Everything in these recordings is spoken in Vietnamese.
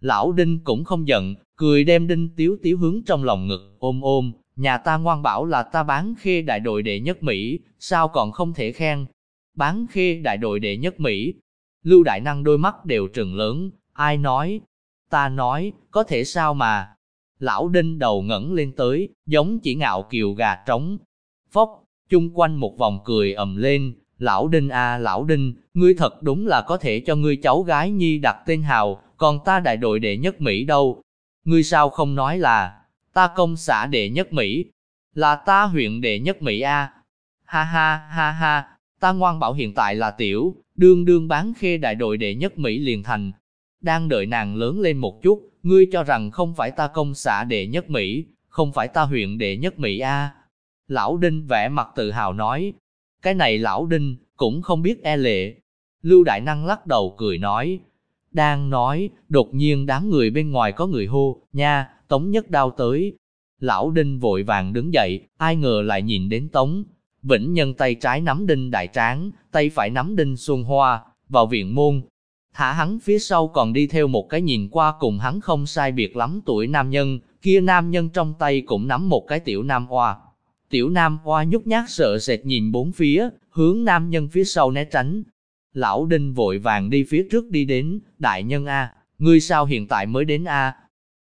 Lão Đinh cũng không giận, cười đem Đinh Tiếu Tiếu hướng trong lòng ngực, ôm ôm, nhà ta ngoan bảo là ta bán khê đại đội đệ nhất Mỹ, sao còn không thể khen. Bán khê đại đội đệ nhất Mỹ, Lưu Đại Năng đôi mắt đều trừng lớn, ai nói? Ta nói, có thể sao mà? Lão Đinh đầu ngẩng lên tới, giống chỉ ngạo kiều gà trống. Phóc, chung quanh một vòng cười ầm lên, Lão Đinh a Lão Đinh, ngươi thật đúng là có thể cho ngươi cháu gái nhi đặt tên hào, còn ta đại đội đệ nhất Mỹ đâu? Ngươi sao không nói là, ta công xã đệ nhất Mỹ, là ta huyện đệ nhất Mỹ a Ha ha ha ha, ta ngoan bảo hiện tại là tiểu, đương đương bán khê đại đội đệ nhất Mỹ liền thành. Đang đợi nàng lớn lên một chút, ngươi cho rằng không phải ta công xã đệ nhất Mỹ, không phải ta huyện đệ nhất Mỹ a Lão Đinh vẽ mặt tự hào nói, cái này lão Đinh, cũng không biết e lệ. Lưu Đại Năng lắc đầu cười nói, đang nói, đột nhiên đám người bên ngoài có người hô, nha, Tống Nhất Đao tới. Lão Đinh vội vàng đứng dậy, ai ngờ lại nhìn đến Tống. Vĩnh Nhân tay trái nắm Đinh Đại Tráng, tay phải nắm Đinh Xuân Hoa, vào viện môn. Thả hắn phía sau còn đi theo một cái nhìn qua cùng hắn không sai biệt lắm tuổi nam nhân, kia nam nhân trong tay cũng nắm một cái tiểu nam hoa. Tiểu nam hoa nhút nhát sợ sệt nhìn bốn phía, hướng nam nhân phía sau né tránh. Lão Đinh vội vàng đi phía trước đi đến, đại nhân A, ngươi sao hiện tại mới đến A?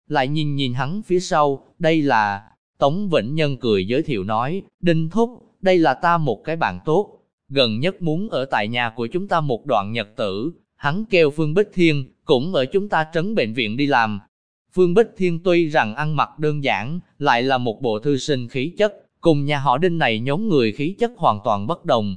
Lại nhìn nhìn hắn phía sau, đây là... Tống Vĩnh Nhân cười giới thiệu nói, Đinh Thúc, đây là ta một cái bạn tốt, gần nhất muốn ở tại nhà của chúng ta một đoạn nhật tử, hắn kêu Phương Bích Thiên, cũng ở chúng ta trấn bệnh viện đi làm. Phương Bích Thiên tuy rằng ăn mặc đơn giản, lại là một bộ thư sinh khí chất, cùng nhà họ Đinh này nhóm người khí chất hoàn toàn bất đồng.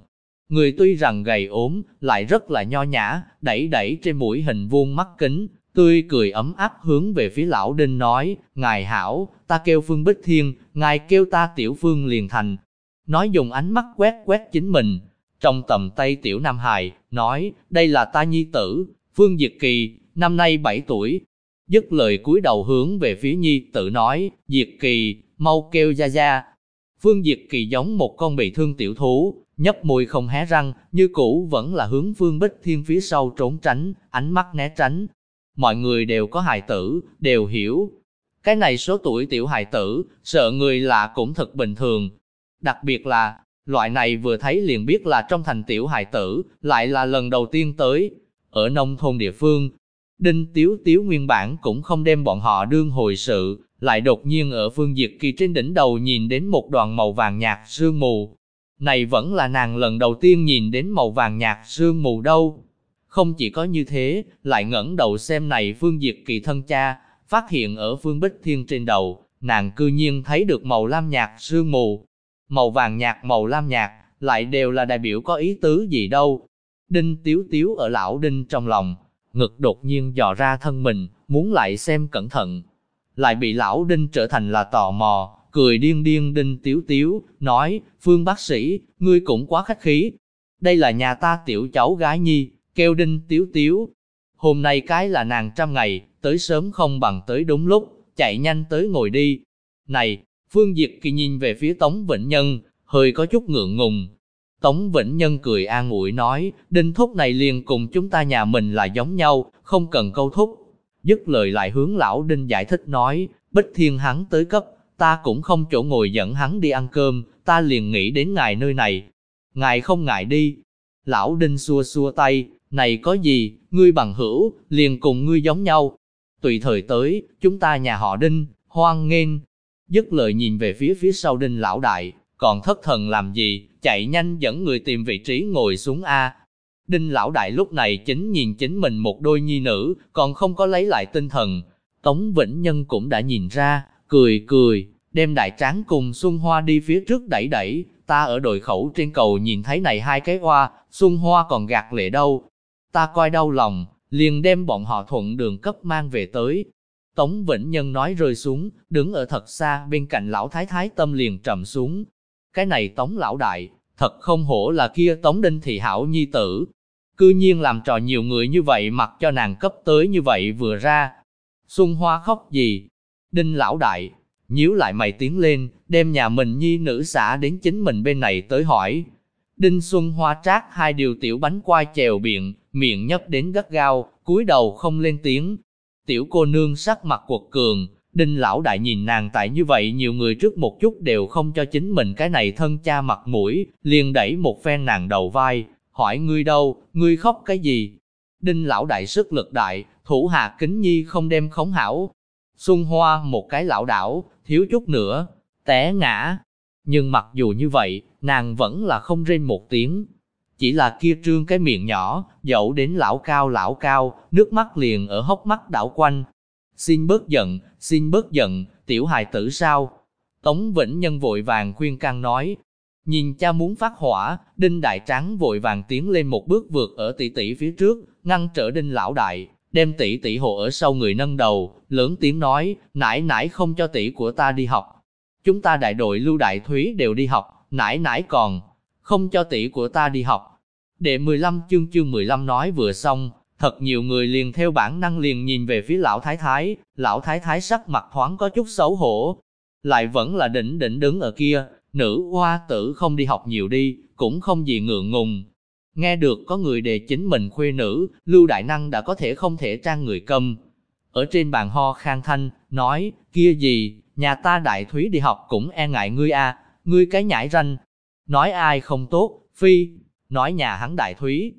Người tuy rằng gầy ốm, lại rất là nho nhã, đẩy đẩy trên mũi hình vuông mắt kính, tươi cười ấm áp hướng về phía lão Đinh nói, Ngài hảo, ta kêu Phương Bích Thiên, Ngài kêu ta Tiểu Phương liền thành. Nói dùng ánh mắt quét quét chính mình, trong tầm tay Tiểu Nam Hài, nói, đây là ta nhi tử, Phương Diệt Kỳ, năm nay 7 tuổi. Dứt lời cúi đầu hướng về phía nhi tử nói, Diệt Kỳ, mau kêu gia gia Phương Diệt Kỳ giống một con bị thương tiểu thú, nhấp môi không hé răng, như cũ vẫn là hướng Phương Bích Thiên phía sau trốn tránh, ánh mắt né tránh. Mọi người đều có hài tử, đều hiểu. Cái này số tuổi tiểu hài tử, sợ người lạ cũng thật bình thường. Đặc biệt là, loại này vừa thấy liền biết là trong thành tiểu hài tử, lại là lần đầu tiên tới. Ở nông thôn địa phương, Đinh Tiếu Tiếu nguyên bản cũng không đem bọn họ đương hồi sự, lại đột nhiên ở phương diệt kỳ trên đỉnh đầu nhìn đến một đoàn màu vàng nhạt sương mù, này vẫn là nàng lần đầu tiên nhìn đến màu vàng nhạt sương mù đâu. Không chỉ có như thế, lại ngẩng đầu xem này Phương Diệt Kỳ thân cha, phát hiện ở Phương Bích Thiên trên đầu, nàng cư nhiên thấy được màu lam nhạt sương mù. Màu vàng nhạt màu lam nhạt, lại đều là đại biểu có ý tứ gì đâu. Đinh tiếu tiếu ở lão đinh trong lòng, ngực đột nhiên dò ra thân mình, muốn lại xem cẩn thận. Lại bị lão đinh trở thành là tò mò, cười điên điên đinh tiếu tiếu, nói, Phương bác sĩ, ngươi cũng quá khách khí. Đây là nhà ta tiểu cháu gái nhi, kêu đinh tiếu tiếu. Hôm nay cái là nàng trăm ngày, tới sớm không bằng tới đúng lúc, chạy nhanh tới ngồi đi. Này, Phương Diệt kỳ nhìn về phía Tống Vĩnh Nhân, hơi có chút ngượng ngùng. Tống Vĩnh Nhân cười an ủi nói, đinh thúc này liền cùng chúng ta nhà mình là giống nhau, không cần câu thúc. Dứt lời lại hướng lão đinh giải thích nói, bích thiên hắn tới cấp, ta cũng không chỗ ngồi dẫn hắn đi ăn cơm, ta liền nghĩ đến ngài nơi này. Ngài không ngại đi. Lão Đinh xua xua tay, này có gì, ngươi bằng hữu, liền cùng ngươi giống nhau. Tùy thời tới, chúng ta nhà họ Đinh, hoan nghênh. Dứt lời nhìn về phía phía sau Đinh lão đại, còn thất thần làm gì, chạy nhanh dẫn người tìm vị trí ngồi xuống A. Đinh lão đại lúc này chính nhìn chính mình một đôi nhi nữ, còn không có lấy lại tinh thần. Tống Vĩnh Nhân cũng đã nhìn ra, cười cười, đem đại tráng cùng Xuân Hoa đi phía trước đẩy đẩy, ta ở đội khẩu trên cầu nhìn thấy này hai cái hoa, Xuân Hoa còn gạt lệ đâu. Ta coi đau lòng, liền đem bọn họ thuận đường cấp mang về tới. Tống Vĩnh Nhân nói rơi xuống, đứng ở thật xa bên cạnh lão thái thái tâm liền trầm xuống. Cái này Tống lão đại, thật không hổ là kia Tống Đinh Thị Hảo Nhi tử. Cư nhiên làm trò nhiều người như vậy mặc cho nàng cấp tới như vậy vừa ra. Xuân Hoa khóc gì, Đinh lão đại, nhíu lại mày tiến lên, đem nhà mình nhi nữ xã đến chính mình bên này tới hỏi. Đinh Xuân Hoa trát hai điều tiểu bánh quai chèo biện, miệng nhấp đến gắt gao, cúi đầu không lên tiếng. Tiểu cô nương sắc mặt quật cường, đinh lão đại nhìn nàng tại như vậy nhiều người trước một chút đều không cho chính mình cái này thân cha mặt mũi, liền đẩy một phen nàng đầu vai, hỏi ngươi đâu, ngươi khóc cái gì? Đinh lão đại sức lực đại, thủ hạ kính nhi không đem khống hảo. Xuân hoa một cái lão đảo, thiếu chút nữa, té ngã. Nhưng mặc dù như vậy, nàng vẫn là không rên một tiếng. Chỉ là kia trương cái miệng nhỏ, dẫu đến lão cao lão cao, nước mắt liền ở hốc mắt đảo quanh. Xin bớt giận, xin bớt giận, tiểu hài tử sao? Tống Vĩnh Nhân vội vàng khuyên can nói. Nhìn cha muốn phát hỏa, Đinh Đại Tráng vội vàng tiến lên một bước vượt ở tỷ tỷ phía trước, ngăn trở Đinh Lão Đại, đem tỷ tỷ hộ ở sau người nâng đầu, lớn tiếng nói, nãi nãi không cho tỷ của ta đi học. Chúng ta đại đội lưu đại thúy đều đi học, nãi nãi còn, không cho tỷ của ta đi học. Đệ 15 chương chương 15 nói vừa xong, thật nhiều người liền theo bản năng liền nhìn về phía lão thái thái, lão thái thái sắc mặt thoáng có chút xấu hổ. Lại vẫn là đỉnh đỉnh đứng ở kia, nữ hoa tử không đi học nhiều đi, cũng không gì ngượng ngùng, Nghe được có người đề chính mình khuê nữ, Lưu Đại Năng đã có thể không thể trang người cầm Ở trên bàn ho khang thanh, nói, kia gì, nhà ta đại thúy đi học cũng e ngại ngươi a, ngươi cái nhãi ranh. Nói ai không tốt, phi, nói nhà hắn đại thúy.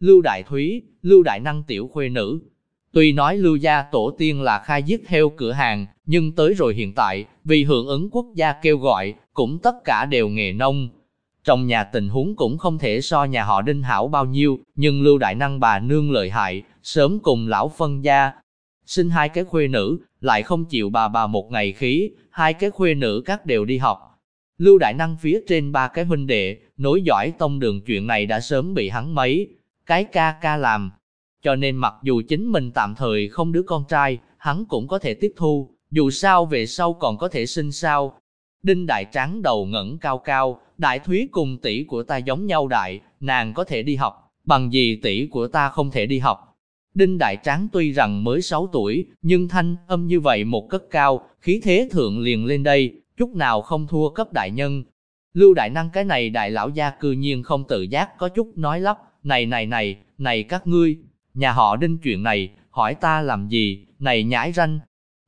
Lưu Đại Thúy, Lưu Đại Năng tiểu khuê nữ. Tuy nói Lưu gia tổ tiên là khai giết heo cửa hàng, nhưng tới rồi hiện tại, vì hưởng ứng quốc gia kêu gọi, cũng tất cả đều nghề nông, trong nhà tình huống cũng không thể so nhà họ Đinh hảo bao nhiêu, nhưng Lưu Đại Năng bà nương lợi hại, sớm cùng lão phân gia. Sinh hai cái khuê nữ, lại không chịu bà bà một ngày khí, hai cái khuê nữ các đều đi học. Lưu Đại Năng phía trên ba cái huynh đệ, nối giỏi tông đường chuyện này đã sớm bị hắn mấy, cái ca ca làm. Cho nên mặc dù chính mình tạm thời không đứa con trai, hắn cũng có thể tiếp thu, dù sao về sau còn có thể sinh sao. Đinh Đại Tráng đầu ngẩng cao cao, Đại Thúy cùng tỷ của ta giống nhau đại, nàng có thể đi học, bằng gì tỷ của ta không thể đi học. Đinh Đại Tráng tuy rằng mới 6 tuổi, nhưng thanh âm như vậy một cất cao, khí thế thượng liền lên đây, chút nào không thua cấp đại nhân. Lưu Đại Năng cái này đại lão gia cư nhiên không tự giác có chút nói lắp, này này này, này các ngươi, nhà họ đinh chuyện này, hỏi ta làm gì, này nhãi ranh.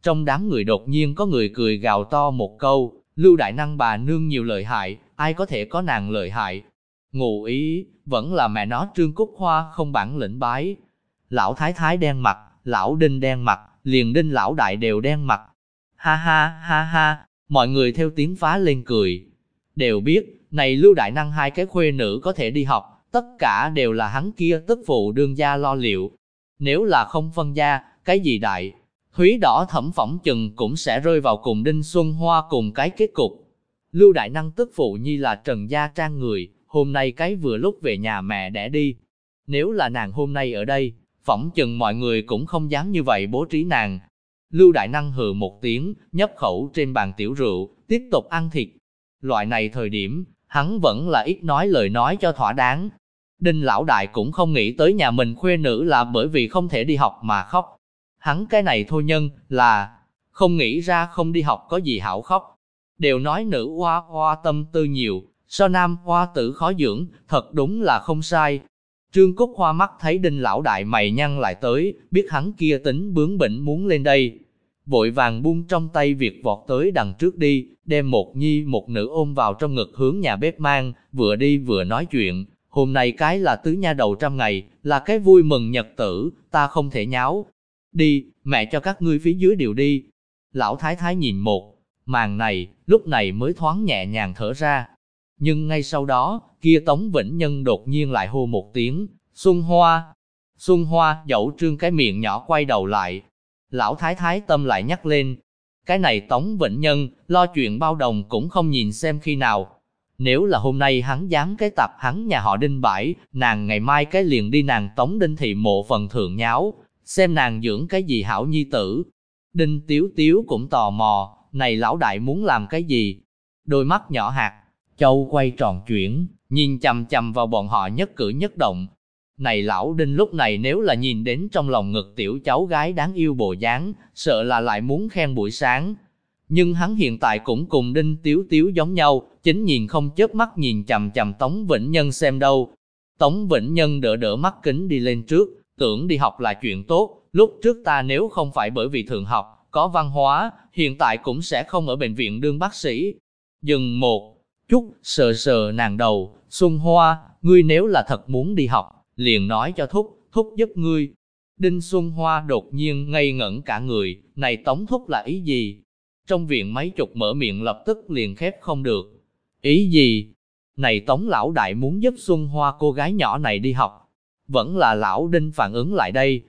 Trong đám người đột nhiên có người cười gào to một câu, Lưu Đại Năng bà nương nhiều lợi hại, ai có thể có nàng lợi hại. Ngụ ý, vẫn là mẹ nó Trương Cúc Hoa không bản lĩnh bái. Lão Thái Thái đen mặt, lão Đinh đen mặt, liền Đinh lão đại đều đen mặt. Ha ha ha ha, mọi người theo tiếng phá lên cười. Đều biết, này Lưu Đại Năng hai cái khuê nữ có thể đi học, tất cả đều là hắn kia tức phụ đương gia lo liệu. Nếu là không phân gia, cái gì đại, Thúy đỏ thẩm phỏng chừng cũng sẽ rơi vào cùng Đinh Xuân Hoa cùng cái kết cục. Lưu Đại Năng tức phụ nhi là Trần Gia Trang người, hôm nay cái vừa lúc về nhà mẹ đẻ đi. Nếu là nàng hôm nay ở đây, phỏng chừng mọi người cũng không dám như vậy bố trí nàng. Lưu Đại Năng hừ một tiếng, nhấp khẩu trên bàn tiểu rượu, tiếp tục ăn thịt. Loại này thời điểm, hắn vẫn là ít nói lời nói cho thỏa đáng. Đinh Lão Đại cũng không nghĩ tới nhà mình khuê nữ là bởi vì không thể đi học mà khóc. Hắn cái này thôi nhân, là không nghĩ ra không đi học có gì hảo khóc đều nói nữ hoa hoa tâm tư nhiều, so nam hoa tử khó dưỡng, thật đúng là không sai. Trương Cúc Hoa mắt thấy đinh lão đại mày nhăn lại tới, biết hắn kia tính bướng bỉnh muốn lên đây. Vội vàng buông trong tay việc vọt tới đằng trước đi, đem một nhi một nữ ôm vào trong ngực hướng nhà bếp mang, vừa đi vừa nói chuyện. Hôm nay cái là tứ nha đầu trăm ngày, là cái vui mừng nhật tử, ta không thể nháo. Đi, mẹ cho các ngươi phía dưới đều đi. Lão thái thái nhìn một, màn này, lúc này mới thoáng nhẹ nhàng thở ra. Nhưng ngay sau đó, kia Tống Vĩnh Nhân đột nhiên lại hô một tiếng, Xuân Hoa. Xuân Hoa dẫu trương cái miệng nhỏ quay đầu lại. Lão Thái Thái tâm lại nhắc lên. Cái này Tống Vĩnh Nhân, lo chuyện bao đồng cũng không nhìn xem khi nào. Nếu là hôm nay hắn dám cái tập hắn nhà họ đinh bãi, nàng ngày mai cái liền đi nàng Tống Đinh Thị mộ phần thượng nháo, xem nàng dưỡng cái gì hảo nhi tử. Đinh Tiếu Tiếu cũng tò mò, này lão đại muốn làm cái gì? Đôi mắt nhỏ hạt, châu quay tròn chuyển, nhìn chầm chầm vào bọn họ nhất cử nhất động. Này lão đinh lúc này nếu là nhìn đến trong lòng ngực tiểu cháu gái đáng yêu bộ dáng, sợ là lại muốn khen buổi sáng. Nhưng hắn hiện tại cũng cùng đinh tiếu tiếu giống nhau, chính nhìn không chớp mắt nhìn chầm chầm Tống Vĩnh Nhân xem đâu. Tống Vĩnh Nhân đỡ đỡ mắt kính đi lên trước, tưởng đi học là chuyện tốt, lúc trước ta nếu không phải bởi vì thường học, có văn hóa, hiện tại cũng sẽ không ở bệnh viện đương bác sĩ. Dừng một chút, sờ sờ nàng đầu, Xuân Hoa, ngươi nếu là thật muốn đi học, liền nói cho Thúc, Thúc giúp ngươi. Đinh Xuân Hoa đột nhiên ngây ngẩn cả người, này Tống Thúc là ý gì? Trong viện mấy chục mở miệng lập tức liền khép không được. Ý gì? Này Tống Lão Đại muốn giúp Xuân Hoa cô gái nhỏ này đi học. Vẫn là Lão Đinh phản ứng lại đây.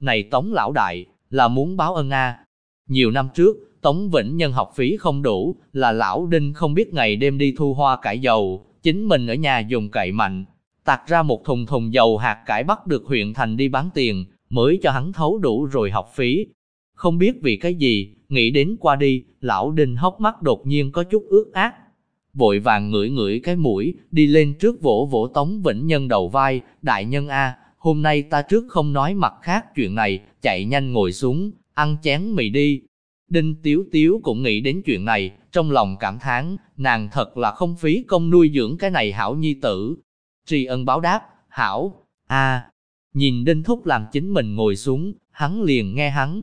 Này Tống Lão Đại, là muốn báo ân a nhiều năm trước, Tống Vĩnh Nhân học phí không đủ, là Lão Đinh không biết ngày đêm đi thu hoa cải dầu, chính mình ở nhà dùng cậy mạnh, tạc ra một thùng thùng dầu hạt cải bắt được huyện thành đi bán tiền, mới cho hắn thấu đủ rồi học phí. Không biết vì cái gì, nghĩ đến qua đi, lão đinh hốc mắt đột nhiên có chút ướt át. Vội vàng ngửi ngửi cái mũi, đi lên trước vỗ vỗ Tống Vĩnh Nhân đầu vai, đại nhân A, hôm nay ta trước không nói mặt khác chuyện này, chạy nhanh ngồi xuống, ăn chén mì đi. Đinh Tiếu Tiếu cũng nghĩ đến chuyện này, trong lòng cảm thán, nàng thật là không phí công nuôi dưỡng cái này hảo nhi tử. Tri ân báo đáp, hảo, a nhìn Đinh Thúc làm chính mình ngồi xuống, hắn liền nghe hắn,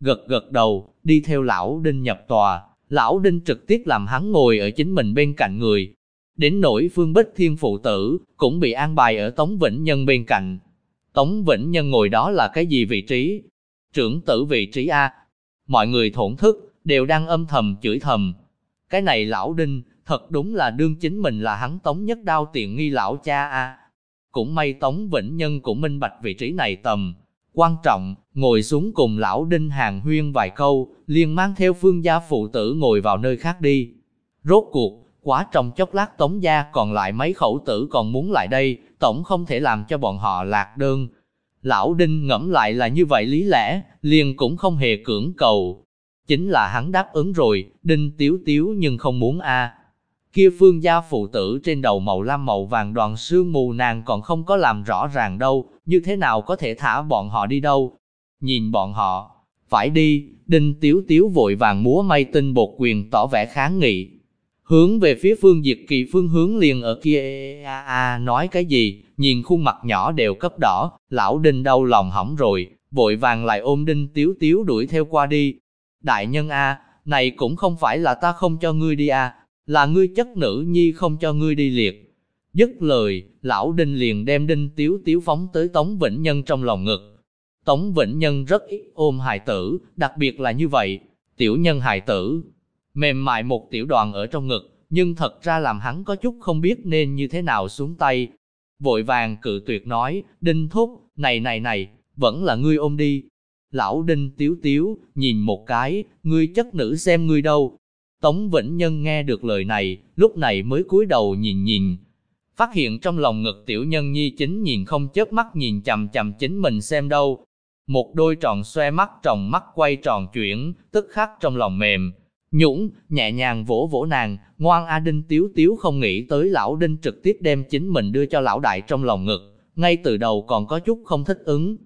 gật gật đầu, đi theo lão Đinh nhập tòa, lão Đinh trực tiếp làm hắn ngồi ở chính mình bên cạnh người. Đến nỗi Phương Bích Thiên phụ tử, cũng bị an bài ở Tống Vĩnh Nhân bên cạnh. Tống Vĩnh Nhân ngồi đó là cái gì vị trí? Trưởng tử vị trí A. Mọi người thổn thức, đều đang âm thầm chửi thầm. Cái này lão Đinh, thật đúng là đương chính mình là hắn Tống nhất đao tiện nghi lão cha A. Cũng may Tống Vĩnh Nhân cũng minh bạch vị trí này tầm, quan trọng, ngồi xuống cùng lão Đinh Hàng Huyên vài câu, liền mang theo phương gia phụ tử ngồi vào nơi khác đi. Rốt cuộc, quá trong chốc lát tống gia còn lại mấy khẩu tử còn muốn lại đây, tổng không thể làm cho bọn họ lạc đơn. Lão Đinh ngẫm lại là như vậy lý lẽ, liền cũng không hề cưỡng cầu. Chính là hắn đáp ứng rồi, Đinh tiếu tiếu nhưng không muốn a Kia phương gia phụ tử trên đầu màu lam màu vàng đoàn sương mù nàng còn không có làm rõ ràng đâu, như thế nào có thể thả bọn họ đi đâu. Nhìn bọn họ, phải đi, đinh tiếu tiếu vội vàng múa may tinh bột quyền tỏ vẻ kháng nghị. Hướng về phía phương diệt kỳ phương hướng liền ở kia a a nói cái gì, nhìn khuôn mặt nhỏ đều cấp đỏ, lão đinh đau lòng hỏng rồi, vội vàng lại ôm đinh tiếu tiếu đuổi theo qua đi. Đại nhân a, này cũng không phải là ta không cho ngươi đi a, là ngươi chất nữ nhi không cho ngươi đi liệt. Dứt lời, lão đinh liền đem đinh tiếu tiếu phóng tới Tống Vĩnh Nhân trong lòng ngực. Tống Vĩnh Nhân rất ít ôm hài tử, đặc biệt là như vậy, tiểu nhân hài tử. Mềm mại một tiểu đoàn ở trong ngực, nhưng thật ra làm hắn có chút không biết nên như thế nào xuống tay. Vội vàng cự tuyệt nói, đinh thúc, này này này, vẫn là ngươi ôm đi. Lão đinh tiếu tiếu, nhìn một cái, ngươi chất nữ xem ngươi đâu, Tống Vĩnh Nhân nghe được lời này, lúc này mới cúi đầu nhìn nhìn. Phát hiện trong lòng ngực tiểu nhân nhi chính nhìn không chớp mắt nhìn chằm chằm chính mình xem đâu. Một đôi tròn xoe mắt tròng mắt quay tròn chuyển, tức khắc trong lòng mềm. Nhũng, nhẹ nhàng vỗ vỗ nàng, ngoan A Đinh tiếu tiếu không nghĩ tới lão Đinh trực tiếp đem chính mình đưa cho lão đại trong lòng ngực. Ngay từ đầu còn có chút không thích ứng,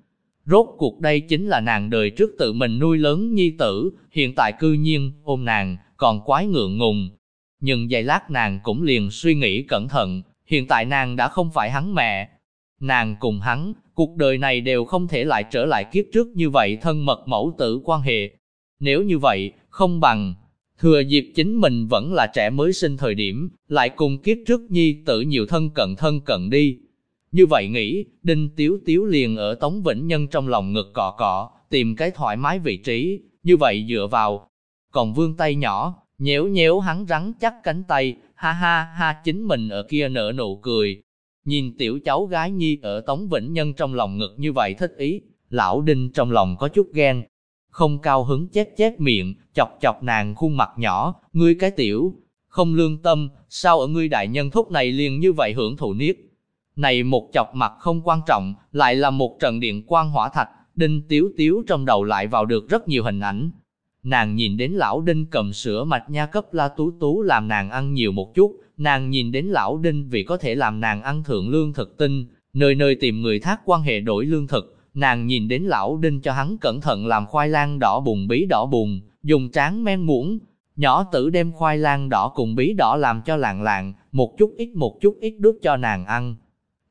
Rốt cuộc đây chính là nàng đời trước tự mình nuôi lớn nhi tử, hiện tại cư nhiên, ôm nàng, còn quái ngượng ngùng. Nhưng giây lát nàng cũng liền suy nghĩ cẩn thận, hiện tại nàng đã không phải hắn mẹ. Nàng cùng hắn, cuộc đời này đều không thể lại trở lại kiếp trước như vậy thân mật mẫu tử quan hệ. Nếu như vậy, không bằng, thừa dịp chính mình vẫn là trẻ mới sinh thời điểm, lại cùng kiếp trước nhi tử nhiều thân cận thân cận đi. Như vậy nghĩ, Đinh Tiếu Tiếu liền ở Tống Vĩnh Nhân trong lòng ngực cọ cọ, tìm cái thoải mái vị trí, như vậy dựa vào. Còn vương tay nhỏ, nhéo nhéo hắn rắn chắc cánh tay, ha ha ha chính mình ở kia nở nụ cười. Nhìn tiểu cháu gái nhi ở Tống Vĩnh Nhân trong lòng ngực như vậy thích ý, lão Đinh trong lòng có chút ghen. Không cao hứng chét chét miệng, chọc chọc nàng khuôn mặt nhỏ, ngươi cái tiểu, không lương tâm, sao ở ngươi đại nhân thúc này liền như vậy hưởng thụ niết. Này một chọc mặt không quan trọng, lại là một trận điện quang hỏa thạch, đinh tiếu tiếu trong đầu lại vào được rất nhiều hình ảnh. Nàng nhìn đến lão đinh cầm sữa mạch nha cấp la tú tú làm nàng ăn nhiều một chút, nàng nhìn đến lão đinh vì có thể làm nàng ăn thượng lương thực tinh, nơi nơi tìm người thác quan hệ đổi lương thực, nàng nhìn đến lão đinh cho hắn cẩn thận làm khoai lang đỏ bùn bí đỏ bùn, dùng tráng men muỗng, nhỏ tử đem khoai lang đỏ cùng bí đỏ làm cho lạng lạng, một chút ít một chút ít đút cho nàng ăn,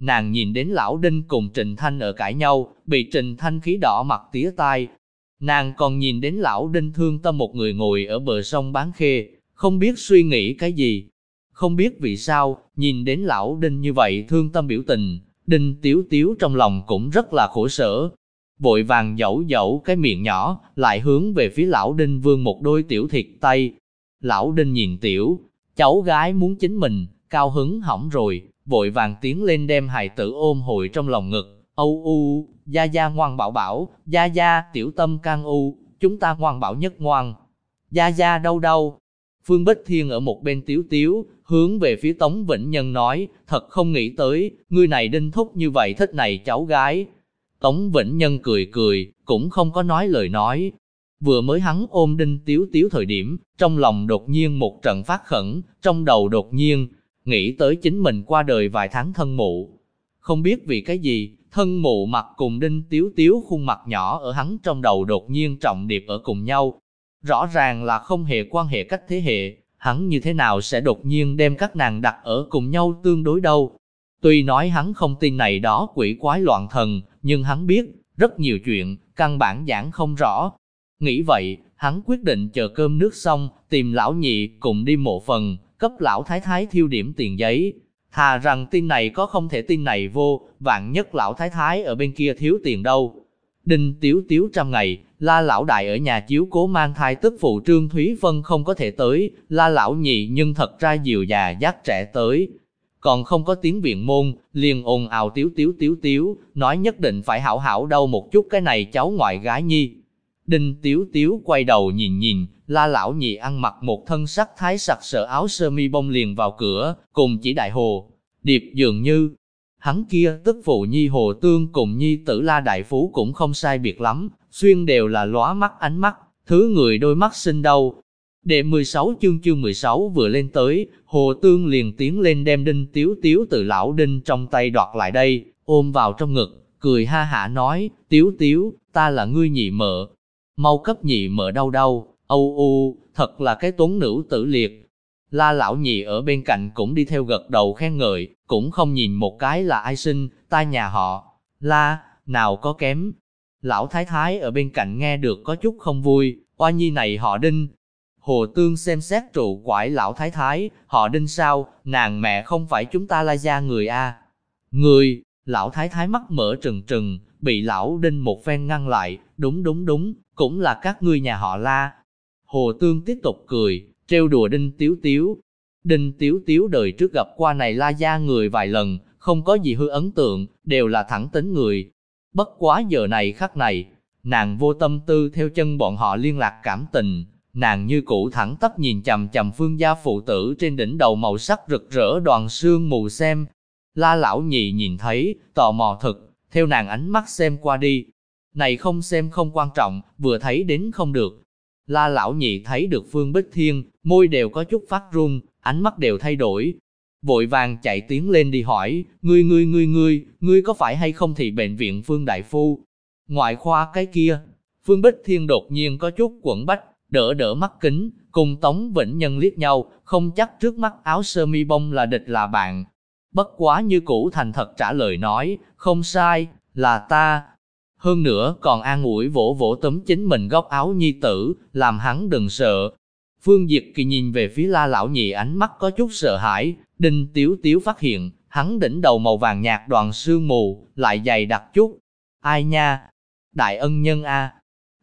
nàng nhìn đến lão Đinh cùng trình Thanh ở cãi nhau, bị trình Thanh khí đỏ mặt tía tai. Nàng còn nhìn đến lão Đinh thương tâm một người ngồi ở bờ sông bán khê, không biết suy nghĩ cái gì. Không biết vì sao, nhìn đến lão Đinh như vậy thương tâm biểu tình, Đinh Tiếu Tiếu trong lòng cũng rất là khổ sở. Vội vàng dẫu dẫu cái miệng nhỏ, lại hướng về phía lão Đinh vương một đôi tiểu thịt tay. Lão Đinh nhìn tiểu, cháu gái muốn chính mình, cao hứng hỏng rồi, vội vàng tiến lên đem hài tử ôm hồi trong lòng ngực. Âu u, gia gia ngoan bảo bảo, gia gia tiểu tâm can u, chúng ta ngoan bảo nhất ngoan. Gia gia đâu đâu, Phương Bích Thiên ở một bên tiếu tiếu, hướng về phía Tống Vĩnh Nhân nói, thật không nghĩ tới, ngươi này đinh thúc như vậy thích này cháu gái. Tống Vĩnh Nhân cười cười, cũng không có nói lời nói. Vừa mới hắn ôm đinh tiếu tiếu thời điểm, trong lòng đột nhiên một trận phát khẩn, trong đầu đột nhiên, nghĩ tới chính mình qua đời vài tháng thân mụ. Không biết vì cái gì, thân mụ mặt cùng đinh tiếu tiếu khuôn mặt nhỏ ở hắn trong đầu đột nhiên trọng điệp ở cùng nhau, Rõ ràng là không hề quan hệ cách thế hệ, hắn như thế nào sẽ đột nhiên đem các nàng đặt ở cùng nhau tương đối đâu. Tuy nói hắn không tin này đó quỷ quái loạn thần, nhưng hắn biết, rất nhiều chuyện, căn bản giảng không rõ. Nghĩ vậy, hắn quyết định chờ cơm nước xong, tìm lão nhị cùng đi mộ phần, cấp lão thái thái thiêu điểm tiền giấy. Thà rằng tin này có không thể tin này vô, vạn nhất lão thái thái ở bên kia thiếu tiền đâu. Đinh tiếu tiếu trăm ngày, La lão đại ở nhà chiếu cố mang thai tức phụ Trương Thúy Vân không có thể tới, La lão nhị nhưng thật ra dìu già dắt trẻ tới. Còn không có tiếng viện môn, liền ồn ào tiếu tiếu tiếu tiếu, nói nhất định phải hảo hảo đâu một chút cái này cháu ngoại gái nhi. Đinh tiếu tiếu quay đầu nhìn nhìn, la lão nhị ăn mặc một thân sắc thái sặc sợ áo sơ mi bông liền vào cửa, cùng chỉ đại hồ. Điệp dường như, hắn kia tức phụ nhi hồ tương cùng nhi tử la đại phú cũng không sai biệt lắm, xuyên đều là lóa mắt ánh mắt, thứ người đôi mắt xinh đâu. Đệ 16 chương chương 16 vừa lên tới, Hồ Tương liền tiến lên đem đinh tiếu tiếu từ lão đinh trong tay đoạt lại đây, ôm vào trong ngực, cười ha hả nói, tiếu tiếu, ta là ngươi nhị mợ. Mau cấp nhị mợ đau đau, âu u, thật là cái tuấn nữ tử liệt. La lão nhị ở bên cạnh cũng đi theo gật đầu khen ngợi, cũng không nhìn một cái là ai sinh, ta nhà họ. La, nào có kém, Lão thái thái ở bên cạnh nghe được có chút không vui, oa nhi này họ đinh. Hồ Tương xem xét trụ quải lão thái thái, họ đinh sao, nàng mẹ không phải chúng ta la gia người a Người, lão thái thái mắt mở trừng trừng, bị lão đinh một phen ngăn lại, đúng đúng đúng, cũng là các ngươi nhà họ la. Hồ Tương tiếp tục cười, trêu đùa đinh tiếu tiếu. Đinh tiếu tiếu đời trước gặp qua này la gia người vài lần, không có gì hư ấn tượng, đều là thẳng tính người, Bất quá giờ này khắc này, nàng vô tâm tư theo chân bọn họ liên lạc cảm tình, nàng như cũ thẳng tắp nhìn chằm chằm phương gia phụ tử trên đỉnh đầu màu sắc rực rỡ đoàn sương mù xem. La lão nhị nhìn thấy, tò mò thực, theo nàng ánh mắt xem qua đi. Này không xem không quan trọng, vừa thấy đến không được. La lão nhị thấy được Phương Bích Thiên, môi đều có chút phát run, ánh mắt đều thay đổi, vội vàng chạy tiến lên đi hỏi, ngươi ngươi ngươi ngươi, ngươi có phải hay không thì bệnh viện Phương Đại Phu? Ngoại khoa cái kia, Phương Bích Thiên đột nhiên có chút quẩn bách, đỡ đỡ mắt kính, cùng Tống Vĩnh Nhân liếc nhau, không chắc trước mắt áo sơ mi bông là địch là bạn. Bất quá như cũ thành thật trả lời nói, không sai, là ta. Hơn nữa còn an ủi vỗ vỗ tấm chính mình góc áo nhi tử, làm hắn đừng sợ. Phương Diệt Kỳ nhìn về phía la lão nhị ánh mắt có chút sợ hãi, Đinh Tiếu Tiếu phát hiện, hắn đỉnh đầu màu vàng nhạt đoàn sương mù, lại dày đặc chút. Ai nha? Đại ân nhân a.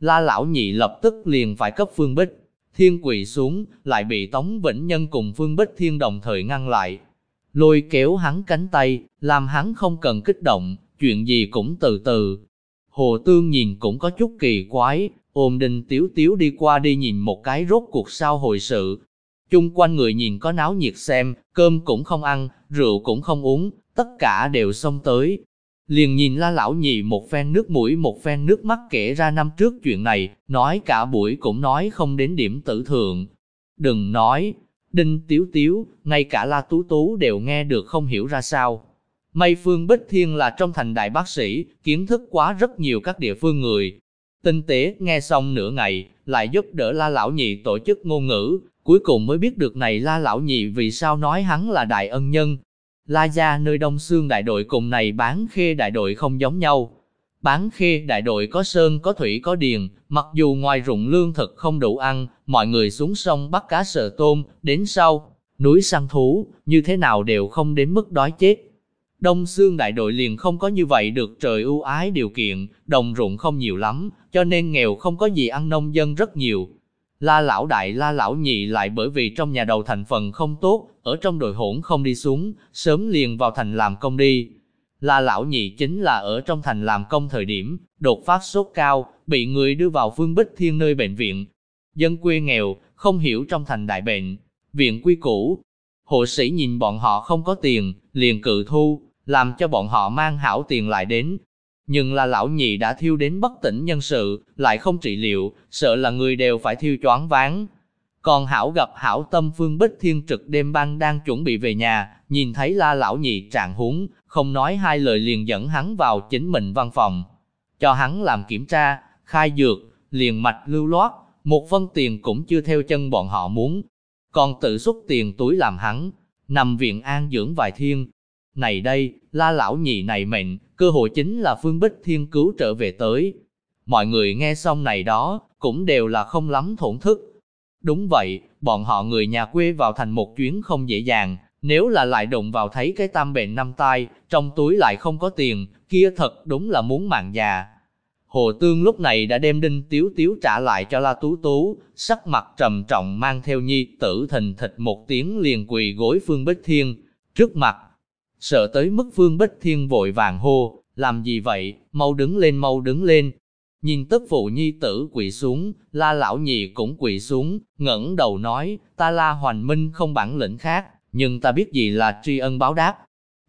La lão nhị lập tức liền phải cấp Phương Bích. Thiên quỳ xuống, lại bị Tống Vĩnh Nhân cùng Phương Bích Thiên đồng thời ngăn lại. Lôi kéo hắn cánh tay, làm hắn không cần kích động, chuyện gì cũng từ từ. Hồ Tương nhìn cũng có chút kỳ quái, ôm đinh tiếu tiếu đi qua đi nhìn một cái rốt cuộc sao hồi sự, Chung quanh người nhìn có náo nhiệt xem, cơm cũng không ăn, rượu cũng không uống, tất cả đều xông tới. Liền nhìn la lão nhị một phen nước mũi một phen nước mắt kể ra năm trước chuyện này, nói cả buổi cũng nói không đến điểm tử thượng. Đừng nói, đinh tiếu tiếu, ngay cả la tú tú đều nghe được không hiểu ra sao. May Phương Bích Thiên là trong thành đại bác sĩ, kiến thức quá rất nhiều các địa phương người. Tinh tế nghe xong nửa ngày, lại giúp đỡ la lão nhị tổ chức ngôn ngữ, Cuối cùng mới biết được này la lão nhị vì sao nói hắn là đại ân nhân. La Gia nơi Đông Sương đại đội cùng này bán khê đại đội không giống nhau. Bán khê đại đội có sơn có thủy có điền, mặc dù ngoài ruộng lương thực không đủ ăn, mọi người xuống sông bắt cá sờ tôm, đến sau, núi săn thú, như thế nào đều không đến mức đói chết. Đông Sương đại đội liền không có như vậy được trời ưu ái điều kiện, đồng ruộng không nhiều lắm, cho nên nghèo không có gì ăn nông dân rất nhiều. La lão đại la lão nhị lại bởi vì trong nhà đầu thành phần không tốt, ở trong đội hỗn không đi xuống, sớm liền vào thành làm công đi. La lão nhị chính là ở trong thành làm công thời điểm, đột phát sốt cao, bị người đưa vào phương Bích Thiên nơi bệnh viện. Dân quê nghèo, không hiểu trong thành đại bệnh, viện quy củ. Hộ sĩ nhìn bọn họ không có tiền, liền cự thu, làm cho bọn họ mang hảo tiền lại đến. Nhưng là lão nhị đã thiêu đến bất tỉnh nhân sự, lại không trị liệu, sợ là người đều phải thiêu choáng váng. Còn hảo gặp hảo tâm phương bích thiên trực đêm ban đang chuẩn bị về nhà, nhìn thấy la lão nhị trạng huống, không nói hai lời liền dẫn hắn vào chính mình văn phòng. Cho hắn làm kiểm tra, khai dược, liền mạch lưu loát, một phân tiền cũng chưa theo chân bọn họ muốn. Còn tự xuất tiền túi làm hắn, nằm viện an dưỡng vài thiên, này đây, la lão nhị này mệnh, cơ hội chính là Phương Bích Thiên cứu trở về tới. Mọi người nghe xong này đó, cũng đều là không lắm thổn thức. Đúng vậy, bọn họ người nhà quê vào thành một chuyến không dễ dàng, nếu là lại đụng vào thấy cái tam bệnh năm tai, trong túi lại không có tiền, kia thật đúng là muốn mạng già. Hồ Tương lúc này đã đem đinh tiếu tiếu trả lại cho La Tú Tú, sắc mặt trầm trọng mang theo nhi tử thình thịch một tiếng liền quỳ gối Phương Bích Thiên, trước mặt, Sợ tới mức Vương Bích Thiên vội vàng hô, làm gì vậy, mau đứng lên mau đứng lên. Nhìn tức phụ nhi tử quỳ xuống, la lão nhị cũng quỳ xuống, ngẩng đầu nói, ta la hoành minh không bản lĩnh khác, nhưng ta biết gì là tri ân báo đáp.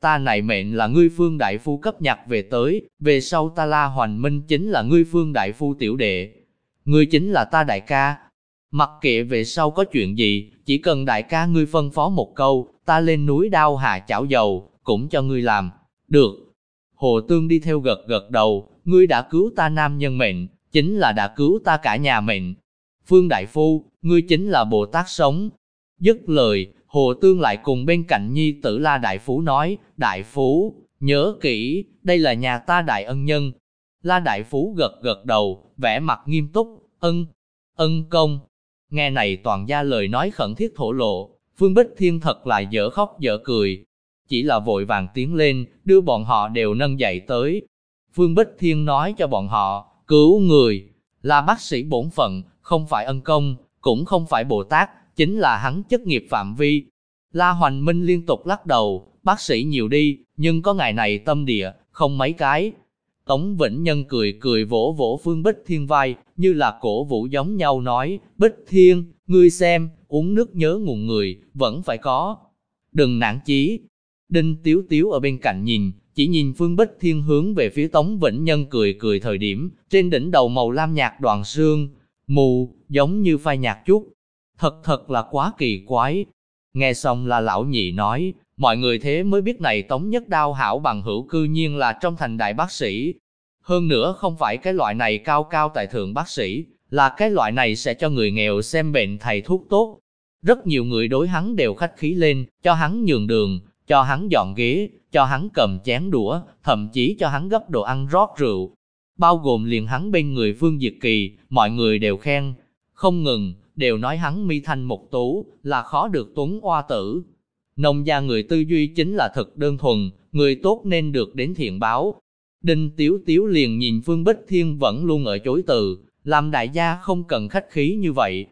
Ta này mệnh là ngươi phương đại phu cấp nhặt về tới, về sau ta la hoành minh chính là ngươi phương đại phu tiểu đệ. Ngươi chính là ta đại ca. Mặc kệ về sau có chuyện gì, chỉ cần đại ca ngươi phân phó một câu, ta lên núi đao hạ chảo dầu, cũng cho ngươi làm. Được. Hồ Tương đi theo gật gật đầu, ngươi đã cứu ta nam nhân mệnh, chính là đã cứu ta cả nhà mệnh. Phương Đại Phu, ngươi chính là Bồ Tát sống. Dứt lời, Hồ Tương lại cùng bên cạnh nhi tử La Đại Phú nói, Đại Phú, nhớ kỹ, đây là nhà ta đại ân nhân. La Đại Phú gật gật đầu, vẻ mặt nghiêm túc, ân, ân công. Nghe này toàn gia lời nói khẩn thiết thổ lộ, Phương Bích Thiên thật là dở khóc dở cười, chỉ là vội vàng tiến lên, đưa bọn họ đều nâng dậy tới. Phương Bích Thiên nói cho bọn họ, cứu người, là bác sĩ bổn phận, không phải ân công, cũng không phải Bồ Tát, chính là hắn chức nghiệp phạm vi. La Hoành Minh liên tục lắc đầu, bác sĩ nhiều đi, nhưng có ngày này tâm địa, không mấy cái. Tống Vĩnh Nhân cười cười vỗ vỗ Phương Bích Thiên vai, như là cổ vũ giống nhau nói, Bích Thiên, ngươi xem, uống nước nhớ nguồn người, vẫn phải có. Đừng nản chí, Đinh Tiếu Tiếu ở bên cạnh nhìn, chỉ nhìn Phương Bích Thiên hướng về phía Tống Vĩnh Nhân cười cười thời điểm, trên đỉnh đầu màu lam nhạt đoàn sương, mù, giống như phai nhạt chút. Thật thật là quá kỳ quái. Nghe xong là lão nhị nói, mọi người thế mới biết này Tống Nhất Đao hảo bằng hữu cư nhiên là trong thành đại bác sĩ. Hơn nữa không phải cái loại này cao cao tại thượng bác sĩ, là cái loại này sẽ cho người nghèo xem bệnh thầy thuốc tốt. Rất nhiều người đối hắn đều khách khí lên, cho hắn nhường đường, cho hắn dọn ghế, cho hắn cầm chén đũa, thậm chí cho hắn gấp đồ ăn rót rượu. Bao gồm liền hắn bên người Phương Diệt Kỳ, mọi người đều khen, không ngừng, đều nói hắn mi thanh một tú, là khó được tuấn oa tử. Nông gia người tư duy chính là thật đơn thuần, người tốt nên được đến thiện báo. Đinh Tiếu Tiếu liền nhìn Phương Bích Thiên vẫn luôn ở chối từ, làm đại gia không cần khách khí như vậy,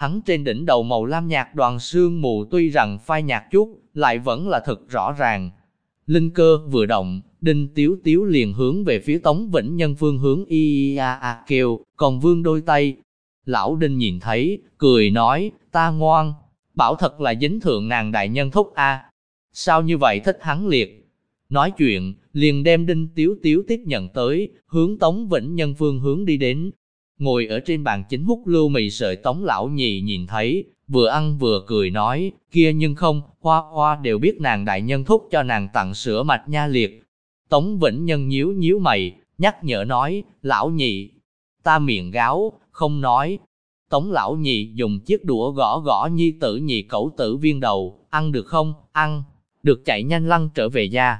Hắn trên đỉnh đầu màu lam nhạt đoàn sương mù tuy rằng phai nhạt chút, lại vẫn là thật rõ ràng. Linh cơ vừa động, đinh tiếu tiếu liền hướng về phía tống vĩnh nhân phương hướng y a a kêu, còn vương đôi tay. Lão đinh nhìn thấy, cười nói, ta ngoan, bảo thật là dính thượng nàng đại nhân thúc a. Sao như vậy thích hắn liệt? Nói chuyện, liền đem đinh tiếu tiếu tiếp nhận tới, hướng tống vĩnh nhân phương hướng đi đến, Ngồi ở trên bàn chính hút lưu mì sợi tống lão nhị nhìn thấy, vừa ăn vừa cười nói, kia nhưng không, hoa hoa đều biết nàng đại nhân thúc cho nàng tặng sữa mạch nha liệt. Tống Vĩnh Nhân nhíu nhíu mày, nhắc nhở nói, lão nhị, ta miệng gáo, không nói. Tống lão nhị dùng chiếc đũa gõ gõ nhi tử nhị cẩu tử viên đầu, ăn được không, ăn, được chạy nhanh lăn trở về gia.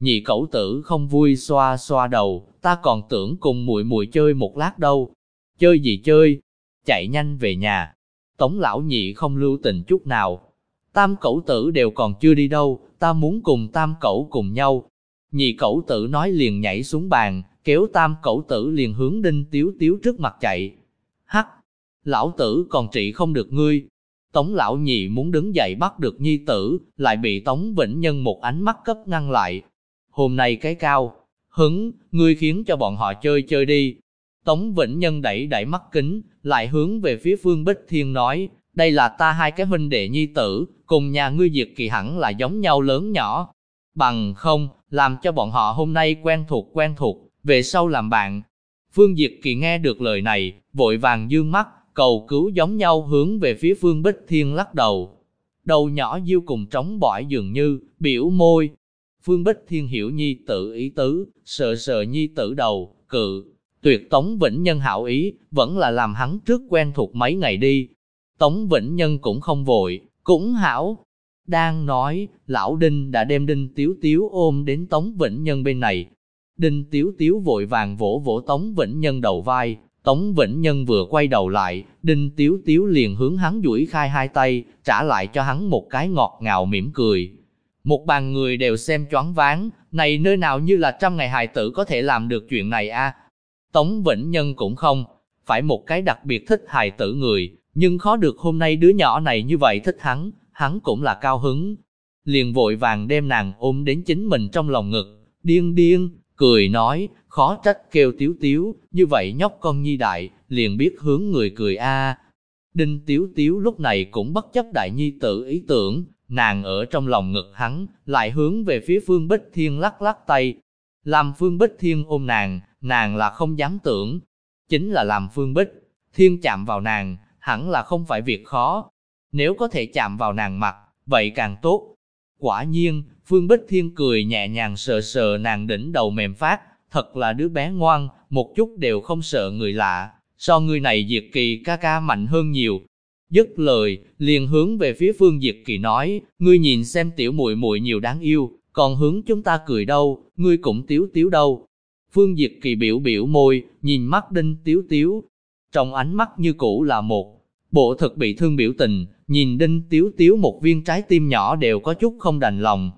Nhị cẩu tử không vui xoa xoa đầu, ta còn tưởng cùng muội muội chơi một lát đâu. Chơi gì chơi? Chạy nhanh về nhà. Tống lão nhị không lưu tình chút nào. Tam cẩu tử đều còn chưa đi đâu, ta muốn cùng tam cẩu cùng nhau. Nhị cẩu tử nói liền nhảy xuống bàn, kéo tam cẩu tử liền hướng đinh tiếu tiếu trước mặt chạy. Hắc! Lão tử còn trị không được ngươi. Tống lão nhị muốn đứng dậy bắt được nhi tử, lại bị Tống Vĩnh Nhân một ánh mắt cấp ngăn lại. Hôm nay cái cao, hứng, ngươi khiến cho bọn họ chơi chơi đi. Tống Vĩnh Nhân đẩy đẩy mắt kính, lại hướng về phía Phương Bích Thiên nói, đây là ta hai cái huynh đệ nhi tử, cùng nhà ngươi diệt kỳ hẳn là giống nhau lớn nhỏ. Bằng không, làm cho bọn họ hôm nay quen thuộc quen thuộc, về sau làm bạn. Phương Diệt Kỳ nghe được lời này, vội vàng dương mắt, cầu cứu giống nhau hướng về phía Phương Bích Thiên lắc đầu. Đầu nhỏ diêu cùng trống bỏi dường như, biểu môi. Phương Bích Thiên hiểu nhi tử ý tứ, sợ sợ nhi tử đầu, cự. Tuyệt Tống Vĩnh Nhân hảo ý, vẫn là làm hắn trước quen thuộc mấy ngày đi. Tống Vĩnh Nhân cũng không vội, cũng hảo. Đang nói, lão Đinh đã đem Đinh Tiếu Tiếu ôm đến Tống Vĩnh Nhân bên này. Đinh Tiếu Tiếu vội vàng vỗ vỗ Tống Vĩnh Nhân đầu vai, Tống Vĩnh Nhân vừa quay đầu lại, Đinh Tiếu Tiếu liền hướng hắn duỗi khai hai tay, trả lại cho hắn một cái ngọt ngào mỉm cười. Một bàn người đều xem choáng váng, này nơi nào như là trăm ngày hài tử có thể làm được chuyện này a? Tống Vĩnh Nhân cũng không, phải một cái đặc biệt thích hài tử người, nhưng khó được hôm nay đứa nhỏ này như vậy thích hắn, hắn cũng là cao hứng. Liền vội vàng đem nàng ôm đến chính mình trong lòng ngực, điên điên, cười nói, khó trách kêu tiếu tiếu, như vậy nhóc con nhi đại, liền biết hướng người cười a. Đinh tiếu tiếu lúc này cũng bất chấp đại nhi tử ý tưởng, nàng ở trong lòng ngực hắn, lại hướng về phía phương Bích Thiên lắc lắc tay. Làm phương Bích Thiên ôm nàng, nàng là không dám tưởng. Chính là làm phương Bích, Thiên chạm vào nàng, hẳn là không phải việc khó. Nếu có thể chạm vào nàng mặt, vậy càng tốt. Quả nhiên, Phương Bích Thiên cười nhẹ nhàng sờ sờ nàng đỉnh đầu mềm phát, thật là đứa bé ngoan, một chút đều không sợ người lạ, so người này Diệt Kỳ ca ca mạnh hơn nhiều. Dứt lời, liền hướng về phía Phương Diệt Kỳ nói, ngươi nhìn xem tiểu muội muội nhiều đáng yêu, còn hướng chúng ta cười đâu, ngươi cũng tiếu tiếu đâu. Phương Diệt Kỳ biểu biểu môi, nhìn mắt đinh tiếu tiếu, trong ánh mắt như cũ là một bộ thật bị thương biểu tình, nhìn đinh tiếu tiếu một viên trái tim nhỏ đều có chút không đành lòng.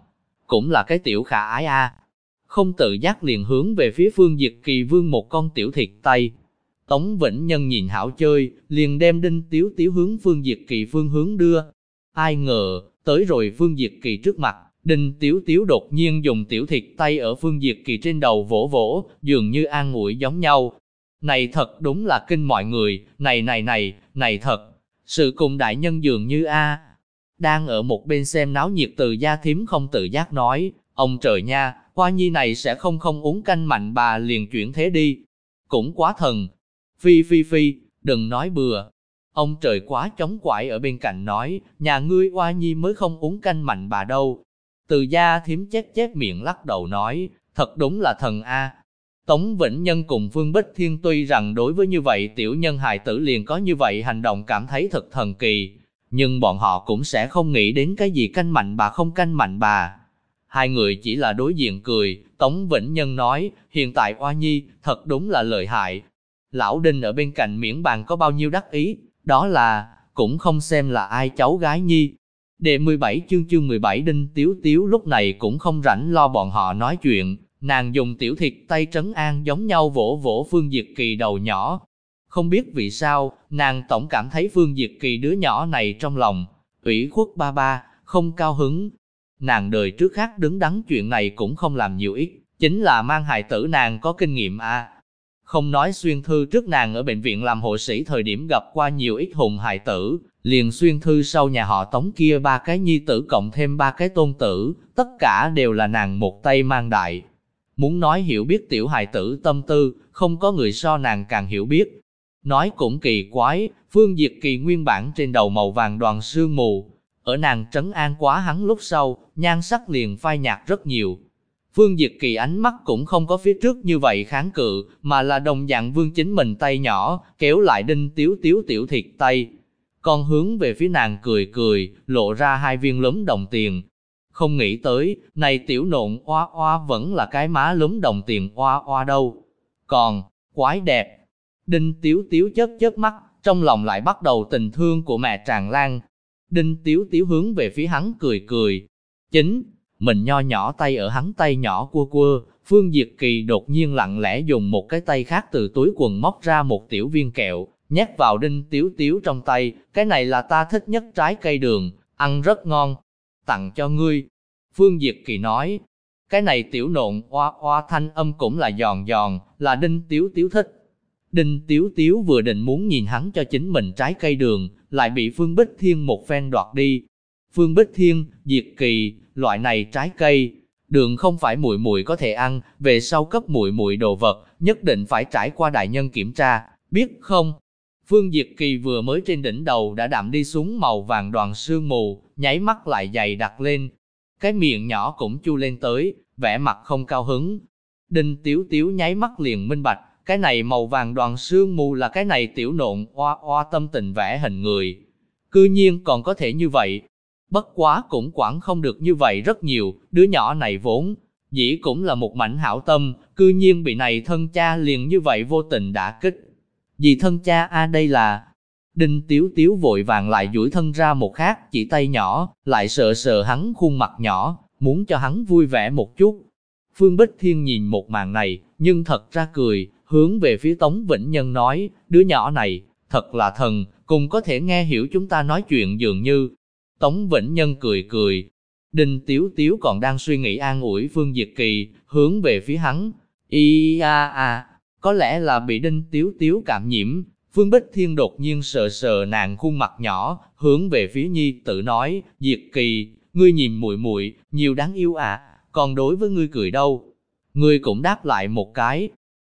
Cũng là cái tiểu khả ái a Không tự giác liền hướng về phía phương diệt kỳ vương một con tiểu thịt tay. Tống Vĩnh Nhân nhìn hảo chơi, liền đem đinh tiếu tiếu hướng phương diệt kỳ phương hướng đưa. Ai ngờ, tới rồi phương diệt kỳ trước mặt, đinh tiếu tiếu đột nhiên dùng tiểu thịt tay ở phương diệt kỳ trên đầu vỗ vỗ, dường như an ủi giống nhau. Này thật đúng là kinh mọi người, này này này, này thật, sự cùng đại nhân dường như A. Đang ở một bên xem náo nhiệt từ gia thím không tự giác nói, ông trời nha, hoa nhi này sẽ không không uống canh mạnh bà liền chuyển thế đi. Cũng quá thần. Phi phi phi, đừng nói bừa. Ông trời quá chống quải ở bên cạnh nói, nhà ngươi hoa nhi mới không uống canh mạnh bà đâu. Từ gia thím chép chép miệng lắc đầu nói, thật đúng là thần A, Tống Vĩnh Nhân cùng Phương Bích Thiên tuy rằng đối với như vậy tiểu nhân hài tử liền có như vậy hành động cảm thấy thật thần kỳ, nhưng bọn họ cũng sẽ không nghĩ đến cái gì canh mạnh bà không canh mạnh bà. Hai người chỉ là đối diện cười, Tống Vĩnh Nhân nói, hiện tại Oa Nhi, thật đúng là lợi hại. Lão Đinh ở bên cạnh miễn bàn có bao nhiêu đắc ý, đó là, cũng không xem là ai cháu gái Nhi. Đệ 17 chương chương 17 Đinh Tiếu Tiếu lúc này cũng không rảnh lo bọn họ nói chuyện, Nàng dùng tiểu thịt tay trấn an giống nhau vỗ vỗ Phương Diệt Kỳ đầu nhỏ. Không biết vì sao, nàng tổng cảm thấy Phương Diệt Kỳ đứa nhỏ này trong lòng, ủy khuất ba ba, không cao hứng. Nàng đời trước khác đứng đắn chuyện này cũng không làm nhiều ít, chính là mang hài tử nàng có kinh nghiệm a. Không nói xuyên thư trước nàng ở bệnh viện làm hộ sĩ thời điểm gặp qua nhiều ít hùng hài tử, liền xuyên thư sau nhà họ tống kia ba cái nhi tử cộng thêm ba cái tôn tử, tất cả đều là nàng một tay mang đại. Muốn nói hiểu biết tiểu hài tử tâm tư, không có người so nàng càng hiểu biết. Nói cũng kỳ quái, Phương Diệt Kỳ nguyên bản trên đầu màu vàng đoàn sương mù. Ở nàng trấn an quá hắn lúc sau, nhan sắc liền phai nhạt rất nhiều. Vương Diệt Kỳ ánh mắt cũng không có phía trước như vậy kháng cự, mà là đồng dạng vương chính mình tay nhỏ, kéo lại đinh tiếu tiếu tiểu thiệt tay. Con hướng về phía nàng cười cười, lộ ra hai viên lớn đồng tiền. không nghĩ tới, này tiểu nộn oa oa vẫn là cái má lúm đồng tiền oa oa đâu. Còn, quái đẹp. Đinh Tiếu Tiếu chớp chớp mắt, trong lòng lại bắt đầu tình thương của mẹ tràn lan. Đinh Tiếu Tiếu hướng về phía hắn cười cười. Chính, mình nho nhỏ tay ở hắn tay nhỏ cua cua, Phương Diệt Kỳ đột nhiên lặng lẽ dùng một cái tay khác từ túi quần móc ra một tiểu viên kẹo, nhét vào Đinh Tiếu Tiếu trong tay, cái này là ta thích nhất trái cây đường, ăn rất ngon, tặng cho ngươi. Phương Diệt Kỳ nói, cái này tiểu nộn oa oa thanh âm cũng là giòn giòn, là Đinh Tiếu Tiếu thích. Đinh Tiếu Tiếu vừa định muốn nhìn hắn cho chính mình trái cây đường, lại bị Phương Bích Thiên một phen đoạt đi. Phương Bích Thiên, Diệt Kỳ, loại này trái cây, đường không phải muội muội có thể ăn, về sau cấp muội muội đồ vật, nhất định phải trải qua đại nhân kiểm tra, biết không? Phương Diệt Kỳ vừa mới trên đỉnh đầu đã đạm đi xuống màu vàng đoàn sương mù, nháy mắt lại dày đặt lên. Cái miệng nhỏ cũng chu lên tới, vẻ mặt không cao hứng. Đinh Tiếu Tiếu nháy mắt liền minh bạch, cái này màu vàng đoàn sương mù là cái này tiểu nộn oa oa tâm tình vẽ hình người. Cư nhiên còn có thể như vậy. Bất quá cũng quản không được như vậy rất nhiều, đứa nhỏ này vốn, dĩ cũng là một mảnh hảo tâm, cư nhiên bị này thân cha liền như vậy vô tình đã kích. Vì thân cha a đây là... Đinh Tiếu Tiếu vội vàng lại duỗi thân ra một khác, chỉ tay nhỏ, lại sợ sợ hắn khuôn mặt nhỏ, muốn cho hắn vui vẻ một chút. Phương Bích Thiên nhìn một màn này, nhưng thật ra cười, hướng về phía Tống Vĩnh Nhân nói, đứa nhỏ này, thật là thần, cùng có thể nghe hiểu chúng ta nói chuyện dường như. Tống Vĩnh Nhân cười cười, Đinh Tiếu Tiếu còn đang suy nghĩ an ủi Phương Diệt Kỳ, hướng về phía hắn, y a a, có lẽ là bị Đinh Tiếu Tiếu cảm nhiễm, Phương Bích Thiên đột nhiên sờ sờ nàng khuôn mặt nhỏ, hướng về phía Nhi tự nói, Diệt Kỳ, ngươi nhìn muội muội nhiều đáng yêu à, còn đối với ngươi cười đâu. Ngươi cũng đáp lại một cái,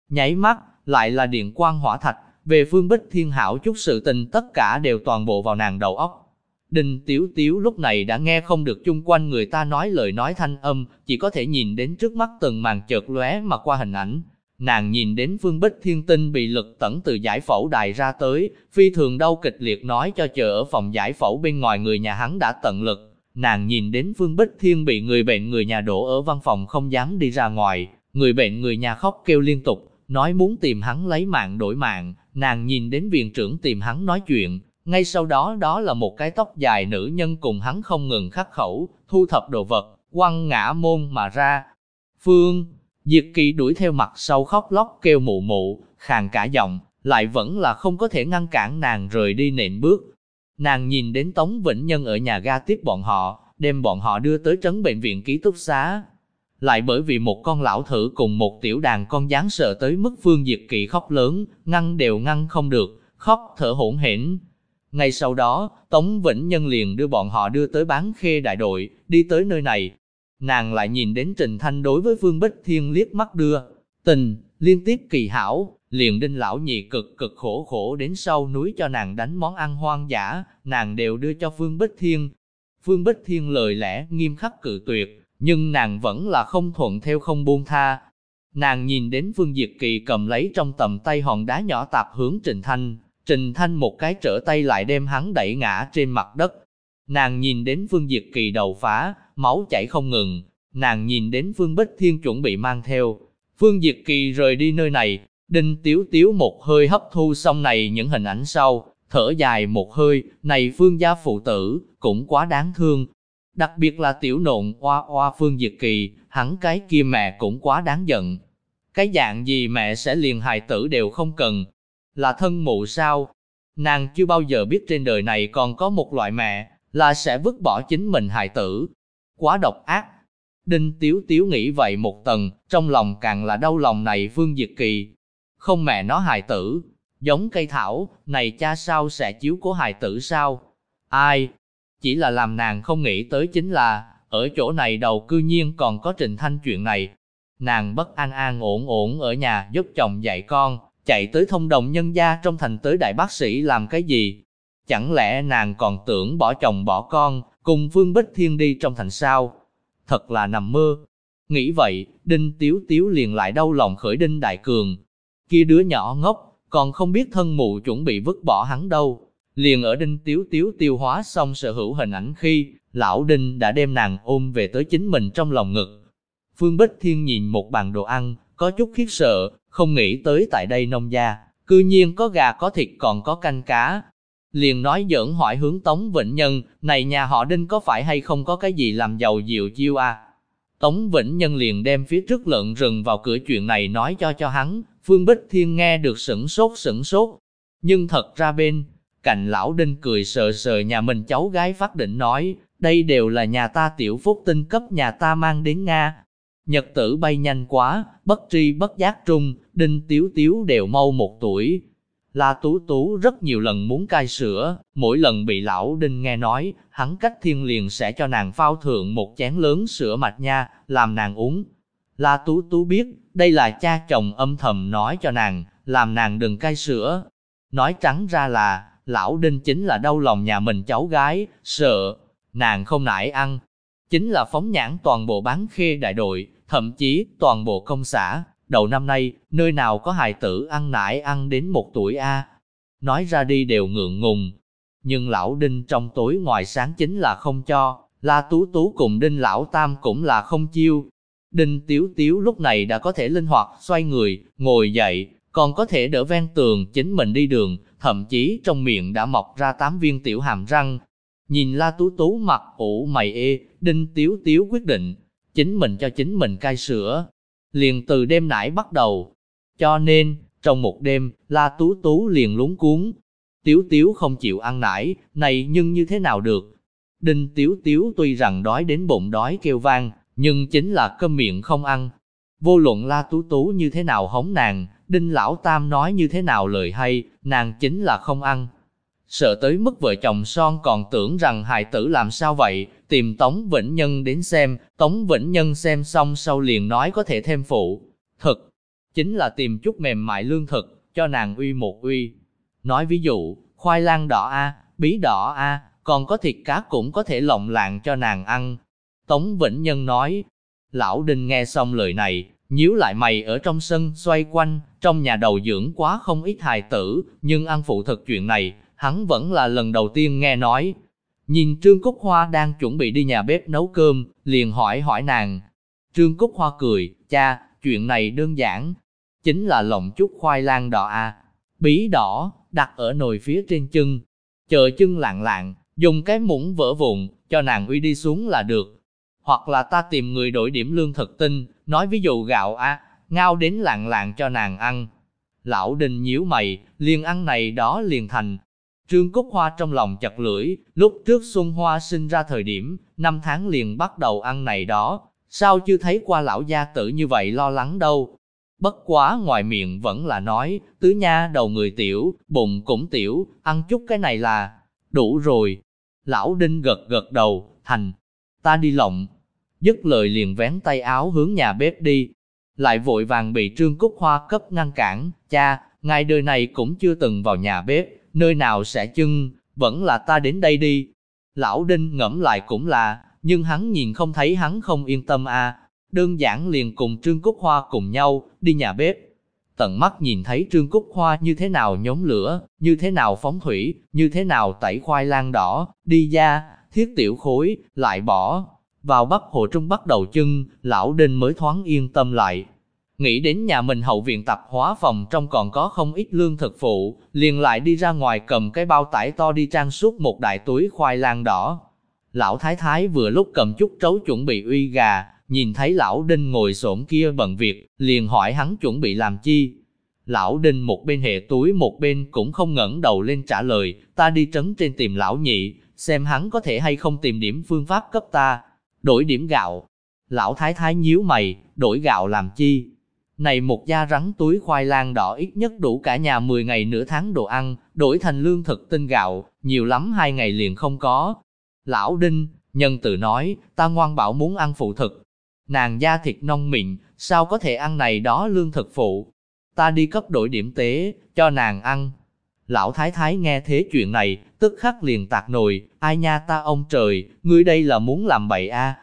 nháy mắt, lại là điện quang hỏa thạch, về Phương Bích Thiên hảo chút sự tình tất cả đều toàn bộ vào nàng đầu óc. Đinh Tiếu Tiếu lúc này đã nghe không được chung quanh người ta nói lời nói thanh âm, chỉ có thể nhìn đến trước mắt từng màn chợt lóe mà qua hình ảnh, Nàng nhìn đến Phương Bích Thiên Tinh bị lực tẩn từ giải phẫu đài ra tới, phi thường đau kịch liệt nói cho chờ ở phòng giải phẫu bên ngoài người nhà hắn đã tận lực. Nàng nhìn đến Phương Bích Thiên bị người bệnh người nhà đổ ở văn phòng không dám đi ra ngoài, người bệnh người nhà khóc kêu liên tục, nói muốn tìm hắn lấy mạng đổi mạng, nàng nhìn đến viện trưởng tìm hắn nói chuyện, ngay sau đó đó là một cái tóc dài nữ nhân cùng hắn không ngừng khắc khẩu, thu thập đồ vật, quăng ngã môn mà ra. Phương, Diệt kỳ đuổi theo mặt sau khóc lóc kêu mụ mụ, khàn cả giọng, lại vẫn là không có thể ngăn cản nàng rời đi nện bước. Nàng nhìn đến Tống Vĩnh Nhân ở nhà ga tiếp bọn họ, đem bọn họ đưa tới trấn bệnh viện ký túc xá. Lại bởi vì một con lão thử cùng một tiểu đàn con dáng sợ tới mức Phương Diệt Kỳ khóc lớn, ngăn đều ngăn không được, khóc thở hỗn hển. Ngay sau đó, Tống Vĩnh Nhân liền đưa bọn họ đưa tới bán khê đại đội, đi tới nơi này, nàng lại nhìn đến Trình Thanh đối với vương Bích Thiên liếc mắt đưa, tình, liên tiếp kỳ hảo, liền đinh lão nhị cực cực khổ khổ đến sau núi cho nàng đánh món ăn hoang dã, nàng đều đưa cho vương Bích Thiên. vương Bích Thiên lời lẽ nghiêm khắc cự tuyệt, nhưng nàng vẫn là không thuận theo không buông tha. Nàng nhìn đến vương Diệt Kỳ cầm lấy trong tầm tay hòn đá nhỏ tạp hướng Trình Thanh, Trình Thanh một cái trở tay lại đem hắn đẩy ngã trên mặt đất. Nàng nhìn đến Phương Diệt Kỳ đầu phá, máu chảy không ngừng. Nàng nhìn đến Phương Bích Thiên chuẩn bị mang theo. Phương Diệt Kỳ rời đi nơi này, Đinh Tiếu Tiếu một hơi hấp thu xong này những hình ảnh sau, thở dài một hơi, này Phương gia phụ tử, cũng quá đáng thương. Đặc biệt là tiểu nộn oa oa Phương Diệt Kỳ, hắn cái kia mẹ cũng quá đáng giận. Cái dạng gì mẹ sẽ liền hài tử đều không cần. Là thân mụ sao? Nàng chưa bao giờ biết trên đời này còn có một loại mẹ, là sẽ vứt bỏ chính mình hài tử, quá độc ác. Đinh Tiếu Tiếu nghĩ vậy một tầng, trong lòng càng là đau lòng này Phương Diệt Kỳ. Không mẹ nó hài tử, giống cây thảo, này cha sao sẽ chiếu cố hài tử sao? Ai? Chỉ là làm nàng không nghĩ tới chính là, ở chỗ này đầu cư nhiên còn có trình thanh chuyện này. Nàng bất an an ổn ổn ở nhà giúp chồng dạy con, chạy tới thông đồng nhân gia trong thành tới đại bác sĩ làm cái gì? Chẳng lẽ nàng còn tưởng bỏ chồng bỏ con, cùng Vương Bích Thiên đi trong thành sao. Thật là nằm mơ. Nghĩ vậy, Đinh Tiếu Tiếu liền lại đau lòng khởi Đinh Đại Cường. Kia đứa nhỏ ngốc, còn không biết thân mụ chuẩn bị vứt bỏ hắn đâu. Liền ở Đinh Tiếu Tiếu tiêu hóa xong sở hữu hình ảnh khi, lão Đinh đã đem nàng ôm về tới chính mình trong lòng ngực. Phương Bích Thiên nhìn một bàn đồ ăn, có chút khiếp sợ, không nghĩ tới tại đây nông gia, cư nhiên có gà có thịt còn có canh cá. Liền nói giỡn hỏi hướng Tống Vĩnh Nhân, này nhà họ Đinh có phải hay không có cái gì làm giàu diệu chiêu à? Tống Vĩnh Nhân liền đem phía trước lợn rừng vào cửa chuyện này nói cho cho hắn, Phương Bích Thiên nghe được sửng sốt sửng sốt. Nhưng thật ra bên, cạnh lão Đinh cười sờ sờ nhà mình cháu gái phát định nói, đây đều là nhà ta tiểu phúc tinh cấp nhà ta mang đến Nga. Nhật tử bay nhanh quá, bất tri bất giác trung, Đinh Tiếu Tiếu đều mau một tuổi. La Tú Tú rất nhiều lần muốn cai sữa, mỗi lần bị lão Đinh nghe nói, hắn cách thiên liền sẽ cho nàng phao thượng một chén lớn sữa mạch nha, làm nàng uống. La Tú Tú biết, đây là cha chồng âm thầm nói cho nàng, làm nàng đừng cai sữa. Nói trắng ra là, lão Đinh chính là đau lòng nhà mình cháu gái, sợ, nàng không nải ăn. Chính là phóng nhãn toàn bộ bán khê đại đội, thậm chí toàn bộ công xã, đầu năm nay, nơi nào có hài tử ăn nải ăn đến một tuổi A. Nói ra đi đều ngượng ngùng. Nhưng lão Đinh trong tối ngoài sáng chính là không cho, La Tú Tú cùng Đinh Lão Tam cũng là không chiêu. Đinh Tiếu Tiếu lúc này đã có thể linh hoạt xoay người, ngồi dậy, còn có thể đỡ ven tường chính mình đi đường, thậm chí trong miệng đã mọc ra tám viên tiểu hàm răng. Nhìn La Tú Tú mặt ủ mày ê, Đinh Tiếu Tiếu quyết định, chính mình cho chính mình cai sữa. Liền từ đêm nãy bắt đầu. Cho nên, trong một đêm, La Tú Tú liền lúng cuốn. Tiếu Tiếu không chịu ăn nải, này nhưng như thế nào được. Đinh Tiếu Tiếu tuy rằng đói đến bụng đói kêu vang, nhưng chính là cơm miệng không ăn. Vô luận La Tú Tú như thế nào hống nàng, Đinh Lão Tam nói như thế nào lời hay, nàng chính là không ăn. Sợ tới mức vợ chồng son còn tưởng rằng hài tử làm sao vậy, tìm Tống Vĩnh Nhân đến xem, Tống Vĩnh Nhân xem xong sau liền nói có thể thêm phụ. Thực, chính là tìm chút mềm mại lương thực, cho nàng uy một uy. Nói ví dụ, khoai lang đỏ A, bí đỏ A, còn có thịt cá cũng có thể lộng lạng cho nàng ăn. Tống Vĩnh Nhân nói, Lão Đinh nghe xong lời này, nhíu lại mày ở trong sân xoay quanh, trong nhà đầu dưỡng quá không ít hài tử, nhưng ăn phụ thực chuyện này, hắn vẫn là lần đầu tiên nghe nói. Nhìn Trương Cúc Hoa đang chuẩn bị đi nhà bếp nấu cơm, liền hỏi hỏi nàng. Trương Cúc Hoa cười, cha, chuyện này đơn giản, chính là lộng chút khoai lang đỏ à, bí đỏ, đặt ở nồi phía trên chân, chờ chân lạng lạng, dùng cái muỗng vỡ vụn, cho nàng uy đi xuống là được. Hoặc là ta tìm người đổi điểm lương thực tinh, nói ví dụ gạo a, ngao đến lạng lạng cho nàng ăn. Lão đình nhíu mày, liền ăn này đó liền thành, Trương Cúc Hoa trong lòng chặt lưỡi, lúc trước Xuân Hoa sinh ra thời điểm, năm tháng liền bắt đầu ăn này đó, sao chưa thấy qua lão gia tử như vậy lo lắng đâu. Bất quá ngoài miệng vẫn là nói, tứ nha đầu người tiểu, bụng cũng tiểu, ăn chút cái này là đủ rồi. Lão Đinh gật gật đầu, thành, ta đi lộng. Dứt lời liền vén tay áo hướng nhà bếp đi. Lại vội vàng bị Trương Cúc Hoa cấp ngăn cản, cha, ngài đời này cũng chưa từng vào nhà bếp, nơi nào sẽ chưng, vẫn là ta đến đây đi. Lão Đinh ngẫm lại cũng là, nhưng hắn nhìn không thấy hắn không yên tâm à, đơn giản liền cùng Trương Cúc Hoa cùng nhau, đi nhà bếp. Tận mắt nhìn thấy Trương Cúc Hoa như thế nào nhóm lửa, như thế nào phóng thủy, như thế nào tẩy khoai lang đỏ, đi ra, thiết tiểu khối, lại bỏ. Vào bắp hồ trung bắt đầu chân, lão Đinh mới thoáng yên tâm lại, Nghĩ đến nhà mình hậu viện tập hóa phòng trong còn có không ít lương thực phụ, liền lại đi ra ngoài cầm cái bao tải to đi trang suốt một đại túi khoai lang đỏ. Lão thái thái vừa lúc cầm chút trấu chuẩn bị uy gà, nhìn thấy lão đinh ngồi xổm kia bận việc, liền hỏi hắn chuẩn bị làm chi. Lão đinh một bên hệ túi một bên cũng không ngẩng đầu lên trả lời, ta đi trấn trên tìm lão nhị, xem hắn có thể hay không tìm điểm phương pháp cấp ta, đổi điểm gạo. Lão thái thái nhíu mày, đổi gạo làm chi? Này một da rắn túi khoai lang đỏ ít nhất đủ cả nhà 10 ngày nửa tháng đồ ăn, đổi thành lương thực tinh gạo, nhiều lắm hai ngày liền không có. Lão Đinh, nhân tự nói, ta ngoan bảo muốn ăn phụ thực. Nàng da thịt nông mịn, sao có thể ăn này đó lương thực phụ. Ta đi cấp đổi điểm tế, cho nàng ăn. Lão Thái Thái nghe thế chuyện này, tức khắc liền tạc nồi, ai nha ta ông trời, ngươi đây là muốn làm bậy a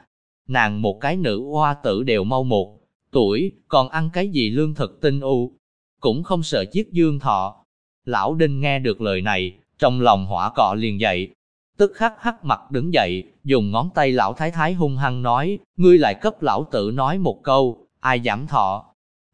Nàng một cái nữ hoa tử đều mau một tuổi, còn ăn cái gì lương thực tinh u, cũng không sợ chiếc dương thọ. Lão Đinh nghe được lời này, trong lòng hỏa cọ liền dậy. Tức khắc hắc mặt đứng dậy, dùng ngón tay lão thái thái hung hăng nói, ngươi lại cấp lão tử nói một câu, ai giảm thọ,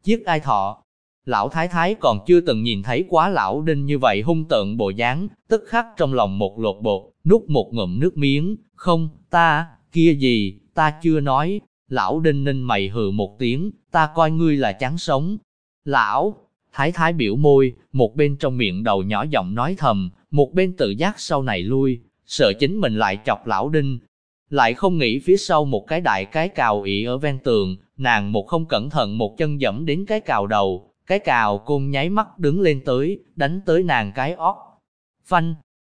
giết ai thọ. Lão thái thái còn chưa từng nhìn thấy quá lão đinh như vậy hung tợn bộ dáng, tức khắc trong lòng một lột bột, nuốt một ngụm nước miếng, không, ta, kia gì, ta chưa nói. Lão đinh ninh mày hừ một tiếng, ta coi ngươi là chán sống. Lão, thái thái biểu môi, một bên trong miệng đầu nhỏ giọng nói thầm, một bên tự giác sau này lui, sợ chính mình lại chọc lão đinh. Lại không nghĩ phía sau một cái đại cái cào ị ở ven tường, nàng một không cẩn thận một chân dẫm đến cái cào đầu, cái cào côn nháy mắt đứng lên tới, đánh tới nàng cái ót. Phanh,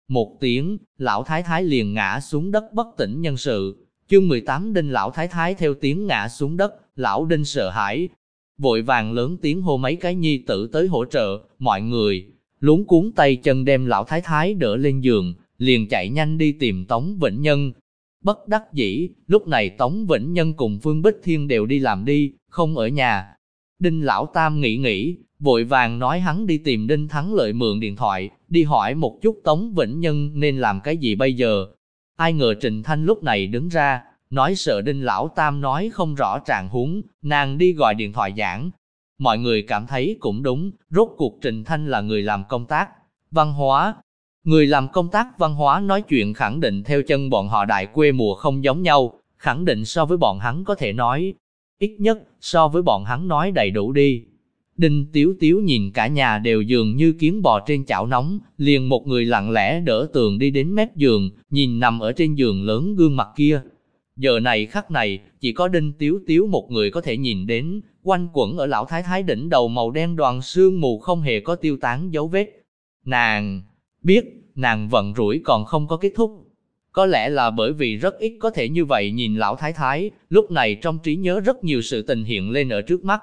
một tiếng, lão thái thái liền ngã xuống đất bất tỉnh nhân sự. Chương 18 đinh lão thái thái theo tiếng ngã xuống đất, lão đinh sợ hãi. Vội vàng lớn tiếng hô mấy cái nhi tử tới hỗ trợ, mọi người, luống cuốn tay chân đem lão thái thái đỡ lên giường, liền chạy nhanh đi tìm Tống Vĩnh Nhân. Bất đắc dĩ, lúc này Tống Vĩnh Nhân cùng Phương Bích Thiên đều đi làm đi, không ở nhà. Đinh Lão Tam nghĩ nghĩ, vội vàng nói hắn đi tìm Đinh Thắng Lợi mượn điện thoại, đi hỏi một chút Tống Vĩnh Nhân nên làm cái gì bây giờ. Ai ngờ Trình Thanh lúc này đứng ra, nói sợ Đinh Lão Tam nói không rõ trạng huống, nàng đi gọi điện thoại giảng. Mọi người cảm thấy cũng đúng, rốt cuộc Trình Thanh là người làm công tác, văn hóa, Người làm công tác văn hóa nói chuyện khẳng định theo chân bọn họ đại quê mùa không giống nhau, khẳng định so với bọn hắn có thể nói. Ít nhất, so với bọn hắn nói đầy đủ đi. Đinh Tiếu Tiếu nhìn cả nhà đều dường như kiến bò trên chảo nóng, liền một người lặng lẽ đỡ tường đi đến mép giường, nhìn nằm ở trên giường lớn gương mặt kia. Giờ này khắc này, chỉ có Đinh Tiếu Tiếu một người có thể nhìn đến, quanh quẩn ở lão thái thái đỉnh đầu màu đen đoàn sương mù không hề có tiêu tán dấu vết. Nàng, biết, nàng vận rủi còn không có kết thúc. Có lẽ là bởi vì rất ít có thể như vậy nhìn lão thái thái, lúc này trong trí nhớ rất nhiều sự tình hiện lên ở trước mắt.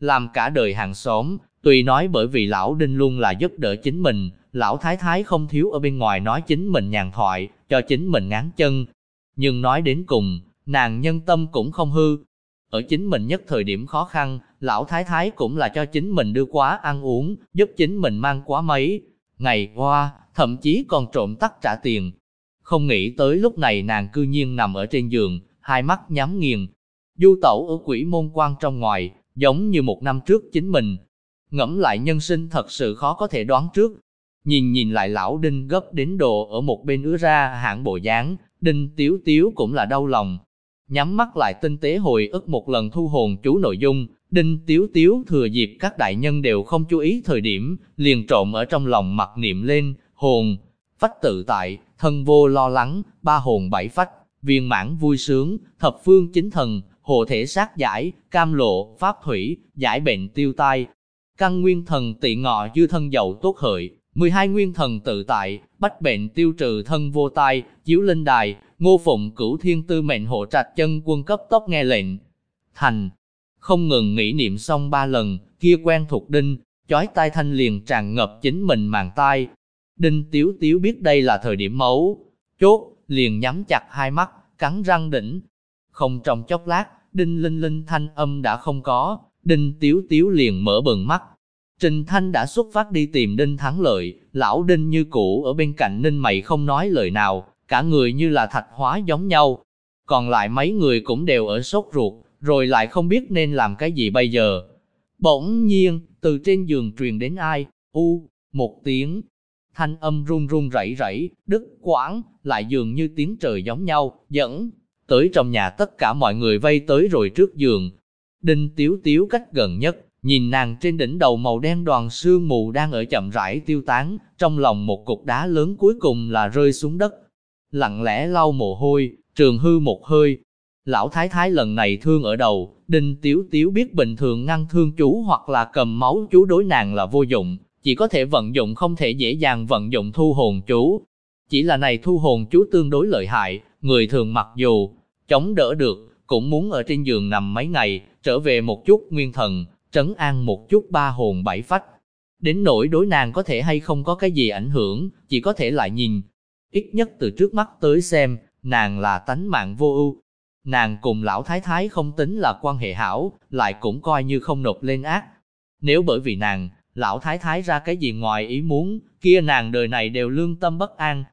Làm cả đời hàng xóm, tuy nói bởi vì lão Đinh luôn là giúp đỡ chính mình, lão thái thái không thiếu ở bên ngoài nói chính mình nhàn thoại, cho chính mình ngán chân. Nhưng nói đến cùng, nàng nhân tâm cũng không hư. Ở chính mình nhất thời điểm khó khăn, lão thái thái cũng là cho chính mình đưa quá ăn uống, giúp chính mình mang quá mấy. Ngày qua, thậm chí còn trộm tắt trả tiền. Không nghĩ tới lúc này nàng cư nhiên nằm ở trên giường, hai mắt nhắm nghiền. Du tẩu ở quỷ môn quan trong ngoài, giống như một năm trước chính mình. Ngẫm lại nhân sinh thật sự khó có thể đoán trước. Nhìn nhìn lại lão đinh gấp đến độ ở một bên ứa ra hạng bộ dáng, đinh tiếu tiếu cũng là đau lòng. Nhắm mắt lại tinh tế hồi ức một lần thu hồn chú nội dung, Đinh Tiếu Tiếu thừa dịp các đại nhân đều không chú ý thời điểm, liền trộm ở trong lòng mặc niệm lên, hồn, phách tự tại, thân vô lo lắng, ba hồn bảy phách, viên mãn vui sướng, thập phương chính thần, hộ thể sát giải, cam lộ, pháp thủy, giải bệnh tiêu tai. Căn nguyên thần tị ngọ dư thân dậu tốt hợi, 12 nguyên thần tự tại, bách bệnh tiêu trừ thân vô tai, chiếu linh đài, ngô phụng cửu thiên tư mệnh hộ trạch chân quân cấp tốc nghe lệnh. Thành, không ngừng nghĩ niệm xong ba lần, kia quen thuộc đinh, chói tai thanh liền tràn ngập chính mình màng tai, Đinh Tiếu Tiếu biết đây là thời điểm mấu, chốt, liền nhắm chặt hai mắt, cắn răng đỉnh. Không trong chốc lát, Đinh Linh Linh thanh âm đã không có, Đinh Tiếu Tiếu liền mở bừng mắt. Trình Thanh đã xuất phát đi tìm Đinh Thắng Lợi, lão Đinh như cũ ở bên cạnh Ninh mày không nói lời nào, cả người như là thạch hóa giống nhau. Còn lại mấy người cũng đều ở sốt ruột, rồi lại không biết nên làm cái gì bây giờ. Bỗng nhiên, từ trên giường truyền đến ai, u, một tiếng, thanh âm run run rẩy rẩy, đứt quãng, lại dường như tiếng trời giống nhau, dẫn tới trong nhà tất cả mọi người vây tới rồi trước giường. Đinh Tiếu Tiếu cách gần nhất, nhìn nàng trên đỉnh đầu màu đen đoàn sương mù đang ở chậm rãi tiêu tán, trong lòng một cục đá lớn cuối cùng là rơi xuống đất. Lặng lẽ lau mồ hôi, trường hư một hơi. Lão Thái Thái lần này thương ở đầu, Đinh Tiếu Tiếu biết bình thường ngăn thương chú hoặc là cầm máu chú đối nàng là vô dụng, chỉ có thể vận dụng không thể dễ dàng vận dụng thu hồn chú. Chỉ là này thu hồn chú tương đối lợi hại, người thường mặc dù chống đỡ được, cũng muốn ở trên giường nằm mấy ngày, trở về một chút nguyên thần, trấn an một chút ba hồn bảy phách. Đến nỗi đối nàng có thể hay không có cái gì ảnh hưởng, chỉ có thể lại nhìn. Ít nhất từ trước mắt tới xem, nàng là tánh mạng vô ưu. Nàng cùng lão thái thái không tính là quan hệ hảo, lại cũng coi như không nộp lên ác. Nếu bởi vì nàng, Lão thái thái ra cái gì ngoài ý muốn, kia nàng đời này đều lương tâm bất an.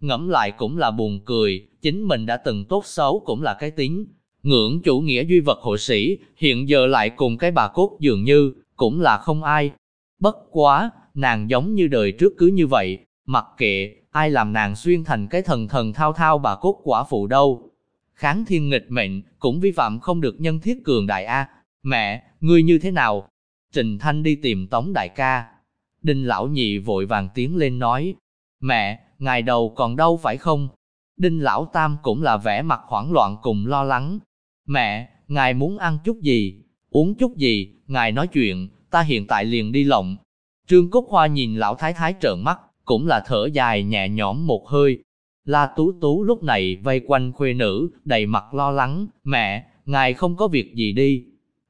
Ngẫm lại cũng là buồn cười, chính mình đã từng tốt xấu cũng là cái tính. Ngưỡng chủ nghĩa duy vật hộ sĩ, hiện giờ lại cùng cái bà cốt dường như, cũng là không ai. Bất quá, nàng giống như đời trước cứ như vậy, mặc kệ, ai làm nàng xuyên thành cái thần thần thao thao bà cốt quả phụ đâu. Kháng thiên nghịch mệnh, cũng vi phạm không được nhân thiết cường đại A. Mẹ, ngươi như thế nào? Trình Thanh đi tìm Tống Đại ca. Đinh Lão Nhị vội vàng tiến lên nói, Mẹ, ngài đầu còn đâu phải không? Đinh Lão Tam cũng là vẻ mặt hoảng loạn cùng lo lắng. Mẹ, ngài muốn ăn chút gì? Uống chút gì? Ngài nói chuyện, ta hiện tại liền đi lộng. Trương Cúc Hoa nhìn Lão Thái Thái trợn mắt, cũng là thở dài nhẹ nhõm một hơi. La Tú Tú lúc này vây quanh khuê nữ, đầy mặt lo lắng, mẹ, ngài không có việc gì đi.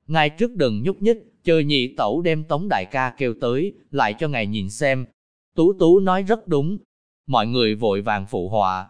Ngài trước đừng nhúc nhích, chờ nhị tẩu đem tống đại ca kêu tới, lại cho ngài nhìn xem. Tú Tú nói rất đúng. Mọi người vội vàng phụ họa.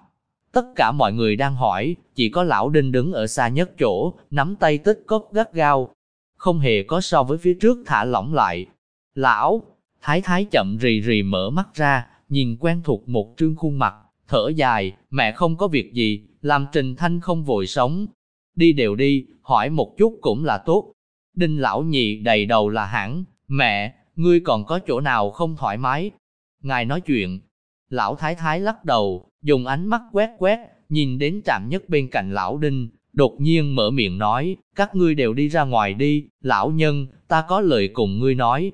Tất cả mọi người đang hỏi, chỉ có lão đinh đứng ở xa nhất chỗ, nắm tay tích cốc gắt gao. Không hề có so với phía trước thả lỏng lại. Lão, thái thái chậm rì rì mở mắt ra, nhìn quen thuộc một trương khuôn mặt, thở dài, mẹ không có việc gì, làm Trình Thanh không vội sống. Đi đều đi, hỏi một chút cũng là tốt. Đinh lão nhị đầy đầu là hẳn, mẹ, ngươi còn có chỗ nào không thoải mái? Ngài nói chuyện. Lão thái thái lắc đầu, dùng ánh mắt quét quét, nhìn đến trạm nhất bên cạnh lão đinh, đột nhiên mở miệng nói, các ngươi đều đi ra ngoài đi, lão nhân, ta có lời cùng ngươi nói.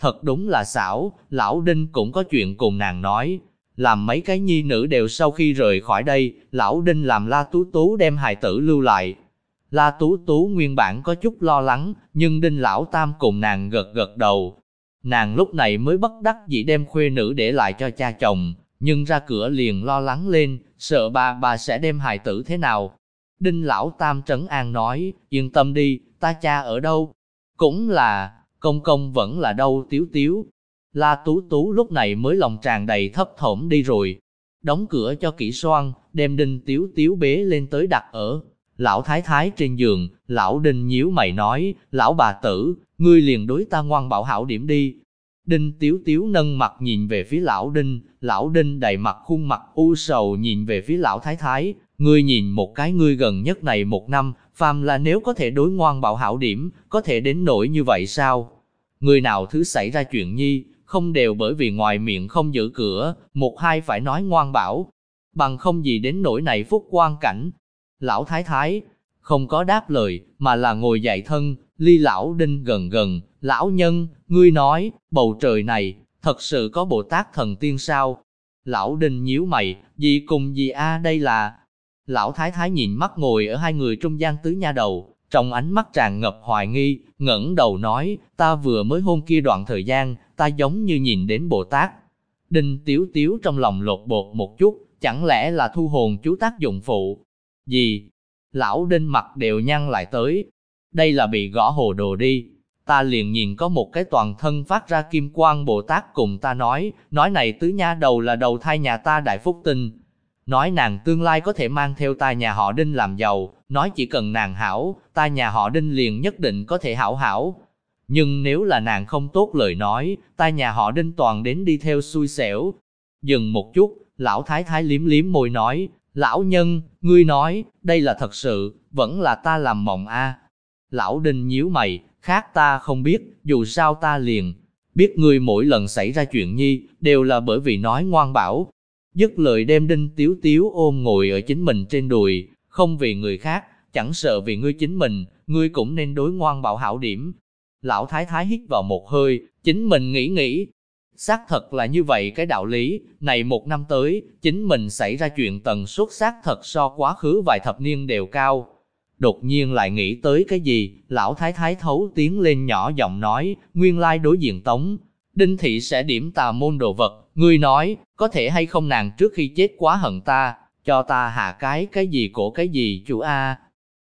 Thật đúng là xảo, lão đinh cũng có chuyện cùng nàng nói, làm mấy cái nhi nữ đều sau khi rời khỏi đây, lão đinh làm la tú tú đem hài tử lưu lại. La tú tú nguyên bản có chút lo lắng, nhưng đinh lão tam cùng nàng gật gật đầu. Nàng lúc này mới bất đắc dĩ đem khuê nữ để lại cho cha chồng, nhưng ra cửa liền lo lắng lên, sợ bà bà sẽ đem hài tử thế nào. Đinh lão tam trấn an nói, yên tâm đi, ta cha ở đâu? Cũng là, công công vẫn là đâu tiếu tiếu, La Tú Tú lúc này mới lòng tràn đầy thấp thỏm đi rồi. Đóng cửa cho kỹ soan, đem đinh tiếu tiếu bế lên tới đặt ở. Lão thái thái trên giường, lão đinh nhíu mày nói, lão bà tử, ngươi liền đối ta ngoan bảo hảo điểm đi. Đinh tiếu tiếu nâng mặt nhìn về phía lão đinh, lão đinh đầy mặt khuôn mặt u sầu nhìn về phía lão thái thái, ngươi nhìn một cái ngươi gần nhất này một năm, phàm là nếu có thể đối ngoan bảo hảo điểm, có thể đến nỗi như vậy sao? Người nào thứ xảy ra chuyện nhi, không đều bởi vì ngoài miệng không giữ cửa, một hai phải nói ngoan bảo, bằng không gì đến nỗi này phúc quan cảnh. Lão thái thái, không có đáp lời, mà là ngồi dậy thân, ly lão đinh gần gần, lão nhân, ngươi nói, bầu trời này, thật sự có Bồ Tát thần tiên sao? Lão đinh nhíu mày, gì cùng gì a đây là... Lão thái thái nhìn mắt ngồi ở hai người trung gian tứ nha đầu, trong ánh mắt tràn ngập hoài nghi, ngẩng đầu nói, ta vừa mới hôn kia đoạn thời gian, ta giống như nhìn đến Bồ Tát. Đinh Tiếu Tiếu trong lòng lột bột một chút, chẳng lẽ là thu hồn chú tác dụng phụ? Gì? Lão Đinh mặt đều nhăn lại tới. Đây là bị gõ hồ đồ đi. Ta liền nhìn có một cái toàn thân phát ra kim quang Bồ Tát cùng ta nói, nói này tứ nha đầu là đầu thai nhà ta đại phúc tinh. Nói nàng tương lai có thể mang theo ta nhà họ Đinh làm giàu, nói chỉ cần nàng hảo, ta nhà họ Đinh liền nhất định có thể hảo hảo. Nhưng nếu là nàng không tốt lời nói, ta nhà họ Đinh toàn đến đi theo xui xẻo. Dừng một chút, lão thái thái liếm liếm môi nói, lão nhân, ngươi nói, đây là thật sự, vẫn là ta làm mộng a. Lão Đinh nhíu mày, khác ta không biết, dù sao ta liền, biết ngươi mỗi lần xảy ra chuyện nhi, đều là bởi vì nói ngoan bảo. Dứt lời đem Đinh Tiếu Tiếu ôm ngồi ở chính mình trên đùi, không vì người khác, chẳng sợ vì ngươi chính mình, ngươi cũng nên đối ngoan bảo hảo điểm. Lão Thái Thái hít vào một hơi, chính mình nghĩ nghĩ. Xác thật là như vậy cái đạo lý, này một năm tới, chính mình xảy ra chuyện tần suất xác thật so quá khứ vài thập niên đều cao. Đột nhiên lại nghĩ tới cái gì, lão thái thái thấu tiến lên nhỏ giọng nói, nguyên lai đối diện tống. Đinh thị sẽ điểm tà môn đồ vật, ngươi nói, có thể hay không nàng trước khi chết quá hận ta, cho ta hạ cái cái gì cổ cái gì chủ A.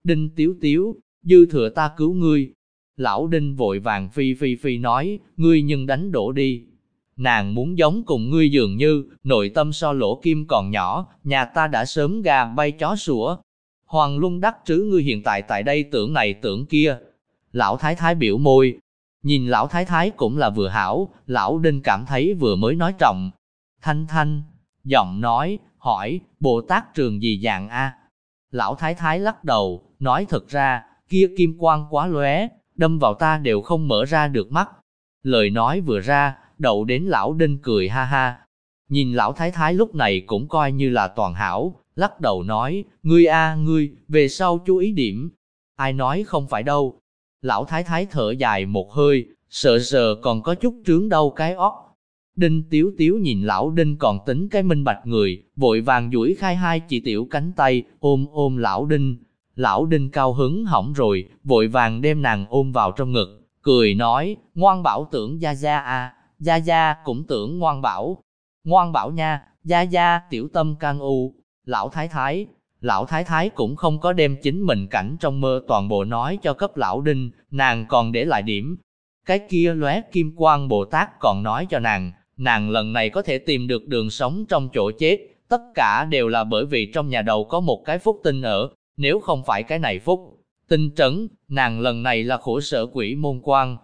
Đinh tiếu tiếu, dư thừa ta cứu ngươi. Lão Đinh vội vàng phi phi phi nói, ngươi nhưng đánh đổ đi. Nàng muốn giống cùng ngươi dường như, nội tâm so lỗ kim còn nhỏ, nhà ta đã sớm gà bay chó sủa. Hoàng Luân đắc trứ ngươi hiện tại tại đây tưởng này tưởng kia. Lão Thái Thái biểu môi, Nhìn lão thái thái cũng là vừa hảo, lão đinh cảm thấy vừa mới nói trọng. Thanh thanh, giọng nói, hỏi, Bồ Tát trường gì dạng a? Lão thái thái lắc đầu, nói thật ra, kia kim quang quá lóe, đâm vào ta đều không mở ra được mắt. Lời nói vừa ra, đậu đến lão đinh cười ha ha. Nhìn lão thái thái lúc này cũng coi như là toàn hảo, lắc đầu nói, ngươi a ngươi, về sau chú ý điểm. Ai nói không phải đâu. Lão thái thái thở dài một hơi, sợ sợ còn có chút trướng đau cái óc Đinh tiếu tiếu nhìn lão đinh còn tính cái minh bạch người, vội vàng duỗi khai hai chị tiểu cánh tay, ôm ôm lão đinh. Lão đinh cao hứng hỏng rồi, vội vàng đem nàng ôm vào trong ngực, cười nói, ngoan bảo tưởng gia gia à, gia gia cũng tưởng ngoan bảo. Ngoan bảo nha, gia gia tiểu tâm can u, lão thái thái. Lão thái thái cũng không có đem chính mình cảnh trong mơ toàn bộ nói cho cấp lão đinh, nàng còn để lại điểm. Cái kia lóe kim quang Bồ Tát còn nói cho nàng, nàng lần này có thể tìm được đường sống trong chỗ chết, tất cả đều là bởi vì trong nhà đầu có một cái phúc tinh ở, nếu không phải cái này phúc. Tinh trấn, nàng lần này là khổ sở quỷ môn quan.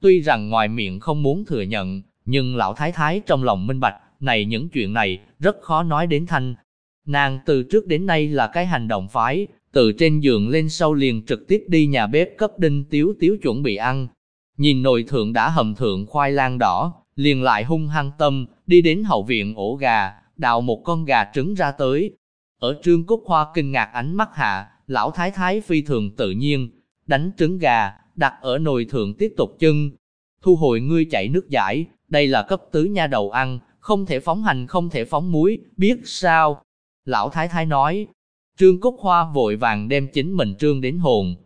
Tuy rằng ngoài miệng không muốn thừa nhận, nhưng lão thái thái trong lòng minh bạch, này những chuyện này, rất khó nói đến thanh. Nàng từ trước đến nay là cái hành động phái, từ trên giường lên sau liền trực tiếp đi nhà bếp cấp đinh tiếu tiếu chuẩn bị ăn. Nhìn nồi thượng đã hầm thượng khoai lang đỏ, liền lại hung hăng tâm, đi đến hậu viện ổ gà, đào một con gà trứng ra tới. Ở trương cúc hoa kinh ngạc ánh mắt hạ, lão thái thái phi thường tự nhiên, đánh trứng gà, đặt ở nồi thượng tiếp tục chân. Thu hồi ngươi chảy nước giải, đây là cấp tứ nha đầu ăn, không thể phóng hành không thể phóng muối, biết sao? Lão thái thái nói, trương cúc hoa vội vàng đem chính mình trương đến hồn.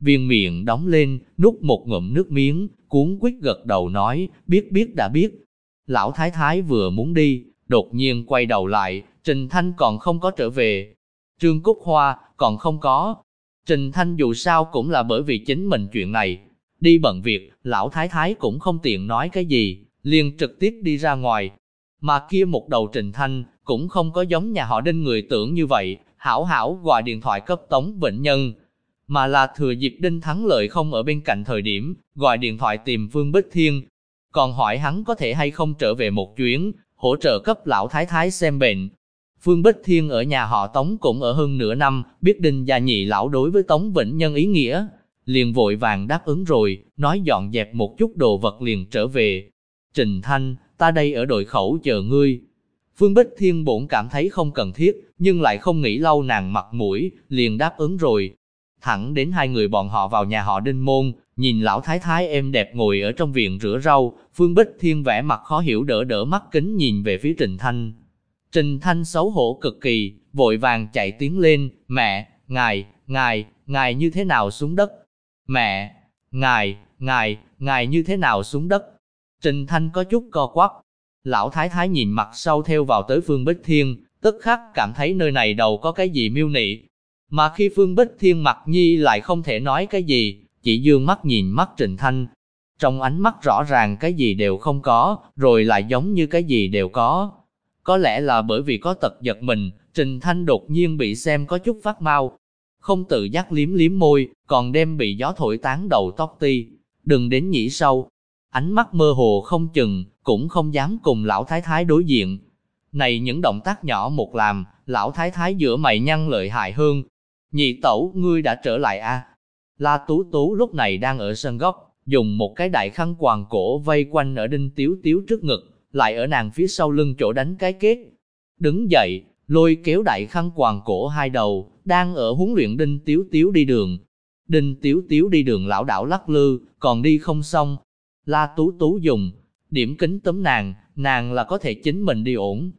Viên miệng đóng lên, nút một ngụm nước miếng, cuốn quýt gật đầu nói, biết biết đã biết. Lão thái thái vừa muốn đi, đột nhiên quay đầu lại, Trình Thanh còn không có trở về. Trương Cúc Hoa, còn không có. Trình Thanh dù sao cũng là bởi vì chính mình chuyện này. Đi bận việc, lão thái thái cũng không tiện nói cái gì, liền trực tiếp đi ra ngoài. Mà kia một đầu Trình Thanh, cũng không có giống nhà họ đinh người tưởng như vậy, hảo hảo gọi điện thoại cấp Tống Vĩnh Nhân, mà là thừa dịp Đinh Thắng Lợi không ở bên cạnh thời điểm, gọi điện thoại tìm Vương Bích Thiên. Còn hỏi hắn có thể hay không trở về một chuyến, hỗ trợ cấp lão thái thái xem bệnh. Phương Bích Thiên ở nhà họ Tống cũng ở hơn nửa năm, biết Đinh gia nhị lão đối với Tống Vĩnh Nhân ý nghĩa. Liền vội vàng đáp ứng rồi, nói dọn dẹp một chút đồ vật liền trở về. Trình Thanh, ta đây ở đội khẩu chờ ngươi. Phương Bích Thiên bổn cảm thấy không cần thiết, nhưng lại không nghĩ lâu nàng mặt mũi, liền đáp ứng rồi. Thẳng đến hai người bọn họ vào nhà họ Đinh Môn, nhìn lão thái thái em đẹp ngồi ở trong viện rửa rau, Phương Bích Thiên vẻ mặt khó hiểu đỡ đỡ mắt kính nhìn về phía Trình Thanh. Trình Thanh xấu hổ cực kỳ, vội vàng chạy tiến lên, mẹ, ngài, ngài, ngài như thế nào xuống đất? Mẹ, ngài, ngài, ngài như thế nào xuống đất? Trình Thanh có chút co quắp. Lão thái thái nhìn mặt sau theo vào tới Phương Bích Thiên, tức khắc cảm thấy nơi này đầu có cái gì miêu nị, mà khi Phương Bích Thiên mặt nhi lại không thể nói cái gì, chỉ dương mắt nhìn mắt Trình Thanh. Trong ánh mắt rõ ràng cái gì đều không có, rồi lại giống như cái gì đều có. Có lẽ là bởi vì có tật giật mình, Trình Thanh đột nhiên bị xem có chút phát mau. Không tự giác liếm liếm môi, còn đem bị gió thổi tán đầu tóc ti. Đừng đến nhĩ sâu. Ánh mắt mơ hồ không chừng, cũng không dám cùng lão thái thái đối diện. Này những động tác nhỏ một làm, lão thái thái giữa mày nhăn lợi hại hơn, Nhị tẩu, ngươi đã trở lại a à? La Tú Tú lúc này đang ở sân góc, dùng một cái đại khăn quàng cổ vây quanh ở đinh tiếu tiếu trước ngực, lại ở nàng phía sau lưng chỗ đánh cái kết. Đứng dậy, lôi kéo đại khăn quàng cổ hai đầu, đang ở huấn luyện đinh tiếu tiếu đi đường. Đinh tiếu tiếu đi đường lão đảo lắc lư, còn đi không xong. La Tú Tú dùng, điểm kính tấm nàng, nàng là có thể chính mình đi ổn.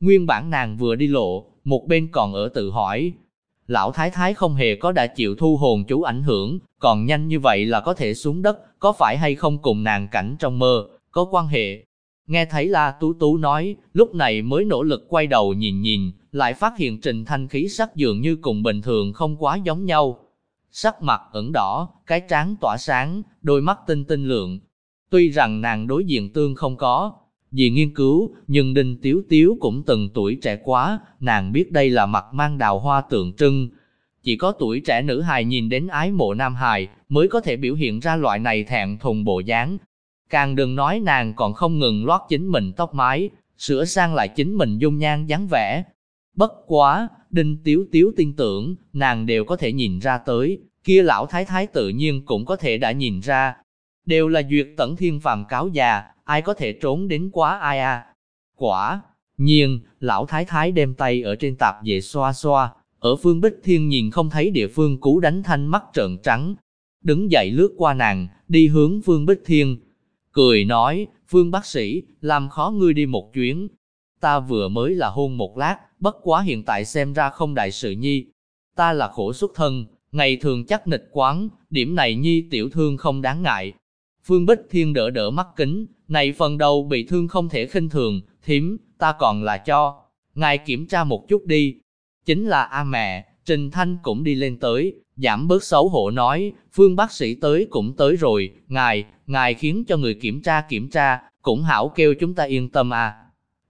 Nguyên bản nàng vừa đi lộ, một bên còn ở tự hỏi, lão thái thái không hề có đã chịu thu hồn chú ảnh hưởng, còn nhanh như vậy là có thể xuống đất, có phải hay không cùng nàng cảnh trong mơ, có quan hệ. Nghe thấy La Tú Tú nói, lúc này mới nỗ lực quay đầu nhìn nhìn, lại phát hiện Trình Thanh khí sắc dường như cùng bình thường không quá giống nhau. Sắc mặt ẩn đỏ, cái trán tỏa sáng, đôi mắt tinh tinh lượng. Tuy rằng nàng đối diện tương không có, vì nghiên cứu, nhưng Đinh Tiếu Tiếu cũng từng tuổi trẻ quá, nàng biết đây là mặt mang đào hoa tượng trưng. Chỉ có tuổi trẻ nữ hài nhìn đến ái mộ nam hài, mới có thể biểu hiện ra loại này thẹn thùng bộ dáng. Càng đừng nói nàng còn không ngừng lót chính mình tóc mái, sửa sang lại chính mình dung nhan dáng vẻ. Bất quá, đinh tiếu tiếu tin tưởng, nàng đều có thể nhìn ra tới, kia lão thái thái tự nhiên cũng có thể đã nhìn ra. Đều là duyệt tẩn thiên phàm cáo già, ai có thể trốn đến quá ai à. Quả, nhiên, lão thái thái đem tay ở trên tạp về xoa xoa, ở phương Bích Thiên nhìn không thấy địa phương cú đánh thanh mắt trợn trắng. Đứng dậy lướt qua nàng, đi hướng phương Bích Thiên. Cười nói, phương bác sĩ, làm khó ngươi đi một chuyến. Ta vừa mới là hôn một lát, bất quá hiện tại xem ra không đại sự nhi. Ta là khổ xuất thân, ngày thường chắc nịch quán, điểm này nhi tiểu thương không đáng ngại. Phương Bích Thiên đỡ đỡ mắt kính, này phần đầu bị thương không thể khinh thường, thím, ta còn là cho. Ngài kiểm tra một chút đi. Chính là A mẹ, Trình Thanh cũng đi lên tới, giảm bớt xấu hổ nói, Phương bác sĩ tới cũng tới rồi, ngài, ngài khiến cho người kiểm tra kiểm tra, cũng hảo kêu chúng ta yên tâm à.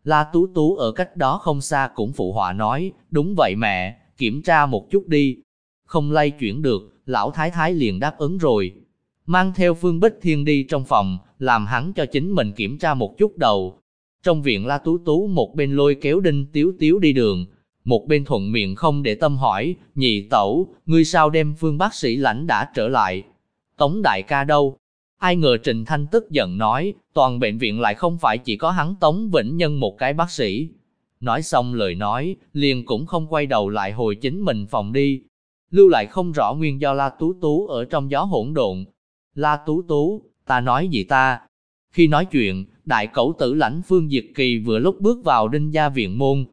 La Tú Tú ở cách đó không xa cũng phụ họa nói, đúng vậy mẹ, kiểm tra một chút đi. Không lay chuyển được, lão thái thái liền đáp ứng rồi. Mang theo Phương Bích Thiên đi trong phòng, làm hắn cho chính mình kiểm tra một chút đầu. Trong viện La Tú Tú một bên lôi kéo đinh tiếu tiếu đi đường, một bên thuận miệng không để tâm hỏi, nhị tẩu, ngươi sao đem Phương bác sĩ lãnh đã trở lại? Tống đại ca đâu? Ai ngờ Trình Thanh tức giận nói, toàn bệnh viện lại không phải chỉ có hắn Tống Vĩnh Nhân một cái bác sĩ. Nói xong lời nói, liền cũng không quay đầu lại hồi chính mình phòng đi. Lưu lại không rõ nguyên do La Tú Tú ở trong gió hỗn độn. La Tú Tú, ta nói gì ta? Khi nói chuyện, đại cẩu tử lãnh Phương Diệt Kỳ vừa lúc bước vào đinh gia viện môn.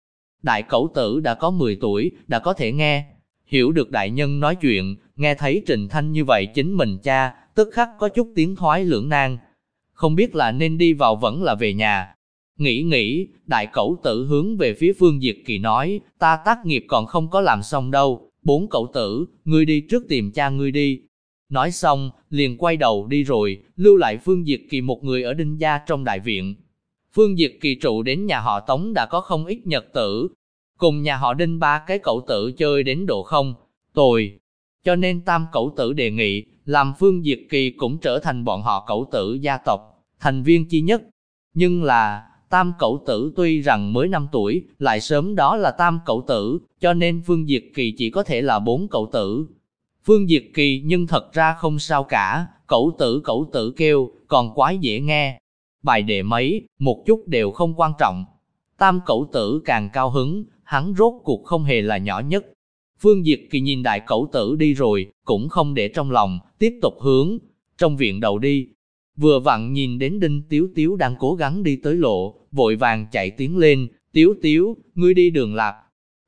Đại cẩu tử đã có 10 tuổi, đã có thể nghe. Hiểu được đại nhân nói chuyện, nghe thấy Trình Thanh như vậy chính mình cha, tức khắc có chút tiếng thoái lưỡng nan. Không biết là nên đi vào vẫn là về nhà. Nghĩ nghĩ, đại cẩu tử hướng về phía Phương Diệt Kỳ nói, ta tác nghiệp còn không có làm xong đâu, bốn cậu tử, ngươi đi trước tìm cha ngươi đi. Nói xong, liền quay đầu đi rồi, lưu lại Phương Diệt Kỳ một người ở đinh gia trong đại viện. Phương Diệt Kỳ trụ đến nhà họ Tống đã có không ít nhật tử, cùng nhà họ đinh ba cái cậu tử chơi đến độ không, tồi. Cho nên tam cậu tử đề nghị, làm Phương Diệt Kỳ cũng trở thành bọn họ cậu tử gia tộc, thành viên chi nhất. Nhưng là, tam cậu tử tuy rằng mới 5 tuổi, lại sớm đó là tam cậu tử, cho nên Phương Diệt Kỳ chỉ có thể là bốn cậu tử. Phương Diệt Kỳ nhưng thật ra không sao cả, Cẩu tử Cẩu tử kêu, còn quái dễ nghe. Bài đề mấy, một chút đều không quan trọng. Tam Cẩu tử càng cao hứng, hắn rốt cuộc không hề là nhỏ nhất, Phương Diệt Kỳ nhìn đại cẩu tử đi rồi, cũng không để trong lòng, tiếp tục hướng trong viện đầu đi. Vừa vặn nhìn đến Đinh Tiếu Tiếu đang cố gắng đi tới lộ, vội vàng chạy tiến lên, Tiếu Tiếu, ngươi đi đường lạc.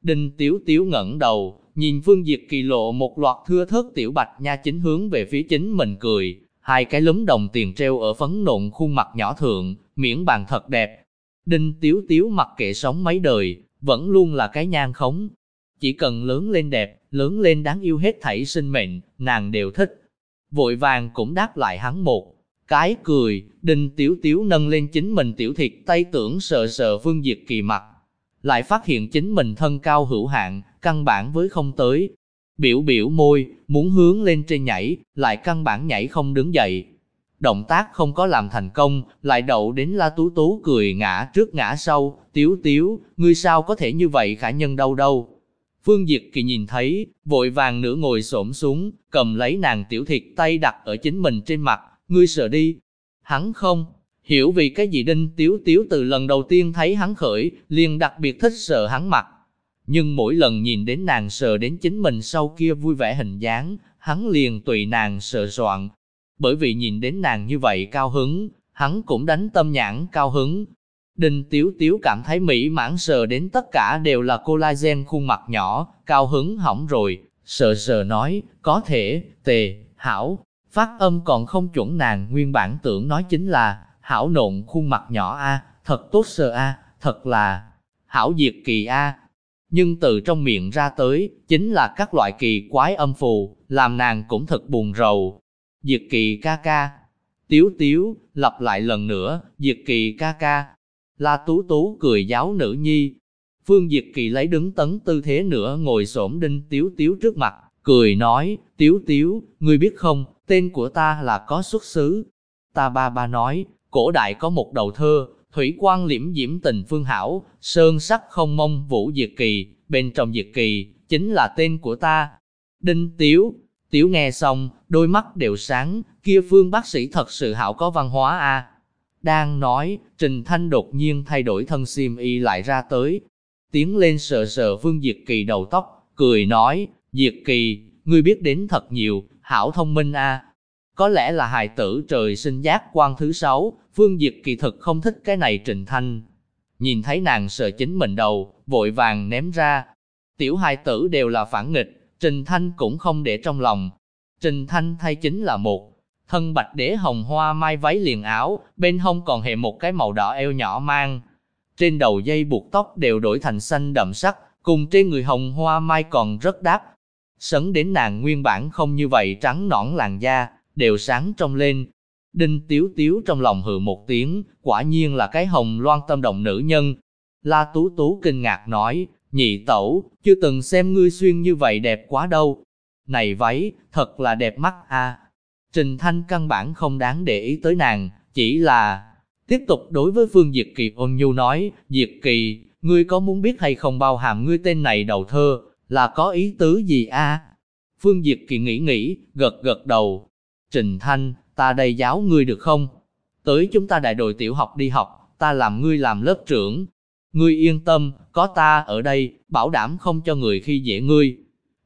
Đinh Tiếu Tiếu ngẩng đầu, nhìn Phương Diệt Kỳ lộ một loạt thưa thớt tiểu bạch nha chính hướng về phía chính mình cười, hai cái lúm đồng tiền treo ở phấn nộn khuôn mặt nhỏ thượng, miễn bàn thật đẹp. Đinh Tiếu Tiếu mặc kệ sống mấy đời, vẫn luôn là cái nhan khống, chỉ cần lớn lên đẹp, lớn lên đáng yêu hết thảy sinh mệnh, nàng đều thích. Vội vàng cũng đáp lại hắn một cái cười, đinh tiểu tiếu nâng lên chính mình tiểu thiệt tay tưởng sờ sờ phương diệt kỳ mặt. Lại phát hiện chính mình thân cao hữu hạn, căn bản với không tới. Biểu biểu môi, muốn hướng lên trên nhảy, lại căn bản nhảy không đứng dậy. Động tác không có làm thành công, lại đậu đến la tú tú cười ngã trước ngã sau, tiếu tiếu, ngươi sao có thể như vậy khả nhân đâu đâu. Phương Diệt Kỳ nhìn thấy, vội vàng nửa ngồi xổm xuống, cầm lấy nàng tiểu thiệt tay đặt ở chính mình trên mặt, ngươi sợ đi. Hắn không, hiểu vì cái gì đinh tiếu tiếu từ lần đầu tiên thấy hắn khởi, liền đặc biệt thích sợ hắn mặt. Nhưng mỗi lần nhìn đến nàng sợ đến chính mình sau kia vui vẻ hình dáng, hắn liền tùy nàng sợ soạn. Bởi vì nhìn đến nàng như vậy cao hứng, hắn cũng đánh tâm nhãn cao hứng, Đinh Tiếu Tiếu cảm thấy mỹ mãn sờ đến tất cả đều là collagen khuôn mặt nhỏ, cao hứng hỏng rồi, sờ sờ nói, có thể, tề, hảo, phát âm còn không chuẩn nàng nguyên bản tưởng nói chính là, hảo nộn khuôn mặt nhỏ a, thật tốt sờ a, thật là, hảo diệt kỳ a. Nhưng từ trong miệng ra tới, chính là các loại kỳ quái âm phù, làm nàng cũng thật buồn rầu. Diệt kỳ ca ca, tiếu tiếu, lặp lại lần nữa, diệt kỳ ca ca, La Tú Tú cười giáo nữ nhi. Phương Diệt Kỳ lấy đứng tấn tư thế nữa ngồi xổm đinh tiếu tiếu trước mặt, cười nói, tiếu tiếu, ngươi biết không, tên của ta là có xuất xứ. Ta ba ba nói, cổ đại có một đầu thơ, thủy quan liễm diễm tình phương hảo, sơn sắc không mong vũ diệt kỳ, bên trong diệt kỳ, chính là tên của ta. Đinh tiếu, tiếu nghe xong, đôi mắt đều sáng, kia phương bác sĩ thật sự hảo có văn hóa a. Đang nói, Trình Thanh đột nhiên thay đổi thân xiêm y lại ra tới. Tiến lên sờ sờ Phương Diệt Kỳ đầu tóc, cười nói, Diệt Kỳ, ngươi biết đến thật nhiều, hảo thông minh a. Có lẽ là hài tử trời sinh giác quan thứ sáu, Phương Diệt Kỳ thực không thích cái này Trình Thanh. Nhìn thấy nàng sợ chính mình đầu, vội vàng ném ra. Tiểu Hai tử đều là phản nghịch, Trình Thanh cũng không để trong lòng. Trình Thanh thay chính là một thân bạch đế hồng hoa mai váy liền áo, bên hông còn hệ một cái màu đỏ eo nhỏ mang. Trên đầu dây buộc tóc đều đổi thành xanh đậm sắc, cùng trên người hồng hoa mai còn rất đáp. Sấn đến nàng nguyên bản không như vậy trắng nõn làn da, đều sáng trong lên. Đinh tiếu tiếu trong lòng hừ một tiếng, quả nhiên là cái hồng loan tâm động nữ nhân. La Tú Tú kinh ngạc nói, nhị tẩu, chưa từng xem ngươi xuyên như vậy đẹp quá đâu. Này váy, thật là đẹp mắt a. Trình Thanh căn bản không đáng để ý tới nàng, chỉ là tiếp tục đối với Phương Diệt Kỳ ôn nhu nói, Diệt Kỳ, ngươi có muốn biết hay không bao hàm ngươi tên này đầu thơ, là có ý tứ gì à? a? Phương Diệt Kỳ nghĩ nghĩ, gật gật đầu. Trình Thanh, ta đây giáo ngươi được không? Tới chúng ta đại đội tiểu học đi học, ta làm ngươi làm lớp trưởng. Ngươi yên tâm, có ta ở đây, bảo đảm không cho người khi dễ ngươi.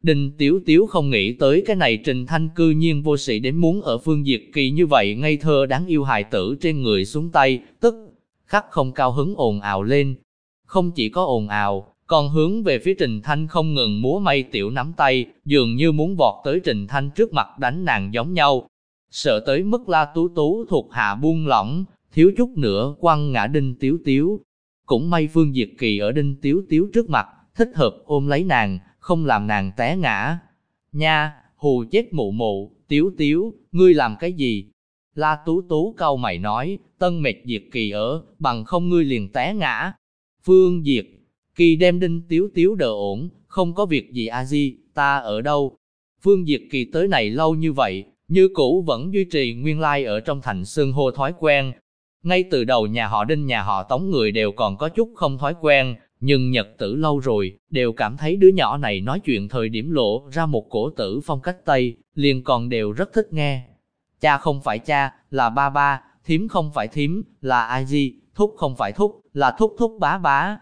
Đinh Tiểu Tiếu không nghĩ tới cái này Trình Thanh cư nhiên vô sĩ đến muốn ở phương diệt kỳ như vậy ngây thơ đáng yêu hài tử trên người xuống tay, tức khắc không cao hứng ồn ào lên. Không chỉ có ồn ào, còn hướng về phía Trình Thanh không ngừng múa may tiểu nắm tay, dường như muốn vọt tới Trình Thanh trước mặt đánh nàng giống nhau. Sợ tới mức la tú tú thuộc hạ buông lỏng, thiếu chút nữa quăng ngã Đinh Tiếu Tiếu. Cũng may Phương Diệt Kỳ ở Đinh Tiếu Tiếu trước mặt, thích hợp ôm lấy nàng, không làm nàng té ngã. Nha, hù chết mụ mụ, tiếu tiếu, ngươi làm cái gì? La tú tú câu mày nói, tân mệt diệt kỳ ở, bằng không ngươi liền té ngã. Phương diệt, kỳ đem đinh tiếu tiếu đỡ ổn, không có việc gì a di, ta ở đâu? Phương diệt kỳ tới này lâu như vậy, như cũ vẫn duy trì nguyên lai ở trong thành xương hô thói quen. Ngay từ đầu nhà họ đinh nhà họ tống người đều còn có chút không thói quen, nhưng nhật tử lâu rồi, đều cảm thấy đứa nhỏ này nói chuyện thời điểm lộ ra một cổ tử phong cách Tây, liền còn đều rất thích nghe. Cha không phải cha, là ba ba, thím không phải thím, là ai gì, thúc không phải thúc, là thúc thúc bá bá.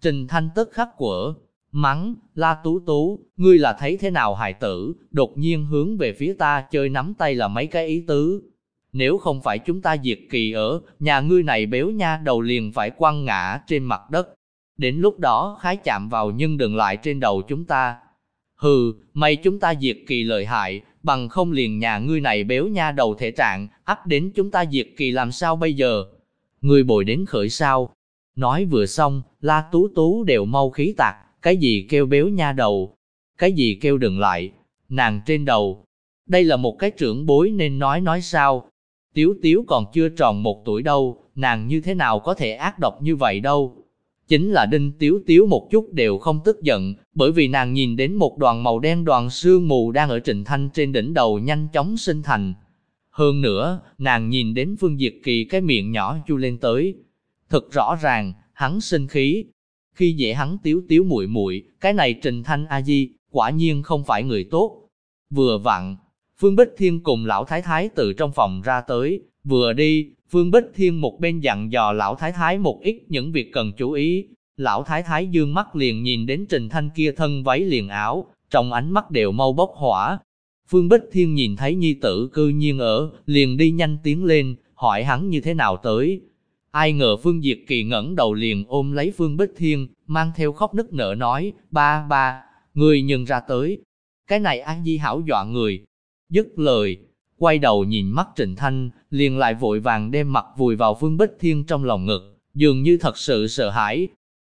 Trình thanh tức khắc của mắng, la tú tú, ngươi là thấy thế nào hài tử, đột nhiên hướng về phía ta chơi nắm tay là mấy cái ý tứ. Nếu không phải chúng ta diệt kỳ ở, nhà ngươi này béo nha đầu liền phải quăng ngã trên mặt đất. Đến lúc đó khái chạm vào nhưng đừng lại trên đầu chúng ta. Hừ, may chúng ta diệt kỳ lợi hại, bằng không liền nhà ngươi này béo nha đầu thể trạng, áp đến chúng ta diệt kỳ làm sao bây giờ? Ngươi bồi đến khởi sao? Nói vừa xong, la tú tú đều mau khí tạc, cái gì kêu béo nha đầu? Cái gì kêu đừng lại? Nàng trên đầu. Đây là một cái trưởng bối nên nói nói sao? Tiếu tiếu còn chưa tròn một tuổi đâu, nàng như thế nào có thể ác độc như vậy đâu? Chính là Đinh Tiếu Tiếu một chút đều không tức giận, bởi vì nàng nhìn đến một đoàn màu đen đoàn sương mù đang ở Trịnh Thanh trên đỉnh đầu nhanh chóng sinh thành. Hơn nữa, nàng nhìn đến Phương Diệt Kỳ cái miệng nhỏ chu lên tới. Thật rõ ràng, hắn sinh khí. Khi dễ hắn tiếu tiếu muội muội, cái này Trình Thanh A Di, quả nhiên không phải người tốt. Vừa vặn, Phương Bích Thiên cùng lão thái thái từ trong phòng ra tới, vừa đi, Phương Bích Thiên một bên dặn dò lão thái thái một ít những việc cần chú ý. Lão thái thái dương mắt liền nhìn đến Trình Thanh kia thân váy liền áo, trong ánh mắt đều mau bốc hỏa. Phương Bích Thiên nhìn thấy nhi tử cư nhiên ở, liền đi nhanh tiến lên, hỏi hắn như thế nào tới. Ai ngờ Phương Diệt Kỳ ngẩng đầu liền ôm lấy Phương Bích Thiên, mang theo khóc nức nở nói, ba ba, người nhận ra tới. Cái này An Di hảo dọa người. Dứt lời, quay đầu nhìn mắt Trịnh Thanh, liền lại vội vàng đem mặt vùi vào Phương Bích Thiên trong lòng ngực, dường như thật sự sợ hãi.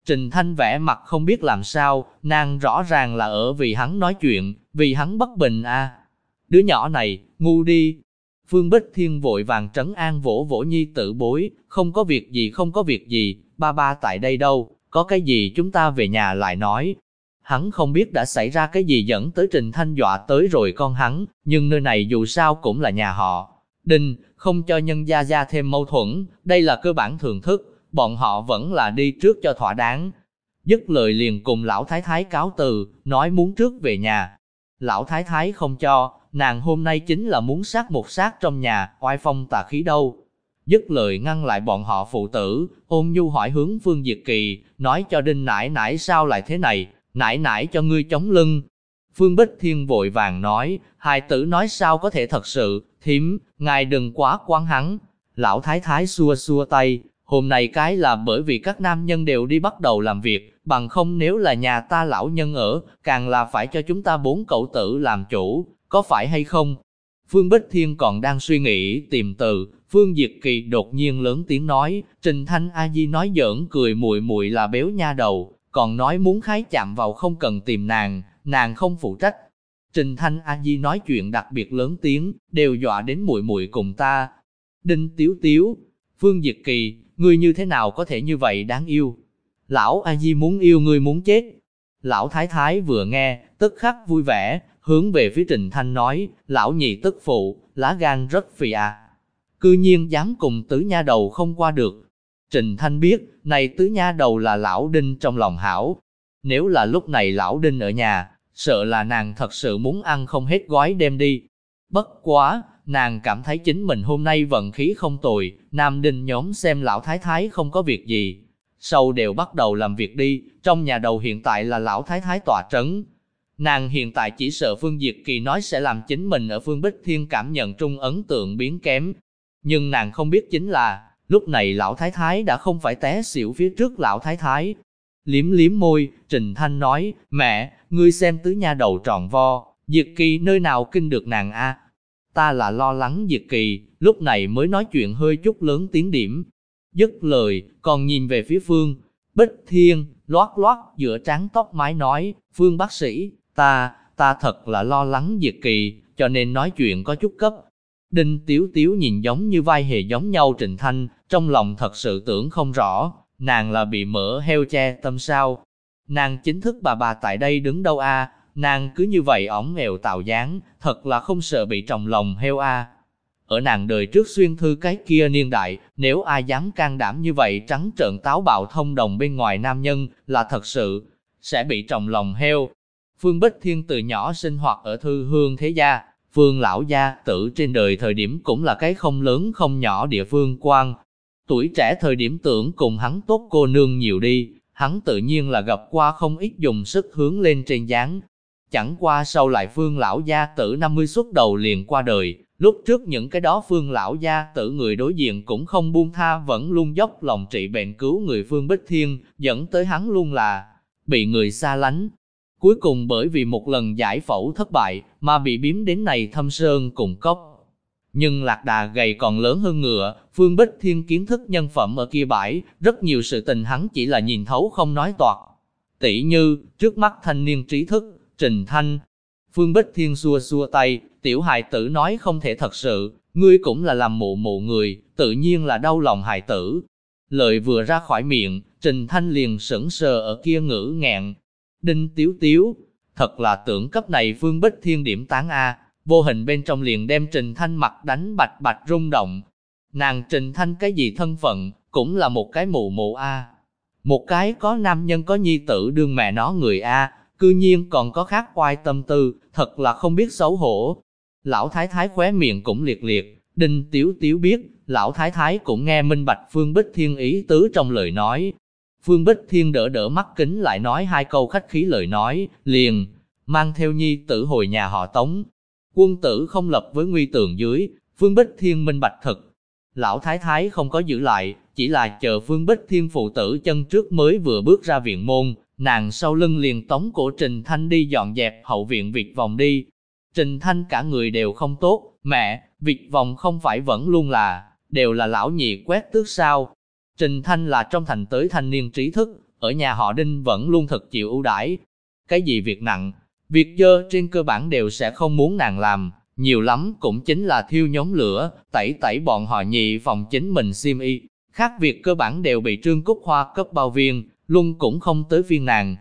Trịnh Thanh vẽ mặt không biết làm sao, nàng rõ ràng là ở vì hắn nói chuyện, vì hắn bất bình a. À. Đứa nhỏ này, ngu đi. Phương Bích Thiên vội vàng trấn an vỗ vỗ nhi tử bối, không có việc gì không có việc gì, ba ba tại đây đâu, có cái gì chúng ta về nhà lại nói. Hắn không biết đã xảy ra cái gì dẫn tới Trình Thanh dọa tới rồi con hắn, nhưng nơi này dù sao cũng là nhà họ. Đinh, không cho nhân gia gia thêm mâu thuẫn, đây là cơ bản thường thức, bọn họ vẫn là đi trước cho thỏa đáng. Dứt lời liền cùng lão thái thái cáo từ, nói muốn trước về nhà. Lão thái thái không cho, nàng hôm nay chính là muốn sát một sát trong nhà, oai phong tà khí đâu. Dứt lời ngăn lại bọn họ phụ tử, ôn nhu hỏi hướng Phương Diệt Kỳ, nói cho Đinh nải nải sao lại thế này, nải nải cho ngươi chống lưng. Phương Bích Thiên vội vàng nói, hài tử nói sao có thể thật sự, thím, ngài đừng quá quan hắn. Lão thái thái xua xua tay, hôm nay cái là bởi vì các nam nhân đều đi bắt đầu làm việc, bằng không nếu là nhà ta lão nhân ở, càng là phải cho chúng ta bốn cậu tử làm chủ, có phải hay không? Phương Bích Thiên còn đang suy nghĩ tìm từ, Phương Diệt Kỳ đột nhiên lớn tiếng nói, Trình Thanh A Di nói giỡn cười mùi mùi là béo nha đầu, còn nói muốn khái chạm vào không cần tìm nàng, nàng không phụ trách. Trình Thanh A Di nói chuyện đặc biệt lớn tiếng, đều dọa đến mùi mùi cùng ta. Đinh Tiếu Tiếu, Phương Diệt Kỳ, ngươi như thế nào có thể như vậy đáng yêu? Lão A Di muốn yêu ngươi muốn chết. Lão Thái Thái vừa nghe, tức khắc vui vẻ, hướng về phía Trình Thanh nói, lão nhị tức phụ, lá gan rất phì à. Cư nhiên dám cùng tứ nha đầu không qua được. Trình Thanh biết, này tứ nha đầu là lão đinh trong lòng hảo. Nếu là lúc này lão đinh ở nhà, sợ là nàng thật sự muốn ăn không hết gói đem đi. Bất quá, nàng cảm thấy chính mình hôm nay vận khí không tồi, nam đinh nhóm xem lão thái thái không có việc gì. Sau đều bắt đầu làm việc đi, trong nhà đầu hiện tại là lão thái thái tòa trấn, Nàng hiện tại chỉ sợ Phương Diệt Kỳ nói sẽ làm chính mình ở Phương Bích Thiên cảm nhận trung ấn tượng biến kém. Nhưng nàng không biết chính là, lúc này lão thái thái đã không phải té xỉu phía trước lão thái thái. Liếm liếm môi, Trình Thanh nói, mẹ, ngươi xem tứ nha đầu tròn vo, Diệt Kỳ nơi nào kinh được nàng a? Ta là lo lắng Diệt Kỳ, lúc này mới nói chuyện hơi chút lớn tiếng điểm. Dứt lời, còn nhìn về phía Phương, Bích Thiên, loát loát giữa trán tóc mái nói, Phương bác sĩ, Ta, ta thật là lo lắng Diệt Kỳ, cho nên nói chuyện có chút cấp. Đinh Tiếu Tiếu nhìn giống như vai hề giống nhau Trình Thanh, trong lòng thật sự tưởng không rõ, nàng là bị mỡ heo che tâm sao. Nàng chính thức bà bà tại đây đứng đâu a nàng cứ như vậy ổng nghèo tạo dáng, thật là không sợ bị trồng lòng heo a Ở nàng đời trước xuyên thư cái kia niên đại, nếu ai dám can đảm như vậy trắng trợn táo bạo thông đồng bên ngoài nam nhân, là thật sự, sẽ bị trồng lòng heo. Phương Bích Thiên từ nhỏ sinh hoạt ở thư hương thế gia, Phương lão gia tử trên đời thời điểm cũng là cái không lớn không nhỏ địa phương quan. Tuổi trẻ thời điểm tưởng cùng hắn tốt cô nương nhiều đi, hắn tự nhiên là gặp qua không ít dùng sức hướng lên trên dáng. Chẳng qua sau lại phương lão gia tử 50 xuất đầu liền qua đời, lúc trước những cái đó phương lão gia tử người đối diện cũng không buông tha vẫn luôn dốc lòng trị bệnh cứu người phương Bích Thiên, dẫn tới hắn luôn là bị người xa lánh, Cuối cùng bởi vì một lần giải phẫu thất bại, mà bị biếm đến này thâm sơn cùng cốc. Nhưng lạc đà gầy còn lớn hơn ngựa, Phương Bích Thiên kiến thức nhân phẩm ở kia bãi, rất nhiều sự tình hắn chỉ là nhìn thấu không nói toạc. Tỷ như, trước mắt thanh niên trí thức, Trình Thanh. Phương Bích Thiên xua xua tay, tiểu hài tử nói không thể thật sự, ngươi cũng là làm mụ mụ người, tự nhiên là đau lòng hài tử. Lời vừa ra khỏi miệng, Trình Thanh liền sững sờ ở kia ngữ ngẹn, Đinh Tiếu Tiếu, thật là tưởng cấp này Phương Bích Thiên điểm tán A, vô hình bên trong liền đem Trình Thanh mặt đánh bạch bạch rung động. Nàng Trình Thanh cái gì thân phận, cũng là một cái mụ mụ A. Một cái có nam nhân có nhi tử đương mẹ nó người A, cư nhiên còn có khác oai tâm tư, thật là không biết xấu hổ. Lão Thái Thái khóe miệng cũng liệt liệt, Đinh Tiếu Tiếu biết, Lão Thái Thái cũng nghe minh bạch Phương Bích Thiên ý tứ trong lời nói, Phương Bích Thiên đỡ đỡ mắt kính lại nói hai câu khách khí lời nói, liền, mang theo nhi tử hồi nhà họ Tống. Quân tử không lập với nguy tường dưới, Phương Bích Thiên minh bạch thực. Lão Thái Thái không có giữ lại, chỉ là chờ Phương Bích Thiên phụ tử chân trước mới vừa bước ra viện môn, nàng sau lưng liền tống cổ Trình Thanh đi dọn dẹp hậu viện việc vòng đi. Trình Thanh cả người đều không tốt, mẹ, việc vòng không phải vẫn luôn là, đều là lão nhị quét tước sao, Trình Thanh là trong thành tới thanh niên trí thức, ở nhà họ Đinh vẫn luôn thật chịu ưu đãi. Cái gì việc nặng, việc dơ trên cơ bản đều sẽ không muốn nàng làm, nhiều lắm cũng chính là thiêu nhóm lửa, tẩy tẩy bọn họ nhị phòng chính mình xiêm y. Khác việc cơ bản đều bị Trương Cúc Hoa cấp bao viên, luôn cũng không tới viên nàng.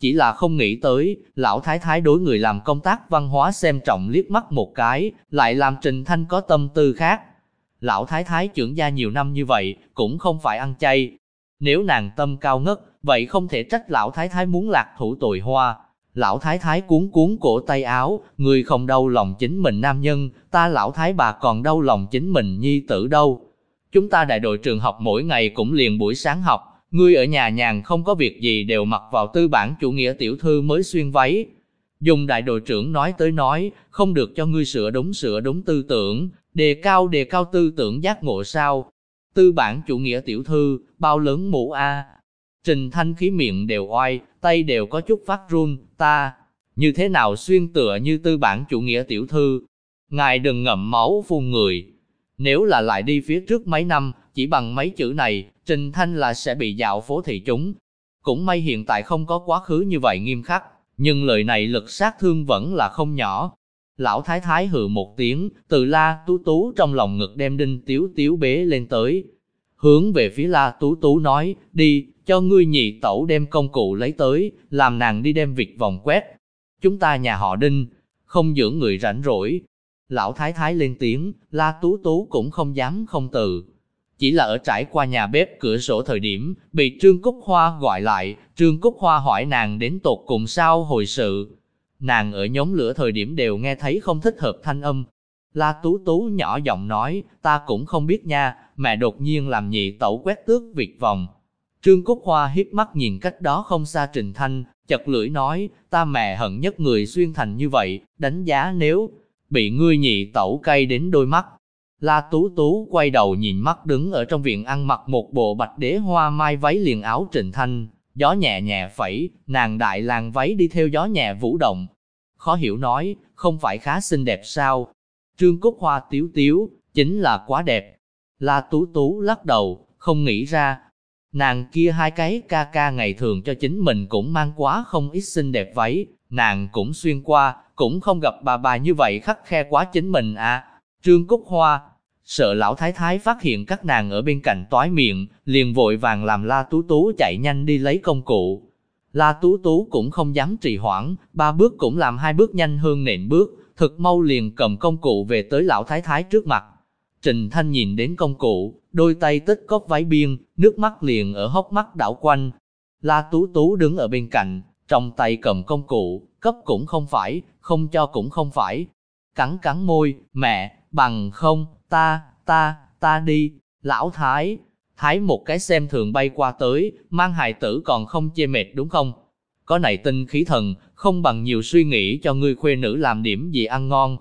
Chỉ là không nghĩ tới, lão thái thái đối người làm công tác văn hóa xem trọng liếc mắt một cái, lại làm Trình Thanh có tâm tư khác. Lão thái thái trưởng gia nhiều năm như vậy, cũng không phải ăn chay. Nếu nàng tâm cao ngất, vậy không thể trách lão thái thái muốn lạc thủ tồi hoa. Lão thái thái cuốn cuốn cổ tay áo, người không đau lòng chính mình nam nhân, ta lão thái bà còn đau lòng chính mình nhi tử đâu. Chúng ta đại đội trường học mỗi ngày cũng liền buổi sáng học, ngươi ở nhà nhàn không có việc gì đều mặc vào tư bản chủ nghĩa tiểu thư mới xuyên váy. Dùng đại đội trưởng nói tới nói, không được cho ngươi sửa đúng sửa đúng tư tưởng, đề cao đề cao tư tưởng giác ngộ sao. Tư bản chủ nghĩa tiểu thư, bao lớn mũ A. Trình thanh khí miệng đều oai, tay đều có chút phát run, ta, như thế nào xuyên tựa như tư bản chủ nghĩa tiểu thư. Ngài đừng ngậm máu phun người. Nếu là lại đi phía trước mấy năm, chỉ bằng mấy chữ này, Trình Thanh là sẽ bị dạo phố thị chúng. Cũng may hiện tại không có quá khứ như vậy nghiêm khắc, nhưng lời này lực sát thương vẫn là không nhỏ. Lão Thái Thái hừ một tiếng, từ la tú tú trong lòng ngực đem đinh tiếu tiếu bế lên tới. Hướng về phía la tú tú nói, đi, cho ngươi nhị tẩu đem công cụ lấy tới, làm nàng đi đem việc vòng quét. Chúng ta nhà họ đinh, không dưỡng người rảnh rỗi. Lão Thái Thái lên tiếng, la tú tú cũng không dám không từ. Chỉ là ở trải qua nhà bếp cửa sổ thời điểm, bị Trương Cúc Hoa gọi lại, Trương Cúc Hoa hỏi nàng đến tột cùng sao hồi sự. Nàng ở nhóm lửa thời điểm đều nghe thấy không thích hợp thanh âm. La Tú Tú nhỏ giọng nói, ta cũng không biết nha, mẹ đột nhiên làm nhị tẩu quét tước việc vòng. Trương Cúc Hoa hiếp mắt nhìn cách đó không xa Trình Thanh, chật lưỡi nói, ta mẹ hận nhất người xuyên thành như vậy, đánh giá nếu bị ngươi nhị tẩu cay đến đôi mắt, La Tú Tú quay đầu nhìn mắt đứng ở trong viện ăn mặc một bộ bạch đế hoa mai váy liền áo Trình Thanh, gió nhẹ nhẹ phẩy, nàng đại làng váy đi theo gió nhẹ vũ động. Khó hiểu nói, không phải khá xinh đẹp sao? Trương Cúc Hoa tiếu tiếu, chính là quá đẹp. La Tú Tú lắc đầu, không nghĩ ra. Nàng kia hai cái ca ca ngày thường cho chính mình cũng mang quá không ít xinh đẹp váy, nàng cũng xuyên qua, cũng không gặp bà bà như vậy khắc khe quá chính mình à. Trương Cúc Hoa, sợ lão thái thái phát hiện các nàng ở bên cạnh toái miệng, liền vội vàng làm La Tú Tú chạy nhanh đi lấy công cụ. La Tú Tú cũng không dám trì hoãn, ba bước cũng làm hai bước nhanh hơn nện bước, thực mau liền cầm công cụ về tới lão thái thái trước mặt. Trình Thanh nhìn đến công cụ, đôi tay tích cóp váy biên, nước mắt liền ở hốc mắt đảo quanh. La Tú Tú đứng ở bên cạnh, trong tay cầm công cụ, cấp cũng không phải, không cho cũng không phải. Cắn cắn môi, mẹ, bằng không, ta, ta, ta đi, lão thái, thái một cái xem thường bay qua tới, mang hài tử còn không chê mệt đúng không? Có này tinh khí thần, không bằng nhiều suy nghĩ cho ngươi khuê nữ làm điểm gì ăn ngon.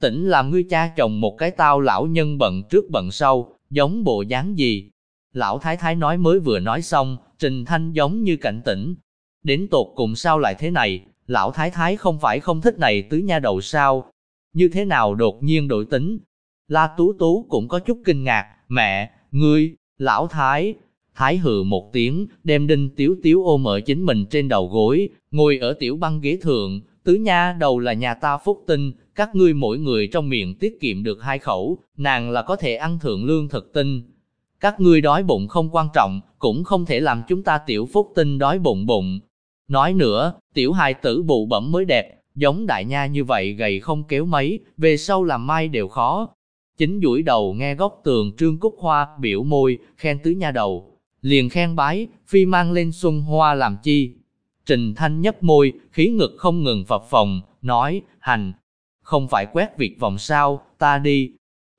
Tỉnh làm ngươi cha chồng một cái tao lão nhân bận trước bận sau, giống bộ dáng gì? Lão thái thái nói mới vừa nói xong, Trình Thanh giống như cảnh tỉnh. Đến tột cùng sao lại thế này, lão thái thái không phải không thích này tứ nha đầu sao? Như thế nào đột nhiên đổi tính, La Tú Tú cũng có chút kinh ngạc, mẹ, ngươi, lão Thái. Thái hừ một tiếng, đem đinh tiếu tiếu ôm ở chính mình trên đầu gối, ngồi ở tiểu băng ghế thượng, tứ nha đầu là nhà ta phúc tinh, các ngươi mỗi người trong miệng tiết kiệm được hai khẩu, nàng là có thể ăn thượng lương thực tinh. Các ngươi đói bụng không quan trọng, cũng không thể làm chúng ta tiểu phúc tinh đói bụng bụng. Nói nữa, tiểu hài tử bụ bẩm mới đẹp, giống đại nha như vậy gầy không kéo mấy, về sau làm mai đều khó. Chính duỗi đầu nghe góc tường trương cúc hoa, biểu môi, khen tứ nha đầu. Liền khen bái, phi mang lên xuân hoa làm chi. Trình Thanh nhấp môi, khí ngực không ngừng phập phồng, nói, hành. Không phải quét việc vòng sao, ta đi.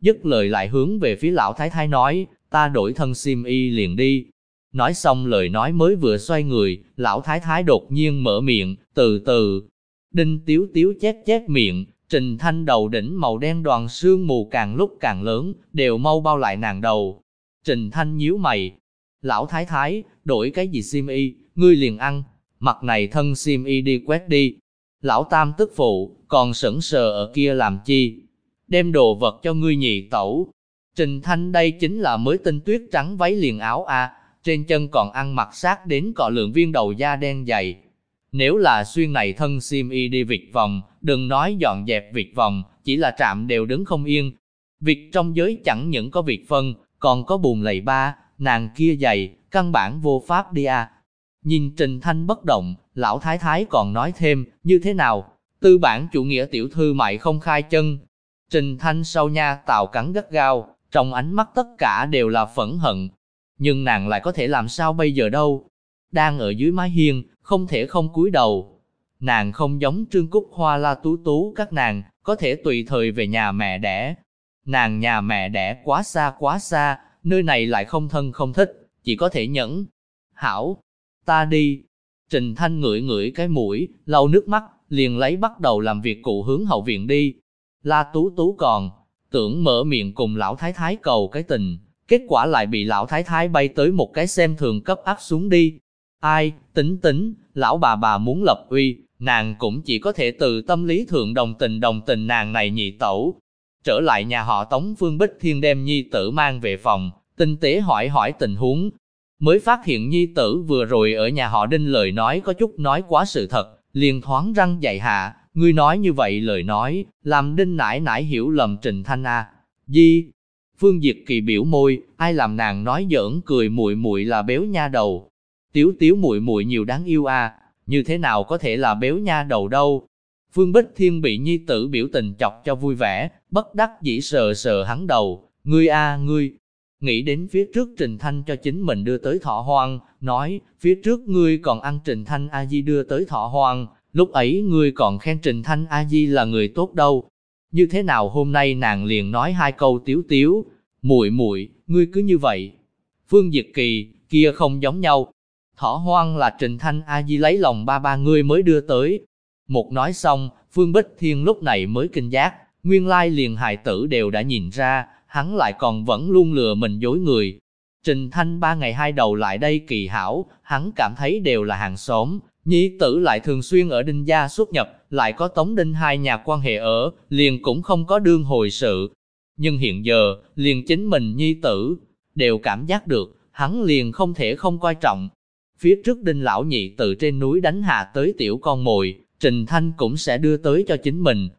Dứt lời lại hướng về phía lão thái thái nói, ta đổi thân sim y liền đi. Nói xong lời nói mới vừa xoay người, lão thái thái đột nhiên mở miệng, từ từ. Đinh tiếu tiếu chét chét miệng, Trình Thanh đầu đỉnh màu đen đoàn sương mù càng lúc càng lớn, đều mau bao lại nàng đầu. Trình Thanh nhíu mày. Lão thái thái, đổi cái gì sim y, ngươi liền ăn, mặt này thân sim y đi quét đi. Lão tam tức phụ, còn sững sờ ở kia làm chi? Đem đồ vật cho ngươi nhị tẩu. Trình Thanh đây chính là mới tinh tuyết trắng váy liền áo a, trên chân còn ăn mặc sát đến cọ lượng viên đầu da đen dày, nếu là xuyên này thân sim y đi việc vòng, đừng nói dọn dẹp việc vòng, chỉ là trạm đều đứng không yên. Việc trong giới chẳng những có việc phân, còn có bùn lầy ba, nàng kia dày, căn bản vô pháp đi à. Nhìn Trình Thanh bất động, lão thái thái còn nói thêm, như thế nào, tư bản chủ nghĩa tiểu thư mại không khai chân. Trình Thanh sau nha tào cắn gắt gao, trong ánh mắt tất cả đều là phẫn hận. Nhưng nàng lại có thể làm sao bây giờ đâu? Đang ở dưới mái hiên, không thể không cúi đầu. Nàng không giống Trương Cúc Hoa La Tú Tú các nàng, có thể tùy thời về nhà mẹ đẻ. Nàng nhà mẹ đẻ quá xa quá xa, nơi này lại không thân không thích, chỉ có thể nhẫn. Hảo, ta đi. Trình Thanh ngửi ngửi cái mũi, lau nước mắt, liền lấy bắt đầu làm việc cụ hướng hậu viện đi. La Tú Tú còn, tưởng mở miệng cùng lão thái thái cầu cái tình, kết quả lại bị lão thái thái bay tới một cái xem thường cấp áp xuống đi. Ai, tính tính, lão bà bà muốn lập uy, nàng cũng chỉ có thể từ tâm lý thượng đồng tình đồng tình nàng này nhị tẩu. Trở lại nhà họ Tống Phương Bích Thiên đem nhi tử mang về phòng, tinh tế hỏi hỏi tình huống. Mới phát hiện nhi tử vừa rồi ở nhà họ Đinh lời nói có chút nói quá sự thật, liền thoáng răng dạy hạ, ngươi nói như vậy lời nói, làm Đinh nãi nãi hiểu lầm Trình Thanh A. Di, Phương Diệt Kỳ biểu môi, ai làm nàng nói giỡn cười muội muội là béo nha đầu. Tiếu tiếu muội muội nhiều đáng yêu a, như thế nào có thể là béo nha đầu đâu. Phương Bích Thiên bị nhi tử biểu tình chọc cho vui vẻ, bất đắc dĩ sờ sờ hắn đầu, ngươi a ngươi. Nghĩ đến phía trước Trình Thanh cho chính mình đưa tới thọ hoang, nói, phía trước ngươi còn ăn Trình Thanh A Di đưa tới thọ hoang, lúc ấy ngươi còn khen Trình Thanh A Di là người tốt đâu. Như thế nào hôm nay nàng liền nói hai câu tiếu tiếu, muội muội, ngươi cứ như vậy. Phương Diệt Kỳ, kia không giống nhau. Thỏ hoang là Trình Thanh A Di lấy lòng ba ba người mới đưa tới. Một nói xong, Phương Bích Thiên lúc này mới kinh giác, nguyên lai liền hài tử đều đã nhìn ra, hắn lại còn vẫn luôn lừa mình dối người. Trình Thanh ba ngày hai đầu lại đây kỳ hảo, hắn cảm thấy đều là hàng xóm, nhi tử lại thường xuyên ở đinh gia xuất nhập, lại có tống đinh hai nhà quan hệ ở, liền cũng không có đương hồi sự. Nhưng hiện giờ, liền chính mình nhi tử, đều cảm giác được, hắn liền không thể không coi trọng. Phía trước đinh lão nhị từ trên núi đánh hạ tới tiểu con mồi, Trình Thanh cũng sẽ đưa tới cho chính mình.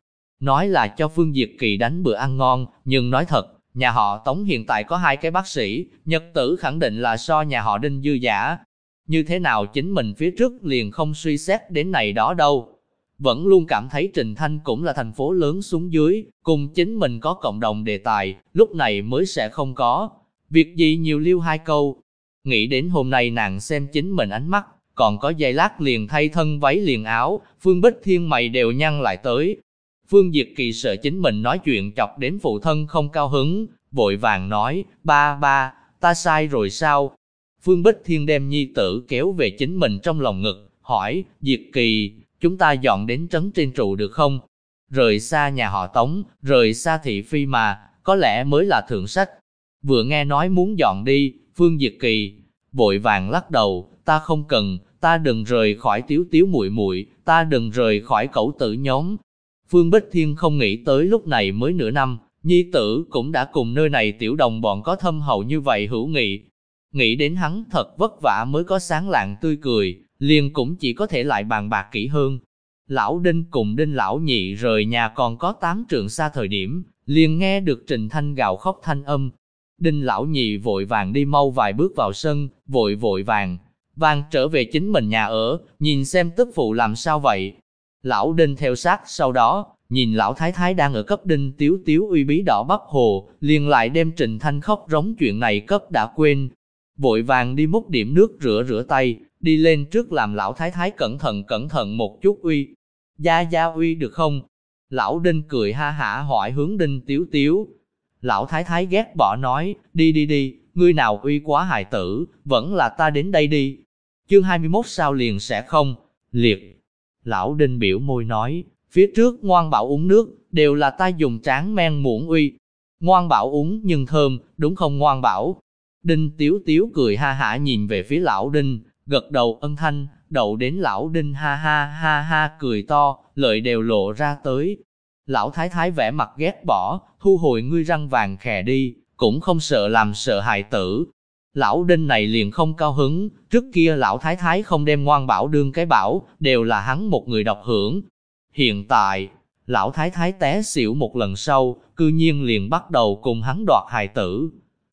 Nói là cho Phương Diệt Kỳ đánh bữa ăn ngon, nhưng nói thật, nhà họ Tống hiện tại có hai cái bác sĩ, nhật tử khẳng định là so nhà họ Đinh dư giả. Như thế nào chính mình phía trước liền không suy xét đến này đó đâu vẫn luôn cảm thấy Trình Thanh cũng là thành phố lớn xuống dưới, cùng chính mình có cộng đồng đề tài, lúc này mới sẽ không có. Việc gì nhiều lưu hai câu. Nghĩ đến hôm nay nàng xem chính mình ánh mắt, còn có giây lát liền thay thân váy liền áo, Phương Bích Thiên mày đều nhăn lại tới. Phương Diệt Kỳ sợ chính mình nói chuyện chọc đến phụ thân không cao hứng, vội vàng nói, ba ba, ta sai rồi sao? Phương Bích Thiên đem nhi tử kéo về chính mình trong lòng ngực, hỏi, Diệt Kỳ, chúng ta dọn đến trấn trên trụ được không? Rời xa nhà họ Tống, rời xa thị phi mà, có lẽ mới là thượng sách. Vừa nghe nói muốn dọn đi, Phương Diệt Kỳ, vội vàng lắc đầu, ta không cần, ta đừng rời khỏi tiếu tiếu muội muội, ta đừng rời khỏi cẩu tử nhóm. Phương Bích Thiên không nghĩ tới lúc này mới nửa năm, nhi tử cũng đã cùng nơi này tiểu đồng bọn có thâm hậu như vậy hữu nghị. Nghĩ đến hắn thật vất vả mới có sáng lạng tươi cười, liền cũng chỉ có thể lại bàn bạc kỹ hơn. Lão Đinh cùng Đinh Lão Nhị rời nhà còn có tám trường xa thời điểm, liền nghe được Trình Thanh gào khóc thanh âm. Đinh Lão Nhị vội vàng đi mau vài bước vào sân, vội vội vàng, vàng trở về chính mình nhà ở, nhìn xem tức phụ làm sao vậy. Lão Đinh theo sát sau đó, nhìn Lão Thái Thái đang ở cấp Đinh Tiếu Tiếu uy bí đỏ bắp hồ, liền lại đem Trình Thanh khóc rống chuyện này cấp đã quên. Vội vàng đi múc điểm nước rửa rửa tay, đi lên trước làm lão thái thái cẩn thận cẩn thận một chút uy. Gia gia uy được không? Lão đinh cười ha hả hỏi hướng đinh tiếu tiếu. Lão thái thái ghét bỏ nói, đi đi đi, ngươi nào uy quá hài tử, vẫn là ta đến đây đi. Chương 21 sao liền sẽ không, liệt. Lão đinh biểu môi nói, phía trước ngoan bảo uống nước, đều là ta dùng tráng men muỗng uy. Ngoan bảo uống nhưng thơm, đúng không ngoan bảo? Đinh tiếu tiếu cười ha hả nhìn về phía lão đinh, gật đầu ân thanh, đậu đến lão đinh ha ha ha ha cười to, lợi đều lộ ra tới. Lão thái thái vẻ mặt ghét bỏ, thu hồi ngươi răng vàng khè đi, cũng không sợ làm sợ hại tử. Lão đinh này liền không cao hứng, trước kia lão thái thái không đem ngoan bảo đương cái bảo, đều là hắn một người độc hưởng. Hiện tại, lão thái thái té xỉu một lần sau, cư nhiên liền bắt đầu cùng hắn đoạt hài tử.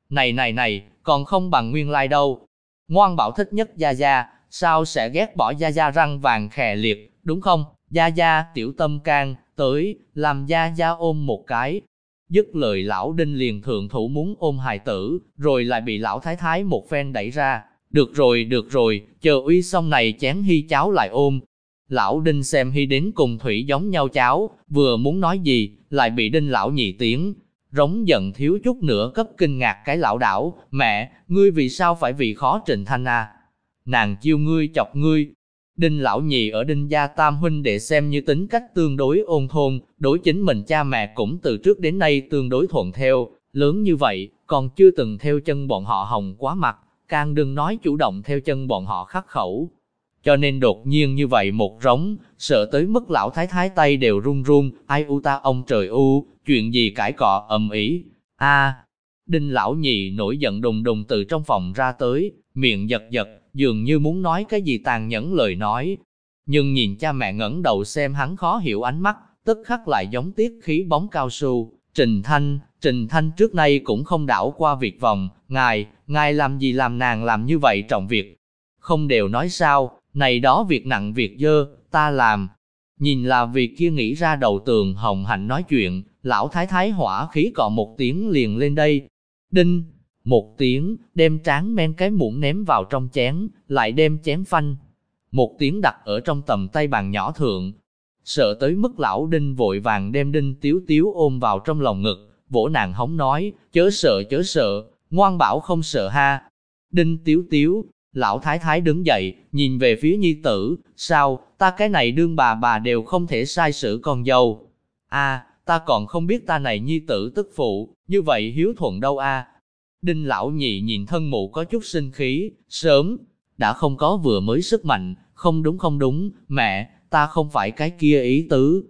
Này này này, còn không bằng nguyên lai like đâu. Ngoan bảo thích nhất Gia Gia, sao sẽ ghét bỏ Gia Gia răng vàng khè liệt, đúng không? Gia Gia tiểu tâm can, tới, làm Gia Gia ôm một cái. Dứt lời lão đinh liền thượng thủ muốn ôm hài tử, rồi lại bị lão thái thái một phen đẩy ra. Được rồi, được rồi, chờ uy xong này chén hy cháo lại ôm. Lão đinh xem hy đến cùng thủy giống nhau cháo, vừa muốn nói gì, lại bị đinh lão nhị tiếng. Rống giận thiếu chút nữa cấp kinh ngạc cái lão đảo, mẹ, ngươi vì sao phải vì khó trình thanh à? Nàng chiêu ngươi chọc ngươi, Đinh lão nhị ở đinh gia tam huynh để xem như tính cách tương đối ôn thôn, đối chính mình cha mẹ cũng từ trước đến nay tương đối thuận theo, lớn như vậy, còn chưa từng theo chân bọn họ hồng quá mặt, càng đừng nói chủ động theo chân bọn họ khắc khẩu. Cho nên đột nhiên như vậy một rống, sợ tới mức lão thái thái tay đều run run, ai u ta ông trời u, chuyện gì cãi cọ ầm ĩ. A, đinh lão nhị nổi giận đùng đùng từ trong phòng ra tới, miệng giật giật, dường như muốn nói cái gì tàn nhẫn lời nói. Nhưng nhìn cha mẹ ngẩng đầu xem hắn khó hiểu ánh mắt, tức khắc lại giống tiết khí bóng cao su. Trình Thanh, Trình Thanh trước nay cũng không đảo qua việc vòng, ngài, ngài làm gì làm nàng làm như vậy trọng việc. Không đều nói sao, này đó việc nặng việc dơ, ta làm. Nhìn là việc kia nghĩ ra đầu tường hồng hạnh nói chuyện, lão thái thái hỏa khí cọ một tiếng liền lên đây. Đinh, một tiếng, đem tráng men cái muỗng ném vào trong chén, lại đem chén phanh. Một tiếng đặt ở trong tầm tay bàn nhỏ thượng. Sợ tới mức lão đinh vội vàng đem đinh tiếu tiếu ôm vào trong lòng ngực, vỗ nàng hống nói, chớ sợ chớ sợ, ngoan bảo không sợ ha. Đinh tiếu tiếu, lão thái thái đứng dậy, nhìn về phía nhi tử, sao, ta cái này đương bà bà đều không thể sai sự con dâu. a ta còn không biết ta này nhi tử tức phụ, như vậy hiếu thuận đâu a Đinh lão nhị nhìn thân mụ có chút sinh khí, sớm, đã không có vừa mới sức mạnh, không đúng không đúng, mẹ, ta không phải cái kia ý tứ.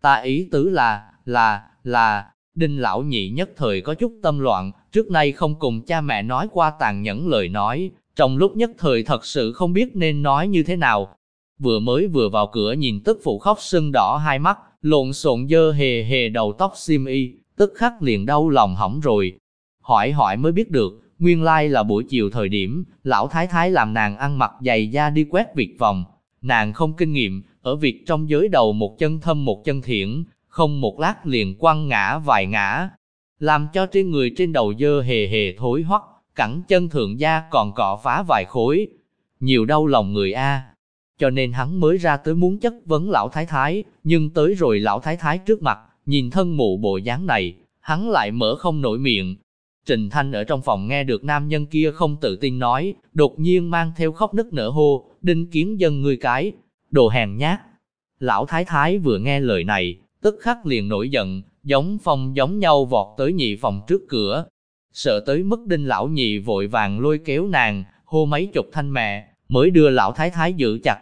Ta ý tứ là, là, là, đinh lão nhị nhất thời có chút tâm loạn, trước nay không cùng cha mẹ nói qua tàn nhẫn lời nói, trong lúc nhất thời thật sự không biết nên nói như thế nào. Vừa mới vừa vào cửa nhìn tức phụ khóc sưng đỏ hai mắt, lộn xộn dơ hề hề đầu tóc xiêm y, tức khắc liền đau lòng hỏng rồi, hỏi hỏi mới biết được, nguyên lai là buổi chiều thời điểm, lão thái thái làm nàng ăn mặc giày da đi quét việc vòng. Nàng không kinh nghiệm, ở việc trong giới đầu một chân thâm một chân thiển, không một lát liền quăng ngã vài ngã, làm cho trên người trên đầu dơ hề hề thối hoắc, cẳng chân thượng da còn cọ phá vài khối. Nhiều đau lòng người A. Cho nên hắn mới ra tới muốn chất vấn lão thái thái, nhưng tới rồi lão thái thái trước mặt, nhìn thân mụ bộ dáng này, hắn lại mở không nổi miệng, Trình Thanh ở trong phòng nghe được nam nhân kia không tự tin nói, đột nhiên mang theo khóc nức nở hô, đinh kiến dân người cái, đồ hèn nhát. Lão Thái Thái vừa nghe lời này, tức khắc liền nổi giận, giống phong giống nhau vọt tới nhị phòng trước cửa. Sợ tới mức đinh lão nhị vội vàng lôi kéo nàng, hô mấy chục thanh mẹ, mới đưa lão Thái Thái giữ chặt.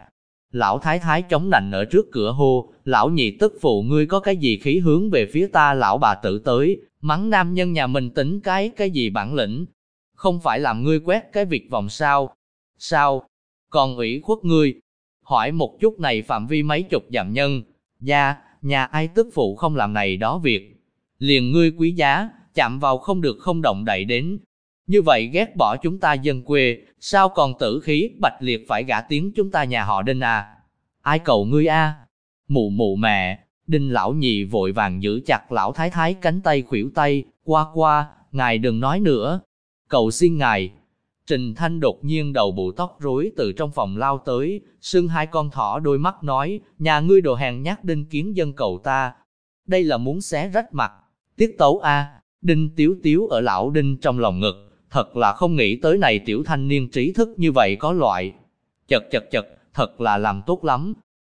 Lão Thái Thái chống nạnh ở trước cửa hô, lão nhị tức phụ ngươi có cái gì khí hướng về phía ta lão bà tử tới, Mắng nam nhân nhà mình tính cái cái gì bản lĩnh, không phải làm ngươi quét cái việc vòng sao. Sao? Còn ủy khuất ngươi. Hỏi một chút này phạm vi mấy chục dặm nhân. Gia, nhà ai tức phụ không làm này đó việc. Liền ngươi quý giá, chạm vào không được không động đậy đến. Như vậy ghét bỏ chúng ta dân quê, sao còn tử khí bạch liệt phải gả tiếng chúng ta nhà họ đinh à? Ai cầu ngươi a? Mụ mụ mẹ, Đinh lão nhị vội vàng giữ chặt lão thái thái cánh tay khuỷu tay, qua qua, ngài đừng nói nữa. Cầu xin ngài. Trình Thanh đột nhiên đầu bụ tóc rối từ trong phòng lao tới, sưng hai con thỏ đôi mắt nói, nhà ngươi đồ hàng nhát đinh kiến dân cầu ta. Đây là muốn xé rách mặt. Tiết tấu A, đinh tiếu tiếu ở lão đinh trong lòng ngực, thật là không nghĩ tới này tiểu thanh niên trí thức như vậy có loại. Chật chật chật, thật là làm tốt lắm,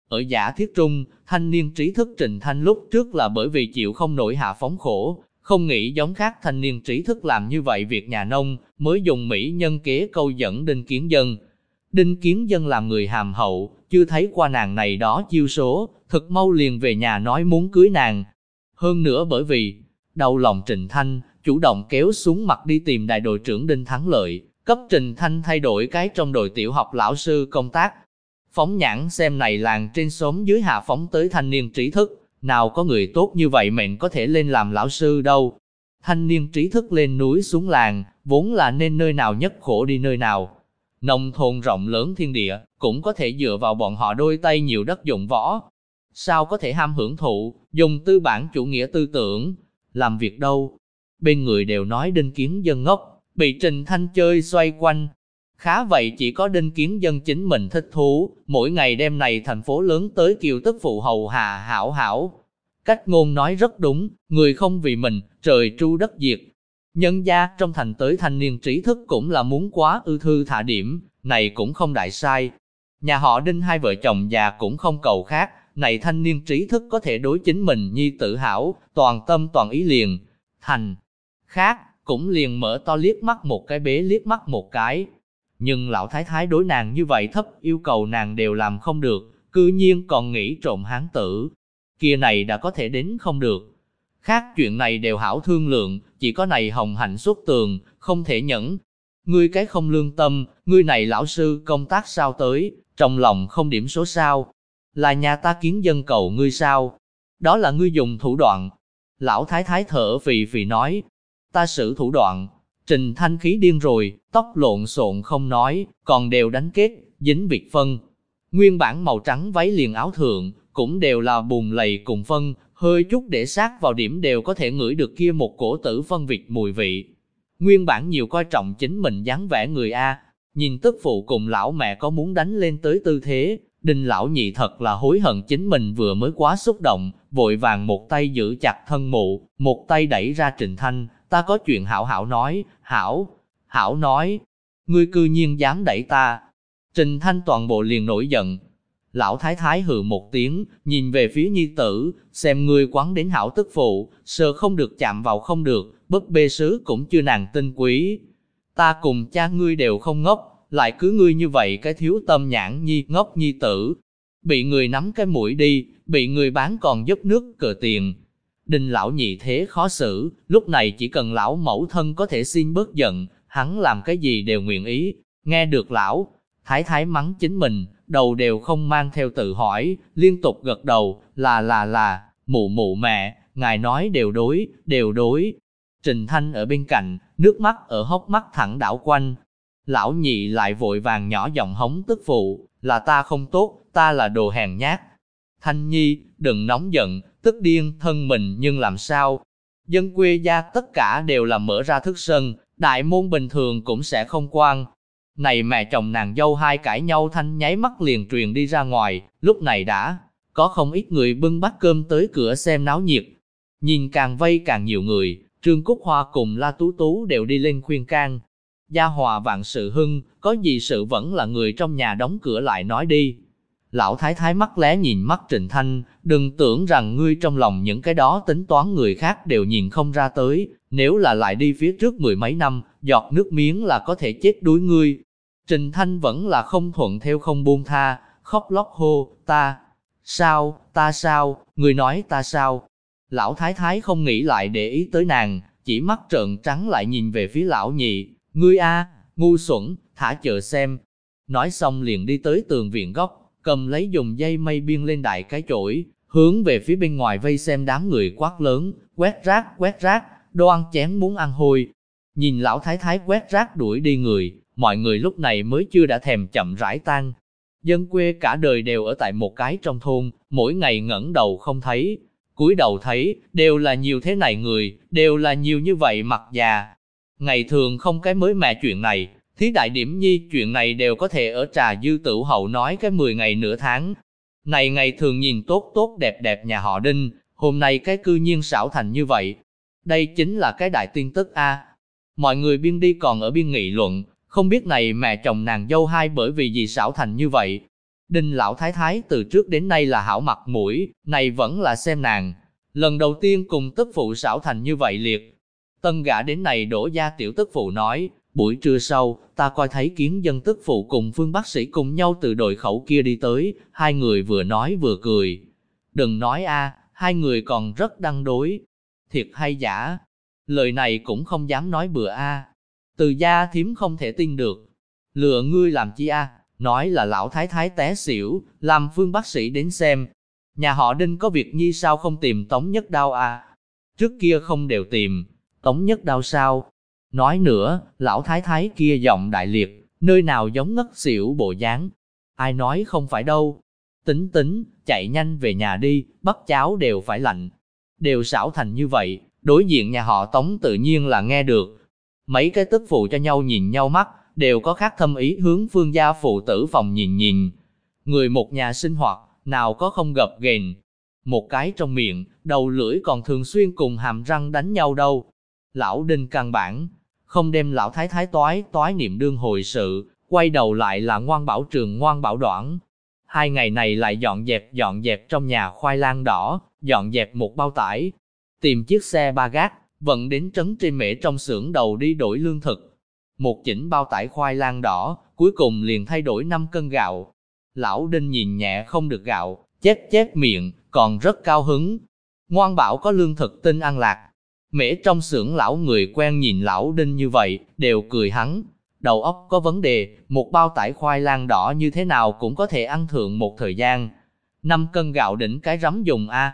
ở giả thiết trung, thanh niên trí thức Trình Thanh lúc trước là bởi vì chịu không nổi hạ phóng khổ, không nghĩ giống khác thanh niên trí thức làm như vậy việc nhà nông, mới dùng mỹ nhân kế câu dẫn Đinh Kiến Dân. Đinh Kiến Dân làm người hàm hậu, chưa thấy qua nàng này đó chiêu số, thật mau liền về nhà nói muốn cưới nàng. Hơn nữa bởi vì, đau lòng Trình Thanh, chủ động kéo xuống mặt đi tìm đại đội trưởng Đinh Thắng Lợi, cấp Trình Thanh thay đổi cái trong đội tiểu học lão sư công tác, Phóng nhãn xem này làng trên xóm dưới hạ phóng tới thanh niên trí thức, nào có người tốt như vậy mệnh có thể lên làm lão sư đâu. Thanh niên trí thức lên núi xuống làng, vốn là nên nơi nào nhất khổ đi nơi nào. Nông thôn rộng lớn thiên địa, cũng có thể dựa vào bọn họ đôi tay nhiều đất dụng võ. Sao có thể ham hưởng thụ, dùng tư bản chủ nghĩa tư tưởng, làm việc đâu? Bên người đều nói đinh kiến dân ngốc, bị Trình Thanh chơi xoay quanh. Khá vậy chỉ có đinh kiến dân chính mình thích thú, mỗi ngày đêm này thành phố lớn tới kiều tức phụ hầu hạ hảo hảo. Cách ngôn nói rất đúng, người không vì mình, trời tru đất diệt. Nhân gia trong thành tới thanh niên trí thức cũng là muốn quá ư thư thả điểm, này cũng không đại sai. Nhà họ đinh hai vợ chồng già cũng không cầu khác, này thanh niên trí thức có thể đối chính mình nhi tự hảo, toàn tâm toàn ý liền. Thành, khác, cũng liền mở to liếc mắt một cái bế liếc mắt một cái. Nhưng lão thái thái đối nàng như vậy thấp yêu cầu nàng đều làm không được, cư nhiên còn nghĩ trộm hán tử. Kia này đã có thể đến không được. Khác chuyện này đều hảo thương lượng, chỉ có này hồng hạnh xuất tường, không thể nhẫn. Ngươi cái không lương tâm, ngươi này lão sư công tác sao tới, trong lòng không điểm số sao. Là nhà ta kiến dân cầu ngươi sao? Đó là ngươi dùng thủ đoạn. Lão thái thái thở phì phì nói, ta sử thủ đoạn. Trình thanh khí điên rồi, tóc lộn xộn không nói, còn đều đánh kết, dính biệt phân. Nguyên bản màu trắng váy liền áo thượng, cũng đều là bùn lầy cùng phân, hơi chút để sát vào điểm đều có thể ngửi được kia một cổ tử phân vịt mùi vị. Nguyên bản nhiều coi trọng chính mình dáng vẻ người A, nhìn tức phụ cùng lão mẹ có muốn đánh lên tới tư thế, đinh lão nhị thật là hối hận chính mình vừa mới quá xúc động, vội vàng một tay giữ chặt thân mụ, một tay đẩy ra Trình Thanh, ta có chuyện hảo hảo nói, hảo, hảo nói, ngươi cư nhiên dám đẩy ta. Trình Thanh toàn bộ liền nổi giận. Lão thái thái hừ một tiếng, nhìn về phía nhi tử, xem ngươi quán đến hảo tức phụ, sợ không được chạm vào không được, bất bê sứ cũng chưa nàng tinh quý. Ta cùng cha ngươi đều không ngốc, lại cứ ngươi như vậy cái thiếu tâm nhãn nhi ngốc nhi tử. Bị người nắm cái mũi đi, bị người bán còn giúp nước cờ tiền, Đinh lão nhị thế khó xử, lúc này chỉ cần lão mẫu thân có thể xin bớt giận, hắn làm cái gì đều nguyện ý. Nghe được lão, thái thái mắng chính mình, đầu đều không mang theo tự hỏi, liên tục gật đầu, là là là, mụ mụ mẹ, ngài nói đều đối, đều đối. Trình Thanh ở bên cạnh, nước mắt ở hốc mắt thẳng đảo quanh. Lão nhị lại vội vàng nhỏ giọng hống tức phụ, là ta không tốt, ta là đồ hèn nhát. Thanh Nhi, đừng nóng giận, tức điên thân mình nhưng làm sao? Dân quê gia tất cả đều là mở ra thức sân, đại môn bình thường cũng sẽ không quan. Này mẹ chồng nàng dâu hai cãi nhau thanh nháy mắt liền truyền đi ra ngoài, lúc này đã có không ít người bưng bát cơm tới cửa xem náo nhiệt. Nhìn càng vây càng nhiều người, Trương Cúc Hoa cùng La Tú Tú đều đi lên khuyên can. Gia hòa vạn sự hưng, có gì sự vẫn là người trong nhà đóng cửa lại nói đi. Lão thái thái mắt lé nhìn mắt Trịnh Thanh, đừng tưởng rằng ngươi trong lòng những cái đó tính toán người khác đều nhìn không ra tới, nếu là lại đi phía trước mười mấy năm, giọt nước miếng là có thể chết đuối ngươi. Trình Thanh vẫn là không thuận theo không buông tha, khóc lóc hô, ta, sao, ta sao, người nói ta sao. Lão thái thái không nghĩ lại để ý tới nàng, chỉ mắt trợn trắng lại nhìn về phía lão nhị, ngươi a, ngu xuẩn, thả chờ xem. Nói xong liền đi tới tường viện góc, cầm lấy dùng dây mây biên lên đại cái chổi, hướng về phía bên ngoài vây xem đám người quát lớn, quét rác, quét rác, đồ ăn chén muốn ăn hôi. Nhìn lão thái thái quét rác đuổi đi người, mọi người lúc này mới chưa đã thèm chậm rãi tan. Dân quê cả đời đều ở tại một cái trong thôn, mỗi ngày ngẩng đầu không thấy, cúi đầu thấy, đều là nhiều thế này người, đều là nhiều như vậy mặt già. Ngày thường không cái mới mẹ chuyện này, Thí đại điểm nhi chuyện này đều có thể ở trà dư tử hậu nói cái 10 ngày nửa tháng. Này ngày thường nhìn tốt tốt đẹp đẹp nhà họ Đinh, hôm nay cái cư nhiên xảo thành như vậy. Đây chính là cái đại tiên tức A. Mọi người biên đi còn ở biên nghị luận, không biết này mẹ chồng nàng dâu hai bởi vì gì xảo thành như vậy. Đinh lão thái thái từ trước đến nay là hảo mặt mũi, này vẫn là xem nàng. Lần đầu tiên cùng tức phụ xảo thành như vậy liệt. Tân gã đến này đổ gia tiểu tức phụ nói, Buổi trưa sau, ta coi thấy kiến dân tức phụ cùng phương bác sĩ cùng nhau từ đội khẩu kia đi tới, hai người vừa nói vừa cười. Đừng nói a, hai người còn rất đăng đối. Thiệt hay giả? Lời này cũng không dám nói bừa a. Từ gia thím không thể tin được. Lừa ngươi làm chi a? Nói là lão thái thái té xỉu, làm phương bác sĩ đến xem. Nhà họ Đinh có việc nhi sao không tìm Tống Nhất Đao a? Trước kia không đều tìm, Tống Nhất Đao sao? Nói nữa, lão thái thái kia giọng đại liệt, nơi nào giống ngất xỉu bộ dáng. Ai nói không phải đâu. Tính tính, chạy nhanh về nhà đi, bắt cháo đều phải lạnh. Đều xảo thành như vậy, đối diện nhà họ Tống tự nhiên là nghe được. Mấy cái tức phụ cho nhau nhìn nhau mắt, đều có khác thâm ý hướng phương gia phụ tử phòng nhìn nhìn. Người một nhà sinh hoạt, nào có không gập ghềnh. Một cái trong miệng, đầu lưỡi còn thường xuyên cùng hàm răng đánh nhau đâu. Lão Đinh căn bản, không đem lão thái thái toái toái niệm đương hồi sự, quay đầu lại là ngoan bảo trường ngoan bảo đoạn. Hai ngày này lại dọn dẹp dọn dẹp trong nhà khoai lang đỏ, dọn dẹp một bao tải, tìm chiếc xe ba gác, vận đến trấn trên mễ trong xưởng đầu đi đổi lương thực. Một chỉnh bao tải khoai lang đỏ, cuối cùng liền thay đổi 5 cân gạo. Lão Đinh nhìn nhẹ không được gạo, chép chép miệng, còn rất cao hứng. Ngoan bảo có lương thực tinh ăn lạc. Mễ trong xưởng lão người quen nhìn lão Đinh như vậy, đều cười hắn. Đầu óc có vấn đề, một bao tải khoai lang đỏ như thế nào cũng có thể ăn thượng một thời gian. năm cân gạo đỉnh cái rắm dùng A,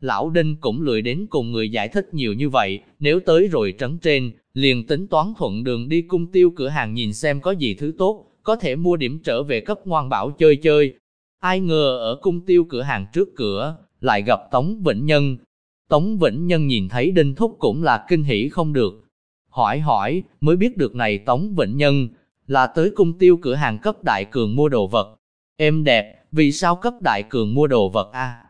Lão Đinh cũng lười đến cùng người giải thích nhiều như vậy, nếu tới rồi trấn trên, liền tính toán thuận đường đi cung tiêu cửa hàng nhìn xem có gì thứ tốt, có thể mua điểm trở về cấp ngoan bảo chơi chơi. Ai ngờ ở cung tiêu cửa hàng trước cửa, lại gặp Tống Vĩnh Nhân. Tống Vĩnh Nhân nhìn thấy Đinh Thúc cũng là kinh hỉ không được. Hỏi hỏi, mới biết được này Tống Vĩnh Nhân, là tới cung tiêu cửa hàng cấp đại cường mua đồ vật. Em đẹp, vì sao cấp đại cường mua đồ vật a?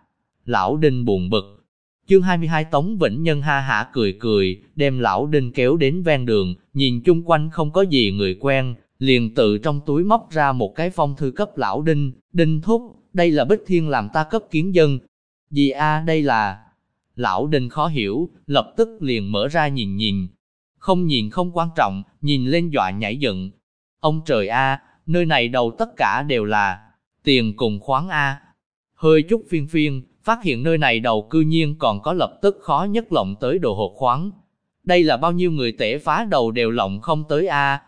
Lão Đinh buồn bực. Chương 22 Tống Vĩnh Nhân ha hả cười cười, đem Lão Đinh kéo đến ven đường, nhìn chung quanh không có gì người quen, liền tự trong túi móc ra một cái phong thư cấp Lão Đinh, Đinh thúc, đây là Bích Thiên làm ta cấp kiến dân. Dì a đây là... Lão Đinh khó hiểu, lập tức liền mở ra nhìn nhìn. Không nhìn không quan trọng, nhìn lên dọa nhảy dựng. Ông trời a, nơi này đầu tất cả đều là tiền cùng khoáng a. Hơi chút phiên phiên, phát hiện nơi này đầu cư nhiên còn có lập tức khó nhất lộng tới đồ hộp khoáng. Đây là bao nhiêu người tể phá đầu đều lộng không tới a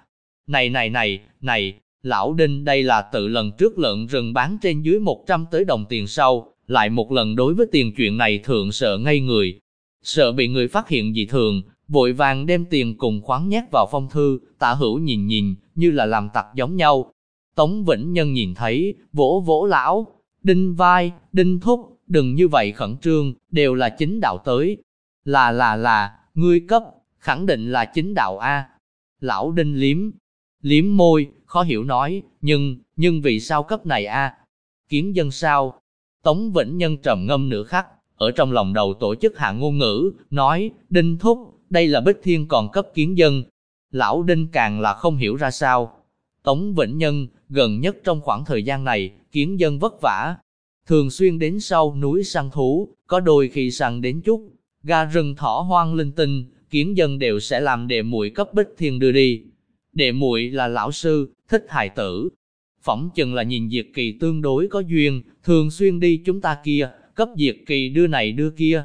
Này này này, này, lão đinh đây là tự lần trước lợn rừng bán trên dưới 100 tới đồng tiền sau, lại một lần đối với tiền chuyện này thượng sợ ngây người. Sợ bị người phát hiện gì thường, vội vàng đem tiền cùng khoáng nhét vào phong thư, tạ hữu nhìn nhìn, như là làm tặc giống nhau. Tống Vĩnh Nhân nhìn thấy, vỗ vỗ lão, đinh vai, đinh thúc, đừng như vậy khẩn trương, đều là chính đạo tới. Là là là, ngươi cấp, khẳng định là chính đạo A. Lão đinh liếm, liếm môi, khó hiểu nói, nhưng, nhưng vì sao cấp này A? Kiến dân sao? Tống Vĩnh Nhân trầm ngâm nửa khắc, ở trong lòng đầu tổ chức hạ ngôn ngữ, nói, đinh thúc, đây là bích thiên còn cấp kiến dân. Lão đinh càng là không hiểu ra sao. Tống Vĩnh Nhân, gần nhất trong khoảng thời gian này, kiến dân vất vả, thường xuyên đến sau núi săn thú, có đôi khi săn đến chút, gà rừng thỏ hoang linh tinh, kiến dân đều sẽ làm đệ muội cấp bích thiên đưa đi. Đệ muội là lão sư, thích hài tử. Phỏng chừng là nhìn Diệt Kỳ tương đối có duyên, thường xuyên đi chúng ta kia, cấp Diệt Kỳ đưa này đưa kia.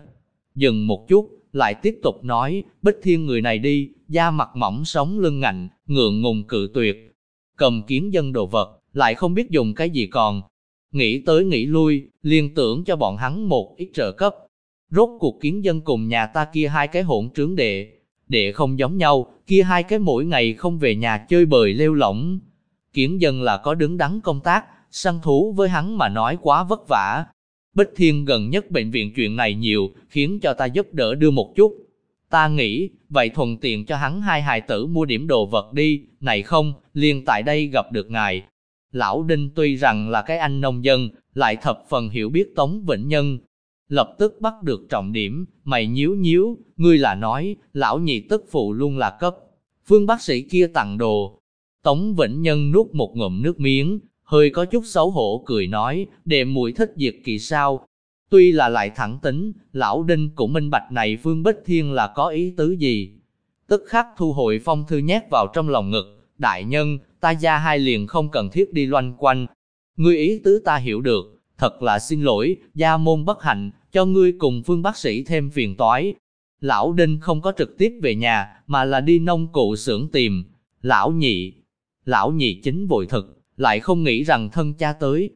Dừng một chút, lại tiếp tục nói, bích thiên người này đi, da mặt mỏng sống lưng ngạnh, ngượng ngùng cự tuyệt. Cầm kiến dân đồ vật, lại không biết dùng cái gì còn, Nghĩ tới nghĩ lui, liên tưởng cho bọn hắn một ít trợ cấp. Rốt cuộc kiến dân cùng nhà ta kia hai cái hỗn trướng đệ. Đệ không giống nhau, kia hai cái mỗi ngày không về nhà chơi bời lêu lỏng. Kiến dân là có đứng đắn công tác, săn thú với hắn mà nói quá vất vả. Bích Thiên gần nhất bệnh viện chuyện này nhiều, khiến cho ta giúp đỡ đưa một chút. Ta nghĩ, vậy thuận tiện cho hắn hai hài tử mua điểm đồ vật đi, này không, liền tại đây gặp được ngài, Lão Đinh tuy rằng là cái anh nông dân, lại thập phần hiểu biết Tống Vĩnh Nhân. Lập tức bắt được trọng điểm, mày nhíu nhíu, ngươi là nói, lão nhị tức phụ luôn là cấp. Phương bác sĩ kia tặng đồ. Tống Vĩnh Nhân nuốt một ngụm nước miếng, hơi có chút xấu hổ cười nói, đệ muội thích diệt kỳ sao. Tuy là lại thẳng tính, lão đinh cũng minh bạch này vương Bích Thiên là có ý tứ gì. Tức khắc thu hồi phong thư nhét vào trong lòng ngực, đại nhân, ta gia hai liền không cần thiết đi loanh quanh. Ngươi ý tứ ta hiểu được, thật là xin lỗi, gia môn bất hạnh, cho ngươi cùng phương bác sĩ thêm phiền toái. Lão Đinh không có trực tiếp về nhà, mà là đi nông cụ xưởng tìm. Lão nhị, lão nhị chính vội thực, lại không nghĩ rằng thân cha tới.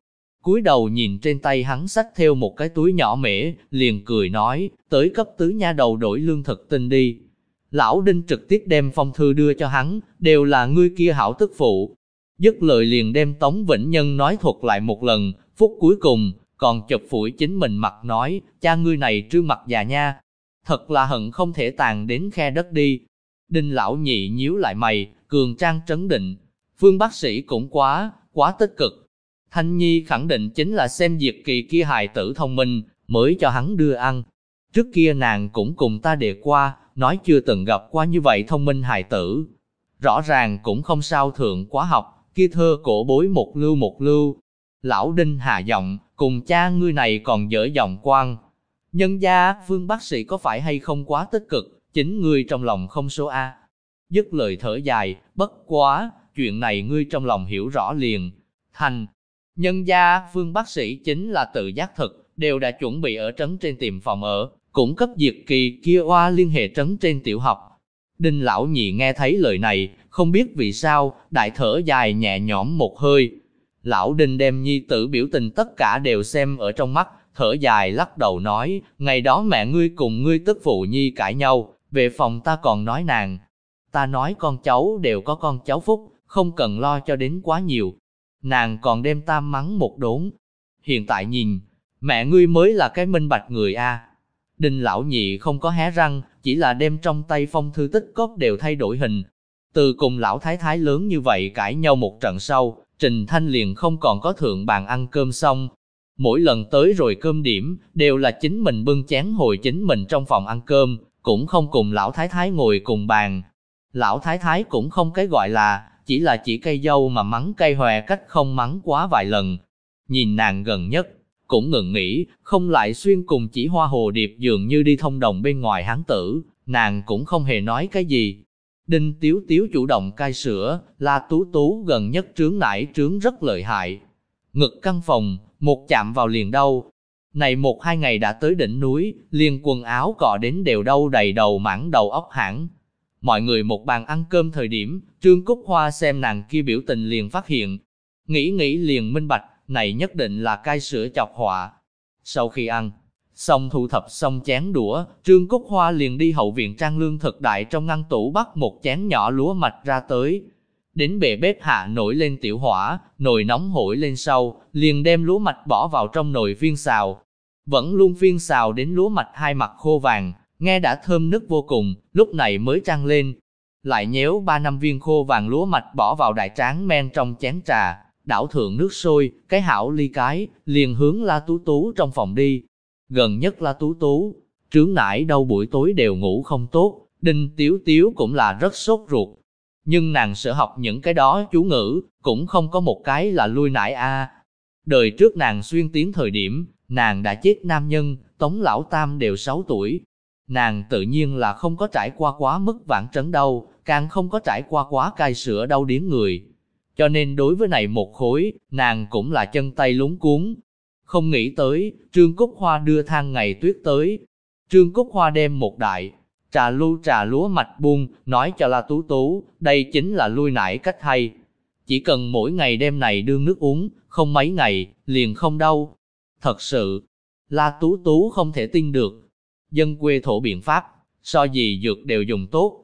cúi đầu nhìn trên tay hắn xách theo một cái túi nhỏ mễ, liền cười nói, tới cấp tứ nha đầu đổi lương thực tinh đi. Lão Đinh trực tiếp đem phong thư đưa cho hắn, đều là ngươi kia hảo tức phụ. Dứt lời liền đem Tống Vĩnh Nhân nói thuật lại một lần, phút cuối cùng, còn chụp phủi chính mình mặt nói, cha ngươi này trư mặt già nha. Thật là hận không thể tàn đến khe đất đi. Đinh lão nhị nhíu lại mày, cường trang trấn định. Phương bác sĩ cũng quá, quá tích cực. Thanh Nhi khẳng định chính là xem diệt kỳ kia hài tử thông minh, mới cho hắn đưa ăn. Trước kia nàng cũng cùng ta đề qua, nói chưa từng gặp qua như vậy thông minh hài tử. Rõ ràng cũng không sao thượng quá học, kia thơ cổ bối một lưu một lưu. Lão Đinh hạ giọng, cùng cha ngươi này còn dở giọng quan. Nhân gia, phương bác sĩ có phải hay không quá tích cực, chính ngươi trong lòng không số A. Dứt lời thở dài, bất quá, chuyện này ngươi trong lòng hiểu rõ liền. Thành, nhân gia, phương bác sĩ chính là tự giác thực, đều đã chuẩn bị ở trấn trên tìm phòng ở, cũng cấp diệt kỳ kia oa liên hệ trấn trên tiểu học. Đinh lão nhị nghe thấy lời này, không biết vì sao, đại thở dài nhẹ nhõm một hơi. Lão Đinh đem nhi tử biểu tình tất cả đều xem ở trong mắt, thở dài lắc đầu nói, ngày đó mẹ ngươi cùng ngươi tức phụ nhi cãi nhau, về phòng ta còn nói nàng. Ta nói con cháu đều có con cháu phúc, không cần lo cho đến quá nhiều. Nàng còn đem ta mắng một đốn. Hiện tại nhìn, mẹ ngươi mới là cái minh bạch người a. Đinh lão nhị không có hé răng, chỉ là đem trong tay phong thư tích cốt đều thay đổi hình. Từ cùng lão thái thái lớn như vậy cãi nhau một trận sau, Trình Thanh liền không còn có thượng bàn ăn cơm xong. Mỗi lần tới rồi cơm điểm, đều là chính mình bưng chén hồi chính mình trong phòng ăn cơm, cũng không cùng lão thái thái ngồi cùng bàn. Lão thái thái cũng không cái gọi là, chỉ là chỉ cây dâu mà mắng cây hòe cách không mắng quá vài lần. Nhìn nàng gần nhất, cũng ngừng nghĩ, không lại xuyên cùng chỉ hoa hồ điệp dường như đi thông đồng bên ngoài hán tử, nàng cũng không hề nói cái gì. Đinh Tiếu Tiếu chủ động cai sữa, La Tú Tú gần nhất trướng nải trướng rất lợi hại. Ngực căn phòng, một chạm vào liền đau. Này một hai ngày đã tới đỉnh núi, liền quần áo cọ đến đều đau đầy đầu mảng đầu óc hẳn. Mọi người một bàn ăn cơm thời điểm, Trương Cúc Hoa xem nàng kia biểu tình liền phát hiện. Nghĩ nghĩ liền minh bạch, này nhất định là cai sữa chọc họa. Sau khi ăn, xong thu thập xong chén đũa, Trương Cúc Hoa liền đi hậu viện trang lương thực đại trong ngăn tủ bắt một chén nhỏ lúa mạch ra tới. Đến bề bếp hạ nổi lên tiểu hỏa, nồi nóng hổi lên sau, liền đem lúa mạch bỏ vào trong nồi viên xào. Vẫn luôn viên xào đến lúa mạch hai mặt khô vàng, nghe đã thơm nức vô cùng, lúc này mới trăng lên. Lại nhéo ba năm viên khô vàng lúa mạch bỏ vào đại tráng men trong chén trà, đảo thượng nước sôi, cái hảo ly cái, liền hướng La Tú Tú trong phòng đi. Gần nhất La Tú Tú, trướng nải đâu buổi tối đều ngủ không tốt, Đinh Tiếu Tiếu cũng là rất sốt ruột. Nhưng nàng sợ học những cái đó chú ngữ, cũng không có một cái là lui nải a. Đời trước nàng xuyên tiến thời điểm, nàng đã chết nam nhân, Tống Lão Tam đều 6 tuổi. Nàng tự nhiên là không có trải qua quá mức vạn trấn đâu, càng không có trải qua quá cai sữa đau điếng người. Cho nên đối với này một khối, nàng cũng là chân tay lúng cuốn. Không nghĩ tới, Trương Cúc Hoa đưa thang ngày tuyết tới. Trương Cúc Hoa đem một đại, trà lưu trà lúa mạch buông, nói cho La Tú Tú, đây chính là lui nải cách hay. Chỉ cần mỗi ngày đem này đương nước uống, không mấy ngày, liền không đau. Thật sự, La Tú Tú không thể tin được. Dân quê thổ biện pháp, so gì dược đều dùng tốt,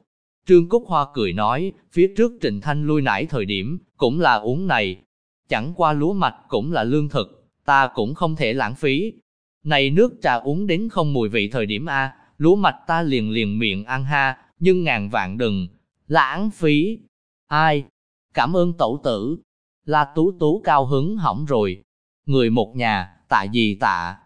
Trương Cúc Hoa cười nói, phía trước Trịnh Thanh lui nải thời điểm, cũng là uống này. Chẳng qua lúa mạch cũng là lương thực, ta cũng không thể lãng phí. Này nước trà uống đến không mùi vị thời điểm A, lúa mạch ta liền liền miệng ăn ha, nhưng ngàn vạn đừng, lãng phí. Ai? Cảm ơn tẩu tử. La Tú Tú cao hứng hỏng rồi. Người một nhà, tạ gì tạ.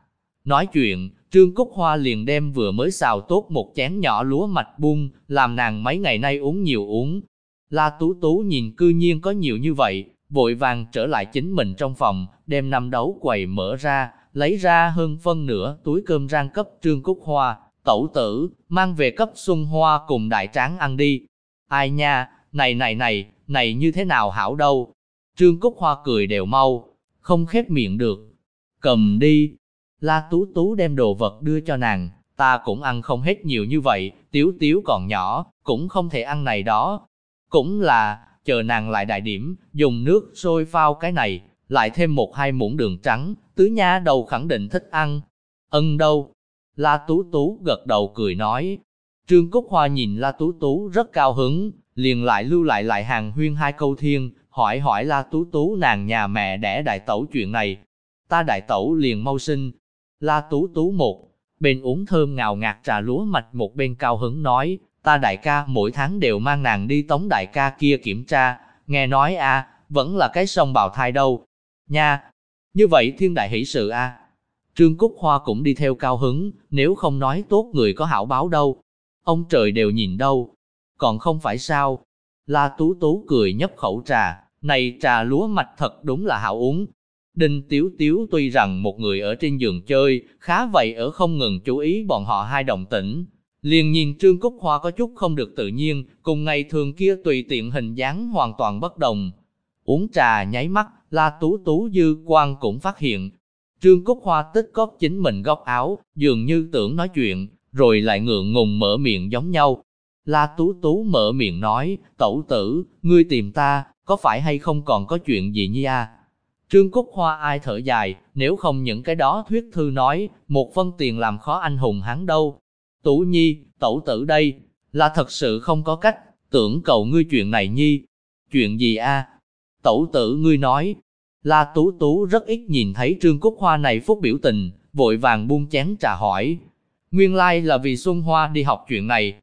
Nói chuyện, Trương Cúc Hoa liền đem vừa mới xào tốt một chén nhỏ lúa mạch bung, làm nàng mấy ngày nay uống nhiều uống. La Tú Tú nhìn cư nhiên có nhiều như vậy, vội vàng trở lại chính mình trong phòng, đem năm đấu quầy mở ra, lấy ra hơn phân nửa túi cơm rang cấp Trương Cúc Hoa, tẩu tử, mang về cấp Xuân Hoa cùng đại tráng ăn đi. Ai nha, này này này, này như thế nào hảo đâu. Trương Cúc Hoa cười đều mau, không khép miệng được. Cầm đi, La Tú Tú đem đồ vật đưa cho nàng, ta cũng ăn không hết nhiều như vậy, Tiếu Tiếu còn nhỏ, cũng không thể ăn này đó. Cũng là, chờ nàng lại đại điểm, dùng nước sôi phao cái này, lại thêm một hai muỗng đường trắng, tứ nha đầu khẳng định thích ăn. Ân đâu? La Tú Tú gật đầu cười nói. Trương Cúc Hoa nhìn La Tú Tú rất cao hứng, liền lại lưu lại lại hàng huyên hai câu thiên, hỏi hỏi La Tú Tú nàng nhà mẹ đẻ đại tẩu chuyện này. Ta đại tẩu liền mau sinh. La Tú Tú một, bên uống thơm ngào ngạt trà lúa mạch một bên cao hứng nói, ta đại ca mỗi tháng đều mang nàng đi tống đại ca kia kiểm tra, nghe nói a vẫn là cái sông bào thai đâu. Nha, như vậy thiên đại hỷ sự a Trương Cúc Hoa cũng đi theo cao hứng, nếu không nói tốt người có hảo báo đâu. Ông trời đều nhìn đâu. Còn không phải sao. La Tú Tú cười nhấp khẩu trà, này trà lúa mạch thật đúng là hảo uống. Đinh Tiếu Tiếu tuy rằng một người ở trên giường chơi, khá vậy ở không ngừng chú ý bọn họ hai đồng tĩnh. Liền nhìn Trương Cúc Hoa có chút không được tự nhiên, cùng ngày thường kia tùy tiện hình dáng hoàn toàn bất đồng. Uống trà nháy mắt, La Tú Tú dư Quang cũng phát hiện. Trương Cúc Hoa tích cóp chính mình góc áo, dường như tưởng nói chuyện, rồi lại ngượng ngùng mở miệng giống nhau. La Tú Tú mở miệng nói, tẩu tử, ngươi tìm ta, có phải hay không còn có chuyện gì nhi à? Trương Cúc Hoa ai thở dài, nếu không những cái đó thuyết thư nói, một phân tiền làm khó anh hùng hắn đâu. Tú Nhi, tẩu tử đây, là thật sự không có cách, tưởng cầu ngươi chuyện này Nhi. Chuyện gì a? Tẩu tử ngươi nói, La Tú Tú rất ít nhìn thấy Trương Cúc Hoa này phúc biểu tình, vội vàng buông chén trà hỏi. Nguyên lai like là vì Xuân Hoa đi học chuyện này.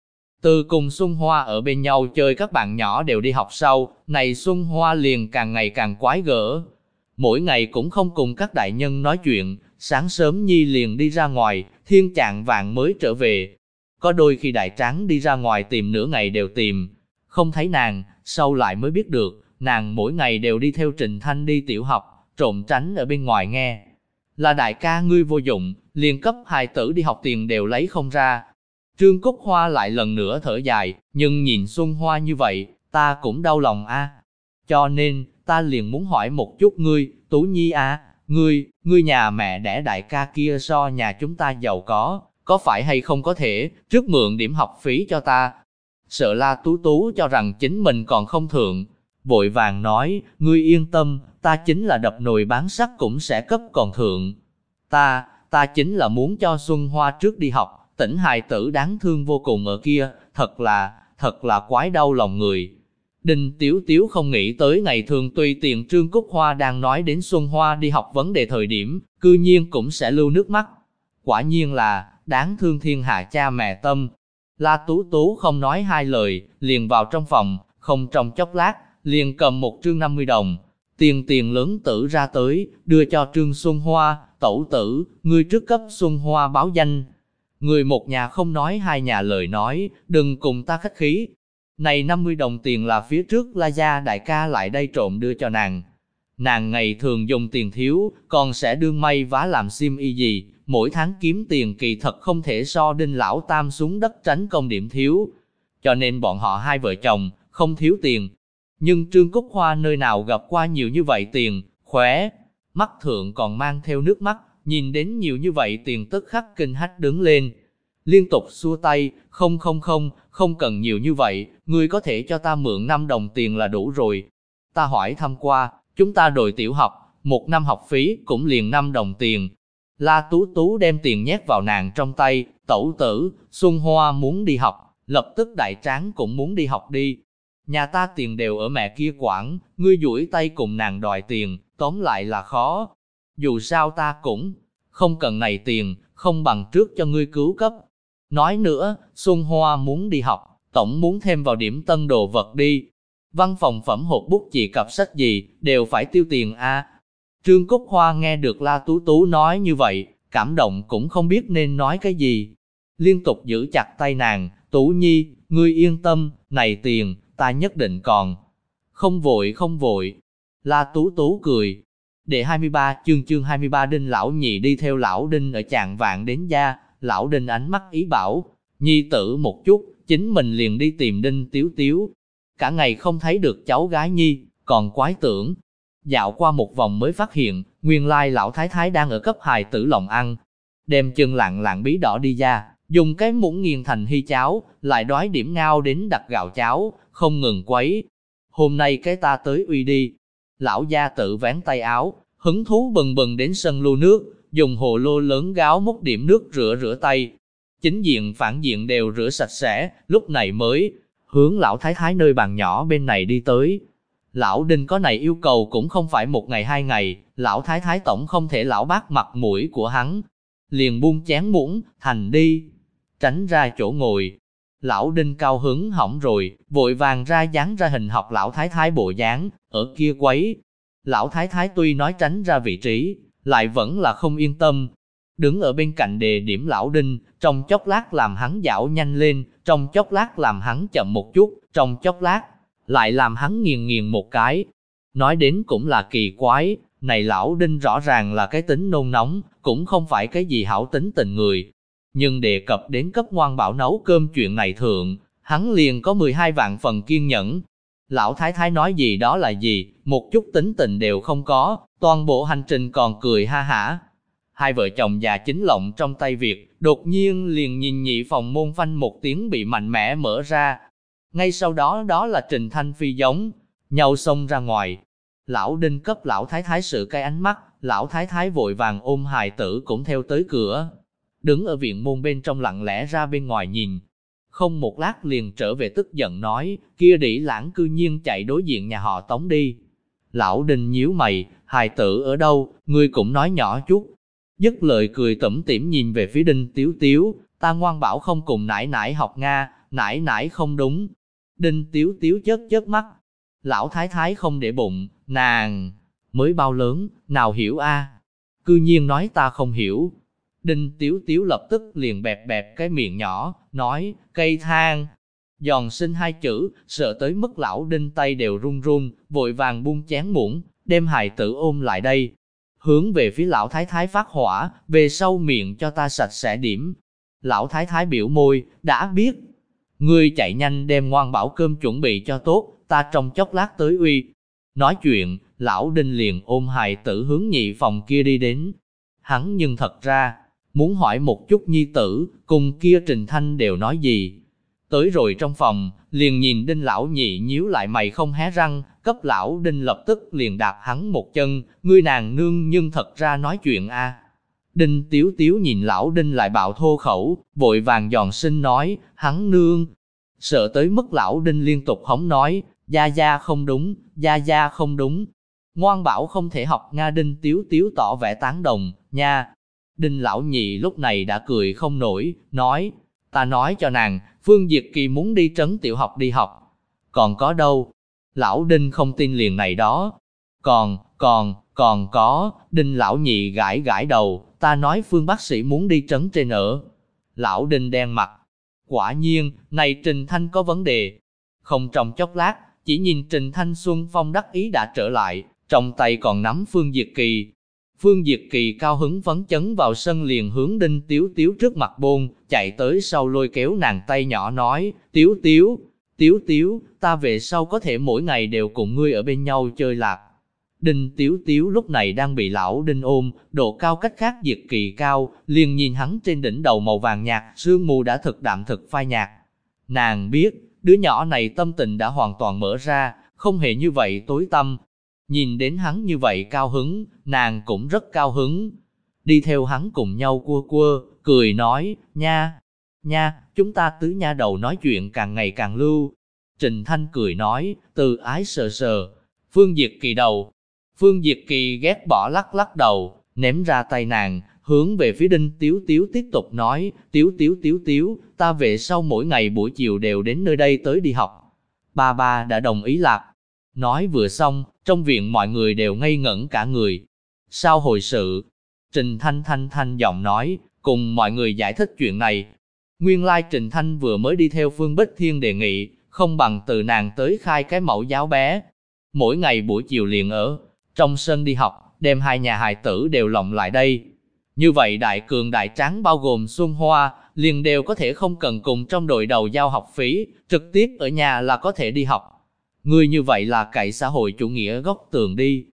Từ cùng Xuân Hoa ở bên nhau chơi các bạn nhỏ đều đi học sau, này Xuân Hoa liền càng ngày càng quái gở. Mỗi ngày cũng không cùng các đại nhân nói chuyện, sáng sớm Nhi liền đi ra ngoài, thiên trạng vạn mới trở về. Có đôi khi đại tráng đi ra ngoài tìm nửa ngày đều tìm, không thấy nàng, sau lại mới biết được, nàng mỗi ngày đều đi theo Trình Thanh đi tiểu học, trộm tránh ở bên ngoài nghe. Là đại ca ngươi vô dụng, liền cấp hài tử đi học tiền đều lấy không ra. Trương Cúc Hoa lại lần nữa thở dài, nhưng nhìn Xuân Hoa như vậy, ta cũng đau lòng a. Cho nên, ta liền muốn hỏi một chút ngươi, Tú Nhi à, ngươi, ngươi nhà mẹ đẻ đại ca kia so nhà chúng ta giàu có, có phải hay không có thể, trước mượn điểm học phí cho ta. Sợ la tú tú cho rằng chính mình còn không thượng, vội vàng nói, ngươi yên tâm, ta chính là đập nồi bán sắt cũng sẽ cấp còn thượng. Ta, ta chính là muốn cho Xuân Hoa trước đi học, tỉnh hài tử đáng thương vô cùng ở kia, thật là, thật là quái đau lòng người. Đinh Tiếu Tiếu không nghĩ tới ngày thường tùy tiện Trương Cúc Hoa đang nói đến Xuân Hoa đi học vấn đề thời điểm, cư nhiên cũng sẽ lưu nước mắt. Quả nhiên là, đáng thương thiên hạ cha mẹ tâm. La Tú Tú không nói hai lời, liền vào trong phòng, không trong chốc lát, liền cầm một trương 50 đồng, tiền tiền lớn tử ra tới, đưa cho Trương Xuân Hoa, tẩu tử, người trước cấp Xuân Hoa báo danh. Người một nhà không nói hai nhà lời nói, đừng cùng ta khách khí. Này 50 đồng tiền là phía trước La Gia đại ca lại đây trộm đưa cho nàng. Nàng ngày thường dùng tiền thiếu, còn sẽ đương may vá làm sim y gì, mỗi tháng kiếm tiền kỳ thật không thể so đinh lão tam xuống đất tránh công điểm thiếu. Cho nên bọn họ hai vợ chồng, không thiếu tiền, nhưng Trương Cúc Hoa nơi nào gặp qua nhiều như vậy tiền, khỏe, mắt thượng còn mang theo nước mắt, nhìn đến nhiều như vậy tiền tức khắc kinh hách đứng lên. Liên tục xua tay, không không không, không cần nhiều như vậy, ngươi có thể cho ta mượn 5 đồng tiền là đủ rồi. Ta hỏi thăm qua, chúng ta đội tiểu học, một năm học phí cũng liền 5 đồng tiền. La Tú Tú đem tiền nhét vào nàng trong tay, tẩu tử, Xuân Hoa muốn đi học, lập tức đại tráng cũng muốn đi học đi, Nhà ta tiền đều ở mẹ kia quản, ngươi duỗi tay cùng nàng đòi tiền, tóm lại là khó. Dù sao ta cũng không cần này tiền, không bằng trước cho ngươi cứu cấp. Nói nữa, Xuân Hoa muốn đi học, tổng muốn thêm vào điểm tân đồ vật đi. Văn phòng phẩm hộp bút chỉ cặp sách gì, đều phải tiêu tiền a. Trương Cúc Hoa nghe được La Tú Tú nói như vậy, cảm động cũng không biết nên nói cái gì. Liên tục giữ chặt tay nàng, Tú Nhi, ngươi yên tâm, này tiền, ta nhất định còn. Không vội không vội. La Tú Tú cười. Đệ 23 chương chương 23 Đinh Lão Nhị đi theo Lão Đinh ở chạng vạn đến gia, Lão Đinh ánh mắt ý bảo, nhi tử một chút, chính mình liền đi tìm Đinh Tiếu Tiếu. Cả ngày không thấy được cháu gái nhi, còn quái tưởng. Dạo qua một vòng mới phát hiện, nguyên lai Lão Thái Thái đang ở cấp hài tử lòng ăn. Đem chân lặng lặng bí đỏ đi ra, dùng cái muỗng nghiền thành hy cháo, lại đói điểm ngao đến đặt gạo cháo, không ngừng quấy. Hôm nay cái ta tới uy đi. Lão gia tự vén tay áo, hứng thú bừng bừng đến sân lưu nước, dùng hồ lô lớn gáo múc điểm nước rửa rửa tay. Chính diện phản diện đều rửa sạch sẽ, lúc này mới hướng lão thái thái nơi bàn nhỏ bên này đi tới. Lão Đinh có này yêu cầu cũng không phải một ngày hai ngày, lão thái thái tổng không thể lão bác mặt mũi của hắn. Liền buông chén muỗng, thành đi, tránh ra chỗ ngồi. Lão Đinh cao hứng hỏng rồi, vội vàng ra dáng ra hình học lão thái thái bộ dáng, ở kia quấy. Lão thái thái tuy nói tránh ra vị trí, lại vẫn là không yên tâm. Đứng ở bên cạnh đề điểm lão Đinh, trong chốc lát làm hắn dạo nhanh lên, trong chốc lát làm hắn chậm một chút, trong chốc lát, lại làm hắn nghiền nghiền một cái. Nói đến cũng là kỳ quái, này lão đinh rõ ràng là cái tính nôn nóng, cũng không phải cái gì hảo tính tình người. Nhưng đề cập đến cấp ngoan bảo nấu cơm chuyện này thượng, hắn liền có 12 vạn phần kiên nhẫn. Lão thái thái nói gì đó là gì, một chút tính tình đều không có, toàn bộ hành trình còn cười ha hả. Hai vợ chồng già chính lộng trong tay việc, đột nhiên liền nhìn nhị phòng môn phanh một tiếng bị mạnh mẽ mở ra, ngay sau đó đó là Trình Thanh Phi giống, nhau xông ra ngoài. Lão Đinh cấp lão thái thái sự cái ánh mắt, lão thái thái vội vàng ôm hài tử cũng theo tới cửa. Đứng ở viện môn bên trong lặng lẽ ra bên ngoài nhìn. Không một lát liền trở về tức giận nói, kia đỉ lãng cư nhiên chạy đối diện nhà họ tống đi. Lão Đinh nhíu mày, hài tử ở đâu, ngươi cũng nói nhỏ chút. Dứt lời cười tẩm tỉm nhìn về phía Đinh Tiếu Tiếu, ta ngoan bảo không cùng nãi nãi học Nga, nãi nãi không đúng, Đinh tiếu tiếu chớp chớp mắt. Lão thái thái không để bụng, nàng, mới bao lớn, nào hiểu a? Cư nhiên nói ta không hiểu. Đinh tiếu tiếu lập tức liền bẹp bẹp cái miệng nhỏ, nói, cây thang. Giòn sinh hai chữ, sợ tới mức lão đinh tay đều run run, vội vàng buông chén muỗng, đem hài tử ôm lại đây. Hướng về phía lão thái thái phát hỏa, về sau miệng cho ta sạch sẽ điểm. Lão thái thái biểu môi, đã biết, Ngươi chạy nhanh đem ngoan bảo cơm chuẩn bị cho tốt, ta trong chốc lát tới uy. Nói chuyện, lão đinh liền ôm hài tử hướng nhị phòng kia đi đến. Hắn nhưng thật ra, muốn hỏi một chút nhi tử, cùng kia Trình Thanh đều nói gì. Tới rồi trong phòng, liền nhìn đinh lão nhị nhíu lại mày không hé răng, cấp lão đinh lập tức liền đạp hắn một chân, ngươi nàng nương nhưng thật ra nói chuyện a Đinh Tiếu Tiếu nhìn lão Đinh lại bạo thô khẩu, vội vàng giòn sinh nói, hắn nương. Sợ tới mức lão Đinh liên tục hống nói, gia gia không đúng, gia gia không đúng. Ngoan bảo không thể học Nga Đinh Tiếu Tiếu tỏ vẻ tán đồng, nha. Đinh lão nhị lúc này đã cười không nổi, nói, ta nói cho nàng, Phương Diệt Kỳ muốn đi trấn tiểu học đi học. Còn có đâu? Lão Đinh không tin liền này đó. Còn, còn, còn có, Đinh lão nhị gãi gãi đầu, ta nói phương bác sĩ muốn đi trấn trên ở. Lão Đinh đen mặt. Quả nhiên, này Trình Thanh có vấn đề. Không trong chốc lát, chỉ nhìn Trình Thanh Xuân Phong đắc ý đã trở lại, trong tay còn nắm Phương Diệt Kỳ. Phương Diệt Kỳ cao hứng phấn chấn vào sân liền hướng Đinh Tiếu Tiếu trước mặt bôn, chạy tới sau lôi kéo nàng tay nhỏ nói, Tiếu Tiếu, Tiếu Tiếu, ta về sau có thể mỗi ngày đều cùng ngươi ở bên nhau chơi lạc. Đinh Tiếu Tiếu lúc này đang bị lão Đinh ôm, độ cao cách khác diệt kỳ cao, liền nhìn hắn trên đỉnh đầu màu vàng nhạt, sương mù đã thực đạm thực phai nhạt. Nàng biết, đứa nhỏ này tâm tình đã hoàn toàn mở ra, không hề như vậy tối tâm. Nhìn đến hắn như vậy cao hứng, nàng cũng rất cao hứng. Đi theo hắn cùng nhau cua cua, cười nói, nha, nha, chúng ta tứ nha đầu nói chuyện càng ngày càng lưu. Trình Thanh cười nói, từ ái sờ sờ, Phương Diệt kỳ đầu, Phương Diệt Kỳ ghét bỏ lắc lắc đầu, ném ra tay nàng, hướng về phía Đinh Tiếu Tiếu tiếp tục nói, Tiếu Tiếu Tiếu Tiếu, ta về sau mỗi ngày buổi chiều đều đến nơi đây tới đi học. Ba ba đã đồng ý lạc. Nói vừa xong, trong viện mọi người đều ngây ngẩn cả người. Sao hồi sự? Trình Thanh Thanh Thanh giọng nói, cùng mọi người giải thích chuyện này. Nguyên lai Trình Thanh vừa mới đi theo Phương Bích Thiên đề nghị, không bằng từ nàng tới khai cái mẫu giáo bé. Mỗi ngày buổi chiều liền ở, trong sân đi học, đem hai nhà hài tử đều lộng lại đây. Như vậy đại cường đại tráng bao gồm Xuân Hoa, liền đều có thể không cần cùng trong đội đầu giao học phí, trực tiếp ở nhà là có thể đi học. Người như vậy là cậy xã hội chủ nghĩa gốc tường đi.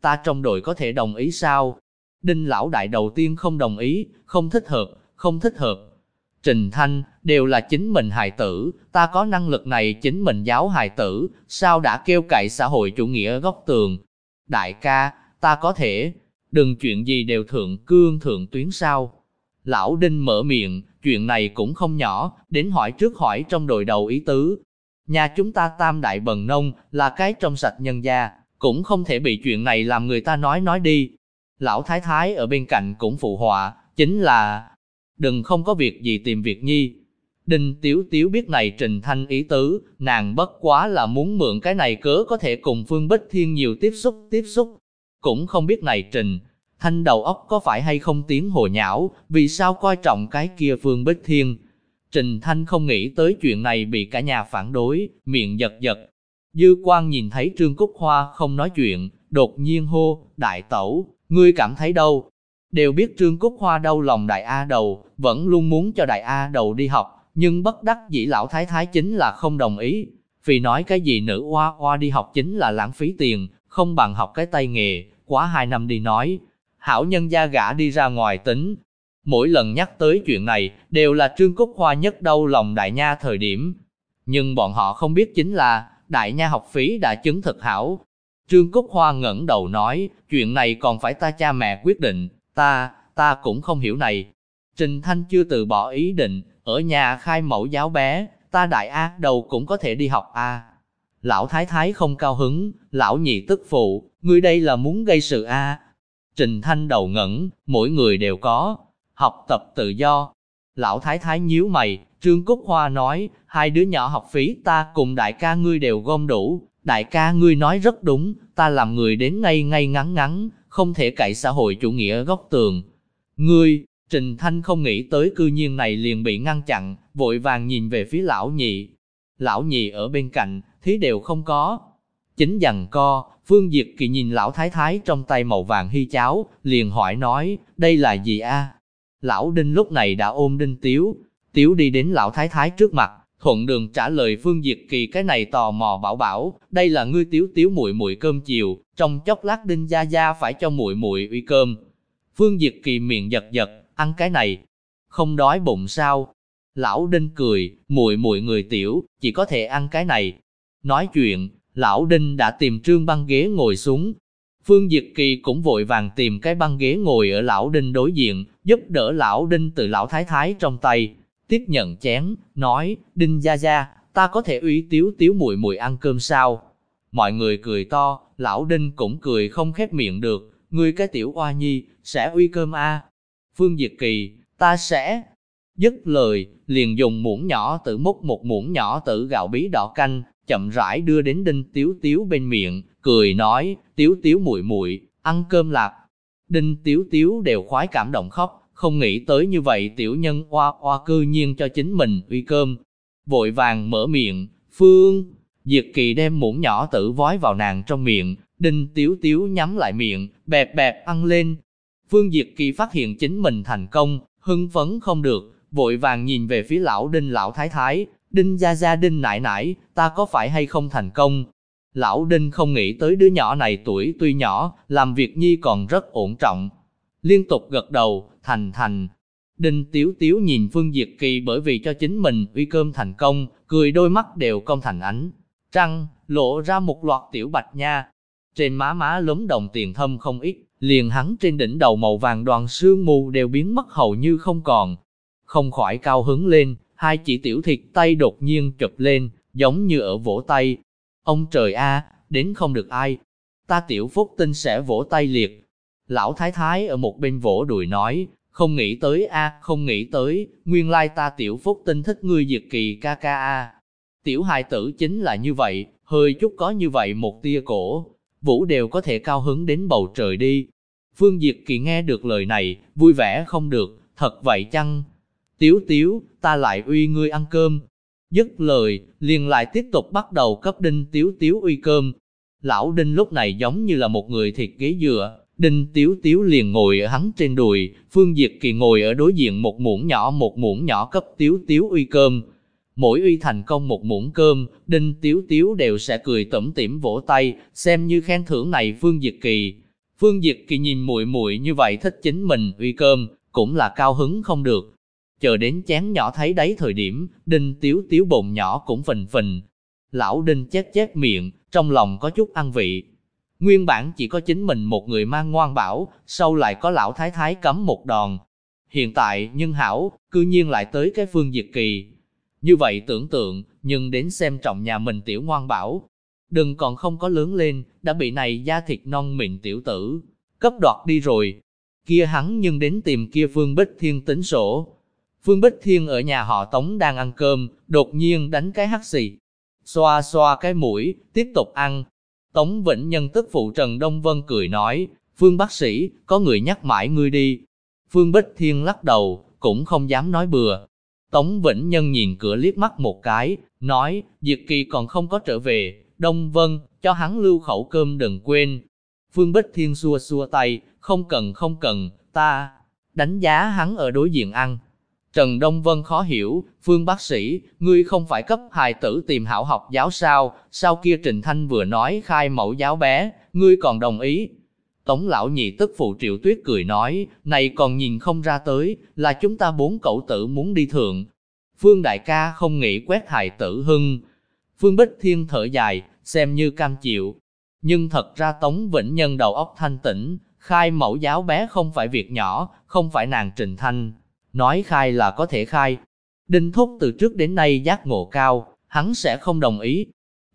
Ta trong đội có thể đồng ý sao? Đinh lão đại đầu tiên không đồng ý, không thích hợp, không thích hợp. Trình Thanh, đều là chính mình hài tử, ta có năng lực này chính mình giáo hài tử, sao đã kêu cậy xã hội chủ nghĩa gốc tường, Đại ca, ta có thể, đừng chuyện gì đều thượng cương thượng tuyến sao. Lão Đinh mở miệng, chuyện này cũng không nhỏ, đến hỏi trước hỏi trong đội đầu ý tứ. Nhà chúng ta tam đại bần nông, là cái trong sạch nhân gia, cũng không thể bị chuyện này làm người ta nói nói đi. Lão thái thái ở bên cạnh cũng phụ họa, chính là, đừng không có việc gì tìm việc nhi. Đinh Tiếu Tiếu biết này Trình Thanh ý tứ, nàng bất quá là muốn mượn cái này cớ có thể cùng Phương Bích Thiên nhiều tiếp xúc, tiếp xúc. Cũng không biết này Trình, Thanh đầu óc có phải hay không tiếng hồ nhão, vì sao coi trọng cái kia Phương Bích Thiên. Trình Thanh không nghĩ tới chuyện này bị cả nhà phản đối, miệng giật giật. Dư Quang nhìn thấy Trương Cúc Hoa không nói chuyện, đột nhiên hô, đại tẩu, ngươi cảm thấy đâu? Đều biết Trương Cúc Hoa đau lòng đại A đầu, vẫn luôn muốn cho đại A đầu đi học, nhưng bất đắc dĩ lão thái thái chính là không đồng ý. Vì nói cái gì nữ hoa hoa đi học chính là lãng phí tiền, không bằng học cái tay nghề, quá hai năm đi nói. Hảo nhân gia gã đi ra ngoài tính. Mỗi lần nhắc tới chuyện này, đều là Trương Cúc Hoa nhất đau lòng đại nha thời điểm. Nhưng bọn họ không biết chính là, đại nha học phí đã chứng thực hảo. Trương Cúc Hoa ngẩng đầu nói, chuyện này còn phải ta cha mẹ quyết định, ta, ta cũng không hiểu này. Trình Thanh chưa từ bỏ ý định, ở nhà khai mẫu giáo bé, ta đại A đầu cũng có thể đi học A. Lão Thái Thái không cao hứng, lão nhị tức phụ, ngươi đây là muốn gây sự A. Trình Thanh đầu ngẩn, mỗi người đều có, học tập tự do. Lão Thái Thái nhíu mày, Trương Cúc Hoa nói, hai đứa nhỏ học phí ta cùng đại ca ngươi đều gom đủ, đại ca ngươi nói rất đúng, ta làm người đến ngay ngay ngắn ngắn, không thể cậy xã hội chủ nghĩa góc tường. Ngươi, Trình Thanh không nghĩ tới cư nhiên này liền bị ngăn chặn, vội vàng nhìn về phía lão nhị. Lão nhị ở bên cạnh, thí đều không có. Chính dằn co, Phương Diệt Kỳ nhìn lão thái thái trong tay màu vàng hy cháo, liền hỏi nói, đây là gì a? Lão Đinh lúc này đã ôm Đinh Tiếu, Tiếu đi đến lão thái thái trước mặt, thuận đường trả lời Phương Diệt Kỳ cái này tò mò bảo bảo, đây là ngươi Tiếu Tiếu muội muội cơm chiều, trong chốc lát Đinh gia gia phải cho muội muội uy cơm. Phương Diệt Kỳ miệng giật giật, ăn cái này, không đói bụng sao? Lão Đinh cười, muội muội người tiểu, chỉ có thể ăn cái này. Nói chuyện, lão Đinh đã tìm trương băng ghế ngồi xuống. Phương Diệt Kỳ cũng vội vàng tìm cái băng ghế ngồi ở lão Đinh đối diện, giúp đỡ lão Đinh từ lão thái thái trong tay. Tiếp nhận chén, nói, Đinh gia gia, ta có thể uy tiếu tiếu mùi mùi ăn cơm sao? Mọi người cười to, lão Đinh cũng cười không khép miệng được, ngươi cái tiểu oa nhi, sẽ uy cơm a Phương Diệt Kỳ, ta sẽ... Dứt lời, liền dùng muỗng nhỏ tự múc một muỗng nhỏ tự gạo bí đỏ canh, chậm rãi đưa đến Đinh Tiếu Tiếu bên miệng, cười nói, Tiếu Tiếu muội muội ăn cơm lạc. Đinh Tiếu Tiếu đều khoái cảm động khóc, không nghĩ tới như vậy tiểu nhân oa oa cư nhiên cho chính mình uy cơm. Vội vàng mở miệng, Phương, Diệt Kỳ đem muỗng nhỏ tử vói vào nàng trong miệng, Đinh Tiếu Tiếu nhắm lại miệng, bẹp bẹp ăn lên, Phương Diệt Kỳ phát hiện chính mình thành công, hưng phấn không được, vội vàng nhìn về phía lão đinh lão thái thái, đinh gia gia đinh nải nải, ta có phải hay không thành công? Lão đinh không nghĩ tới đứa nhỏ này tuổi tuy nhỏ, làm việc nhi còn rất ổn trọng. Liên tục gật đầu, thành thành. Đinh tiếu tiếu nhìn Phương Diệt Kỳ bởi vì cho chính mình uy cơm thành công, cười đôi mắt đều công thành ánh. Trăng, lộ ra một loạt tiểu bạch nha. Trên má má lấm đồng tiền thâm không ít, liền hắn trên đỉnh đầu màu vàng đoàn sương mù đều biến mất hầu như không còn. Không khỏi cao hứng lên, hai chỉ tiểu thịt tay đột nhiên chụp lên, giống như ở vỗ tay. Ông trời a, đến không được ai. Ta tiểu phúc tinh sẽ vỗ tay liệt. Lão thái thái ở một bên vỗ đùi nói, không nghĩ tới a, không nghĩ tới, nguyên lai ta tiểu phúc tinh thích ngươi diệt kỳ ca ca a. Tiểu hài tử chính là như vậy, hơi chút có như vậy một tia cổ, vũ đều có thể cao hứng đến bầu trời đi. Phương Diệt Kỳ nghe được lời này, vui vẻ không được, thật vậy chăng? Tiếu tiếu, ta lại uy ngươi ăn cơm. Dứt lời, liền lại tiếp tục bắt đầu cấp đinh tiếu tiếu uy cơm. Lão đinh lúc này giống như là một người thịt ghế dừa, đinh tiếu tiếu liền ngồi ở hắn trên đùi, Phương Diệt Kỳ ngồi ở đối diện một muỗng nhỏ một muỗng nhỏ cấp tiếu tiếu uy cơm. Mỗi uy thành công một muỗng cơm, đinh tiếu tiếu đều sẽ cười tẩm tỉm vỗ tay, xem như khen thưởng này Phương Diệt Kỳ. Phương Diệt Kỳ nhìn muội muội như vậy thích chính mình uy cơm, cũng là cao hứng không được. Chờ đến chén nhỏ thấy đấy thời điểm, đinh tiếu tiếu bồn nhỏ cũng phình phình. Lão đinh chét chét miệng, trong lòng có chút ăn vị. Nguyên bản chỉ có chính mình một người mang ngoan bảo, sau lại có lão thái thái cấm một đòn. Hiện tại, nhân hảo, cư nhiên lại tới cái phương diệt kỳ. Như vậy tưởng tượng, nhưng đến xem trọng nhà mình tiểu ngoan bảo. Đừng còn không có lớn lên, đã bị này da thịt non mịn tiểu tử, cấp đoạt đi rồi. Kia hắn nhưng đến tìm kia Phương Bích Thiên tính sổ. Phương Bích Thiên ở nhà họ Tống đang ăn cơm, đột nhiên đánh cái hắt xì. Xoa xoa cái mũi, tiếp tục ăn. Tống Vĩnh Nhân tức phụ Trần Đông Vân cười nói, Phương bác sĩ, có người nhắc mãi ngươi đi. Phương Bích Thiên lắc đầu, cũng không dám nói bừa. Tống Vĩnh Nhân nhìn cửa liếc mắt một cái, nói, Diệt Kỳ còn không có trở về, Đông Vân, cho hắn lưu khẩu cơm đừng quên. Phương Bích Thiên xua xua tay, không cần không cần, ta đánh giá hắn ở đối diện ăn. Trần Đông Vân khó hiểu, Phương bác sĩ, ngươi không phải cấp hài tử tìm hảo học giáo sao, sao kia Trình Thanh vừa nói khai mẫu giáo bé, ngươi còn đồng ý. Tống lão nhị tức phụ triệu tuyết cười nói, này còn nhìn không ra tới, là chúng ta bốn cậu tử muốn đi thượng. Phương đại ca không nghĩ quét hài tử hưng. Phương Bích Thiên thở dài, xem như cam chịu. Nhưng thật ra Tống Vĩnh Nhân đầu óc thanh tĩnh, khai mẫu giáo bé không phải việc nhỏ, không phải nàng Trình Thanh. Nói khai là có thể khai. Đinh Thúc từ trước đến nay giác ngộ cao, hắn sẽ không đồng ý.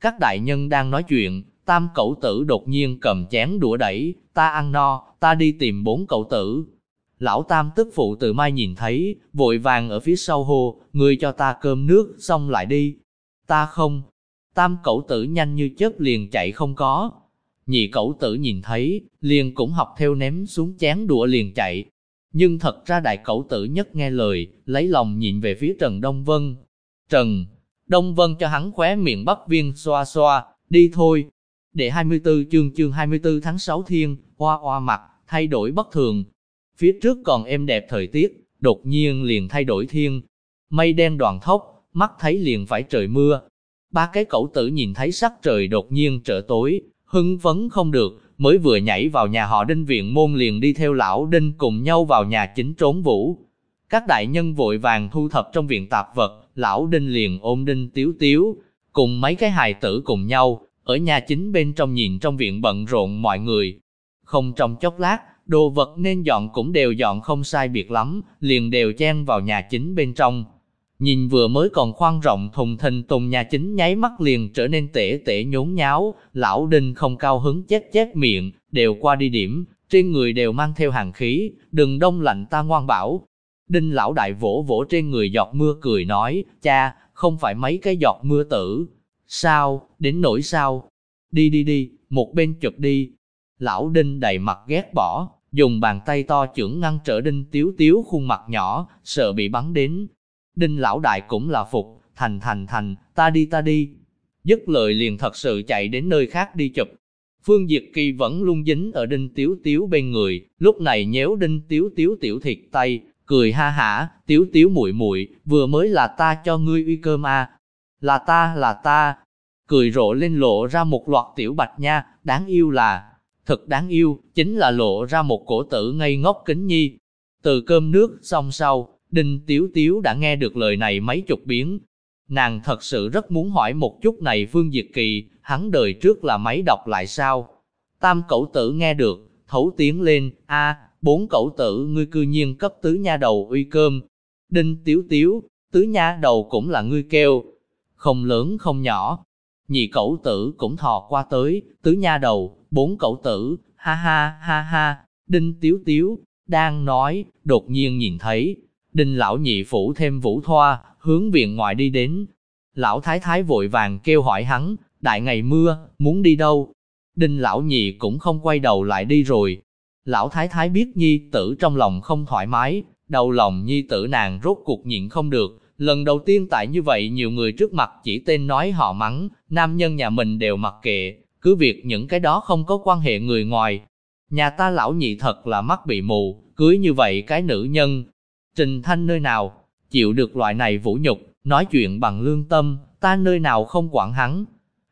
Các đại nhân đang nói chuyện, tam cậu tử đột nhiên cầm chén đũa đẩy, ta ăn no, ta đi tìm bốn cậu tử. Lão tam tức phụ từ mai nhìn thấy, vội vàng ở phía sau hô, người cho ta cơm nước, xong lại đi. Ta không. Tam cậu tử nhanh như chớp liền chạy không có. Nhị cậu tử nhìn thấy, liền cũng học theo ném xuống chén đũa liền chạy. Nhưng thật ra đại cẩu tử nhất nghe lời, lấy lòng nhìn về phía Trần Đông Vân. Trần, Đông Vân cho hắn khóe miệng bắp viên xoa xoa, đi thôi. Đệ 24 chương chương 24 tháng 6 thiên, hoa hoa mặt, thay đổi bất thường. Phía trước còn êm đẹp thời tiết, đột nhiên liền thay đổi thiên. Mây đen đoàn thốc, mắt thấy liền phải trời mưa. Ba cái cẩu tử nhìn thấy sắc trời đột nhiên trở tối, hưng phấn không được, mới vừa nhảy vào nhà họ đinh viện môn liền đi theo lão đinh cùng nhau vào nhà chính trốn vũ. Các đại nhân vội vàng thu thập trong viện tạp vật, lão đinh liền ôm đinh tiếu tiếu, cùng mấy cái hài tử cùng nhau, ở nhà chính bên trong nhìn trong viện bận rộn mọi người. Không trong chốc lát, đồ vật nên dọn cũng đều dọn không sai biệt lắm, liền đều chen vào nhà chính bên trong. Nhìn vừa mới còn khoan rộng thùng thình tùng nhà chính nháy mắt liền trở nên tể tể nhốn nháo, lão đinh không cao hứng chết chết miệng, đều qua đi điểm, trên người đều mang theo hàng khí, đừng đông lạnh ta ngoan bảo. Đinh lão đại vỗ vỗ trên người giọt mưa cười nói, cha, không phải mấy cái giọt mưa tử. Sao, đến nỗi sao? Đi đi đi, một bên chụp đi. Lão đinh đầy mặt ghét bỏ, dùng bàn tay to chưởng ngăn trở đinh tiếu tiếu khuôn mặt nhỏ, sợ bị bắn đến, Đinh lão đại cũng là phục, thành thành thành, ta đi ta đi. Dứt lời liền thật sự chạy đến nơi khác đi chụp. Phương Diệt Kỳ vẫn luôn dính ở đinh tiếu tiếu bên người, lúc này nhéo đinh tiếu tiếu tiểu thịt tay, cười ha hả, tiếu tiếu muội muội vừa mới là ta cho ngươi uy cơm à. Là ta, là ta. Cười rộ lên lộ ra một loạt tiểu bạch nha, đáng yêu là, thật đáng yêu, chính là lộ ra một cổ tử ngây ngốc kính nhi. Từ cơm nước xong sau, Đinh Tiếu Tiếu đã nghe được lời này mấy chục biến. Nàng thật sự rất muốn hỏi một chút này Phương Diệt Kỳ, hắn đời trước là máy đọc lại sao? Tam cậu tử nghe được, thấu tiếng lên, a bốn cậu tử ngươi cư nhiên cấp tứ nha đầu uy cơm. Đinh Tiếu Tiếu, tứ nha đầu cũng là ngươi kêu, không lớn không nhỏ. Nhị cậu tử cũng thò qua tới, tứ nha đầu, bốn cậu tử, ha ha ha ha, Đinh Tiếu Tiếu, đang nói, đột nhiên nhìn thấy, Đinh lão nhị phủ thêm vũ thoa, hướng viện ngoài đi đến. Lão thái thái vội vàng kêu hỏi hắn, đại ngày mưa, muốn đi đâu? Đinh lão nhị cũng không quay đầu lại đi rồi. Lão thái thái biết nhi tử trong lòng không thoải mái, đầu lòng nhi tử nàng rốt cuộc nhịn không được. Lần đầu tiên tại như vậy nhiều người trước mặt chỉ tên nói họ mắng, nam nhân nhà mình đều mặc kệ, cứ việc những cái đó không có quan hệ người ngoài. Nhà ta lão nhị thật là mắt bị mù, cưới như vậy cái nữ nhân, Trình Thanh nơi nào, chịu được loại này vũ nhục, nói chuyện bằng lương tâm, ta nơi nào không quản hắn.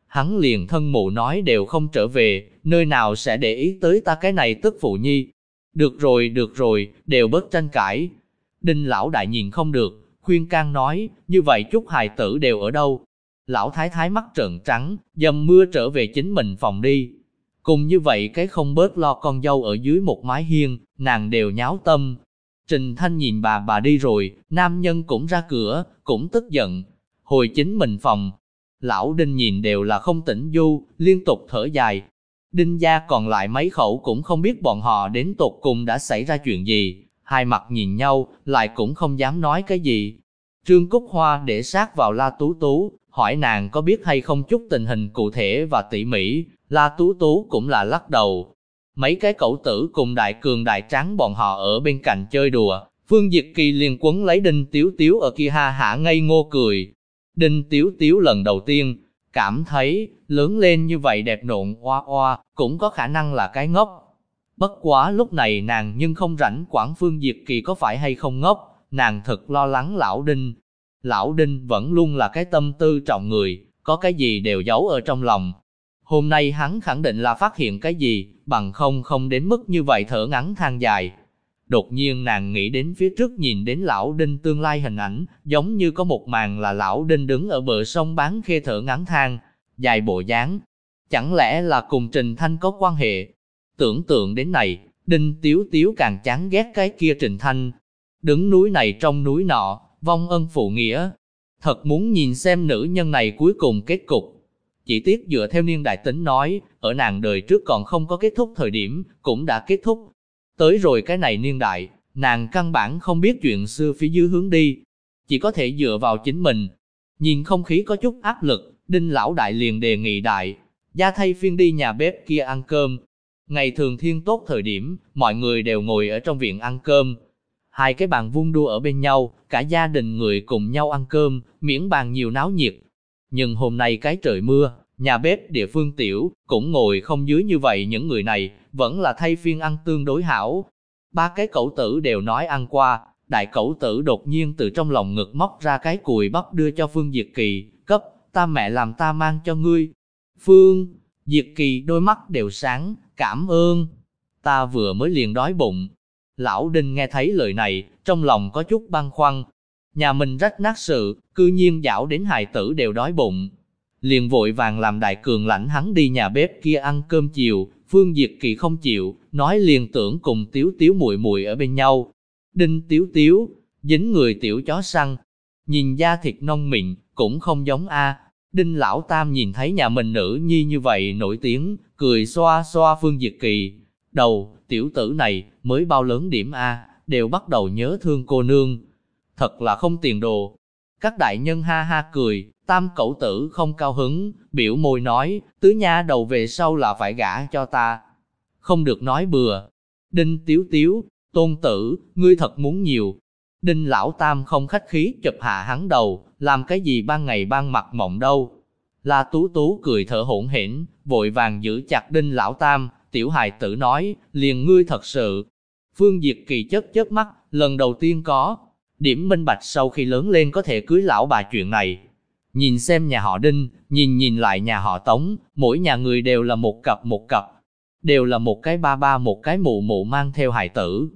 Hắn liền thân mụ nói đều không trở về, nơi nào sẽ để ý tới ta cái này tức phụ nhi. Được rồi, được rồi, đều bớt tranh cãi. Đinh lão đại nhìn không được, khuyên can nói, như vậy chút hài tử đều ở đâu. Lão thái thái mắt trợn trắng, dầm mưa trở về chính mình phòng đi. Cùng như vậy cái không bớt lo con dâu ở dưới một mái hiên, nàng đều nháo tâm, Trình Thanh nhìn bà bà đi rồi, nam nhân cũng ra cửa, cũng tức giận. hồi chính mình phòng. Lão Đinh nhìn đều là không tỉnh du, liên tục thở dài. Đinh gia còn lại mấy khẩu cũng không biết bọn họ đến tột cùng đã xảy ra chuyện gì, hai mặt nhìn nhau, lại cũng không dám nói cái gì. Trương Cúc Hoa để sát vào La Tú Tú, hỏi nàng có biết hay không chút tình hình cụ thể và tỉ mỉ, La Tú Tú cũng là lắc đầu. Mấy cái cậu tử cùng đại cường đại trắng bọn họ ở bên cạnh chơi đùa, Phương Diệt Kỳ liền quấn lấy Đinh Tiếu Tiếu ở kia ha hả ngây ngô cười. Đinh Tiếu Tiếu lần đầu tiên, cảm thấy, lớn lên như vậy đẹp nộn oa oa, cũng có khả năng là cái ngốc. Bất quá lúc này nàng nhưng không rảnh quản Phương Diệt Kỳ có phải hay không ngốc, nàng thật lo lắng lão Đinh. Lão Đinh vẫn luôn là cái tâm tư trọng người, có cái gì đều giấu ở trong lòng. Hôm nay hắn khẳng định là phát hiện cái gì, bằng không không đến mức như vậy thở ngắn than dài. Đột nhiên nàng nghĩ đến phía trước nhìn đến lão đinh tương lai hình ảnh, giống như có một màn là lão đinh đứng ở bờ sông bán khê thở ngắn than, dài bộ dáng. Chẳng lẽ là cùng Trình Thanh có quan hệ? Tưởng tượng đến này, đinh tiếu tiếu càng chán ghét cái kia Trình Thanh. Đứng núi này trong núi nọ, vong ân phụ nghĩa. Thật muốn nhìn xem nữ nhân này cuối cùng kết cục. Chỉ tiếc dựa theo niên đại tính nói, ở nàng đời trước còn không có kết thúc thời điểm, cũng đã kết thúc. Tới rồi cái này niên đại, nàng căn bản không biết chuyện xưa phía dưới hướng đi, chỉ có thể dựa vào chính mình. Nhìn không khí có chút áp lực, Đinh Lão Đại liền đề nghị đại, gia thay phiên đi nhà bếp kia ăn cơm. Ngày thường thiên tốt thời điểm, mọi người đều ngồi ở trong viện ăn cơm. Hai cái bàn vuông đua ở bên nhau, cả gia đình người cùng nhau ăn cơm, miễn bàn nhiều náo nhiệt. Nhưng hôm nay cái trời mưa, nhà bếp địa phương tiểu, cũng ngồi không dưới như vậy những người này, vẫn là thay phiên ăn tương đối hảo. Ba cái cậu tử đều nói ăn qua, đại cậu tử đột nhiên từ trong lòng ngực móc ra cái cùi bắp đưa cho Phương Diệt Kỳ, cấp, ta mẹ làm ta mang cho ngươi. Phương, Diệt Kỳ đôi mắt đều sáng, cảm ơn. Ta vừa mới liền đói bụng. Lão Đinh nghe thấy lời này, trong lòng có chút băn khoăn. Nhà mình rách nát sự, cư nhiên dạo đến hài tử đều đói bụng. Liền vội vàng làm đại cường lãnh hắn đi nhà bếp kia ăn cơm chiều, Phương Diệt Kỳ không chịu, nói liền tưởng cùng Tiếu Tiếu muội muội ở bên nhau. Đinh Tiếu Tiếu, dính người tiểu chó săn, nhìn da thịt nông mịn, cũng không giống A. Đinh Lão Tam nhìn thấy nhà mình nữ nhi như vậy nổi tiếng, cười xoa xoa Phương Diệt Kỳ. Đầu, tiểu tử này, mới bao lớn điểm A, đều bắt đầu nhớ thương cô nương. Thật là không tiền đồ. Các đại nhân ha ha cười, Tam cậu tử không cao hứng, biểu môi nói, tứ nha đầu về sau là phải gả cho ta. Không được nói bừa. Đinh tiếu tiếu, tôn tử, ngươi thật muốn nhiều. Đinh lão tam không khách khí chụp hạ hắn đầu, làm cái gì ban ngày ban mặt mộng đâu. La tú tú cười thở hổn hển, vội vàng giữ chặt đinh lão tam, tiểu hài tử nói, liền ngươi thật sự. Phương Diệt Kỳ chất chất mắt, lần đầu tiên có, điểm minh bạch sau khi lớn lên có thể cưới lão bà chuyện này, Nhìn xem nhà họ Đinh, nhìn nhìn lại nhà họ Tống, mỗi nhà người đều là một cặp một cặp, đều là một cái ba ba một cái mụ mụ mang theo hài tử.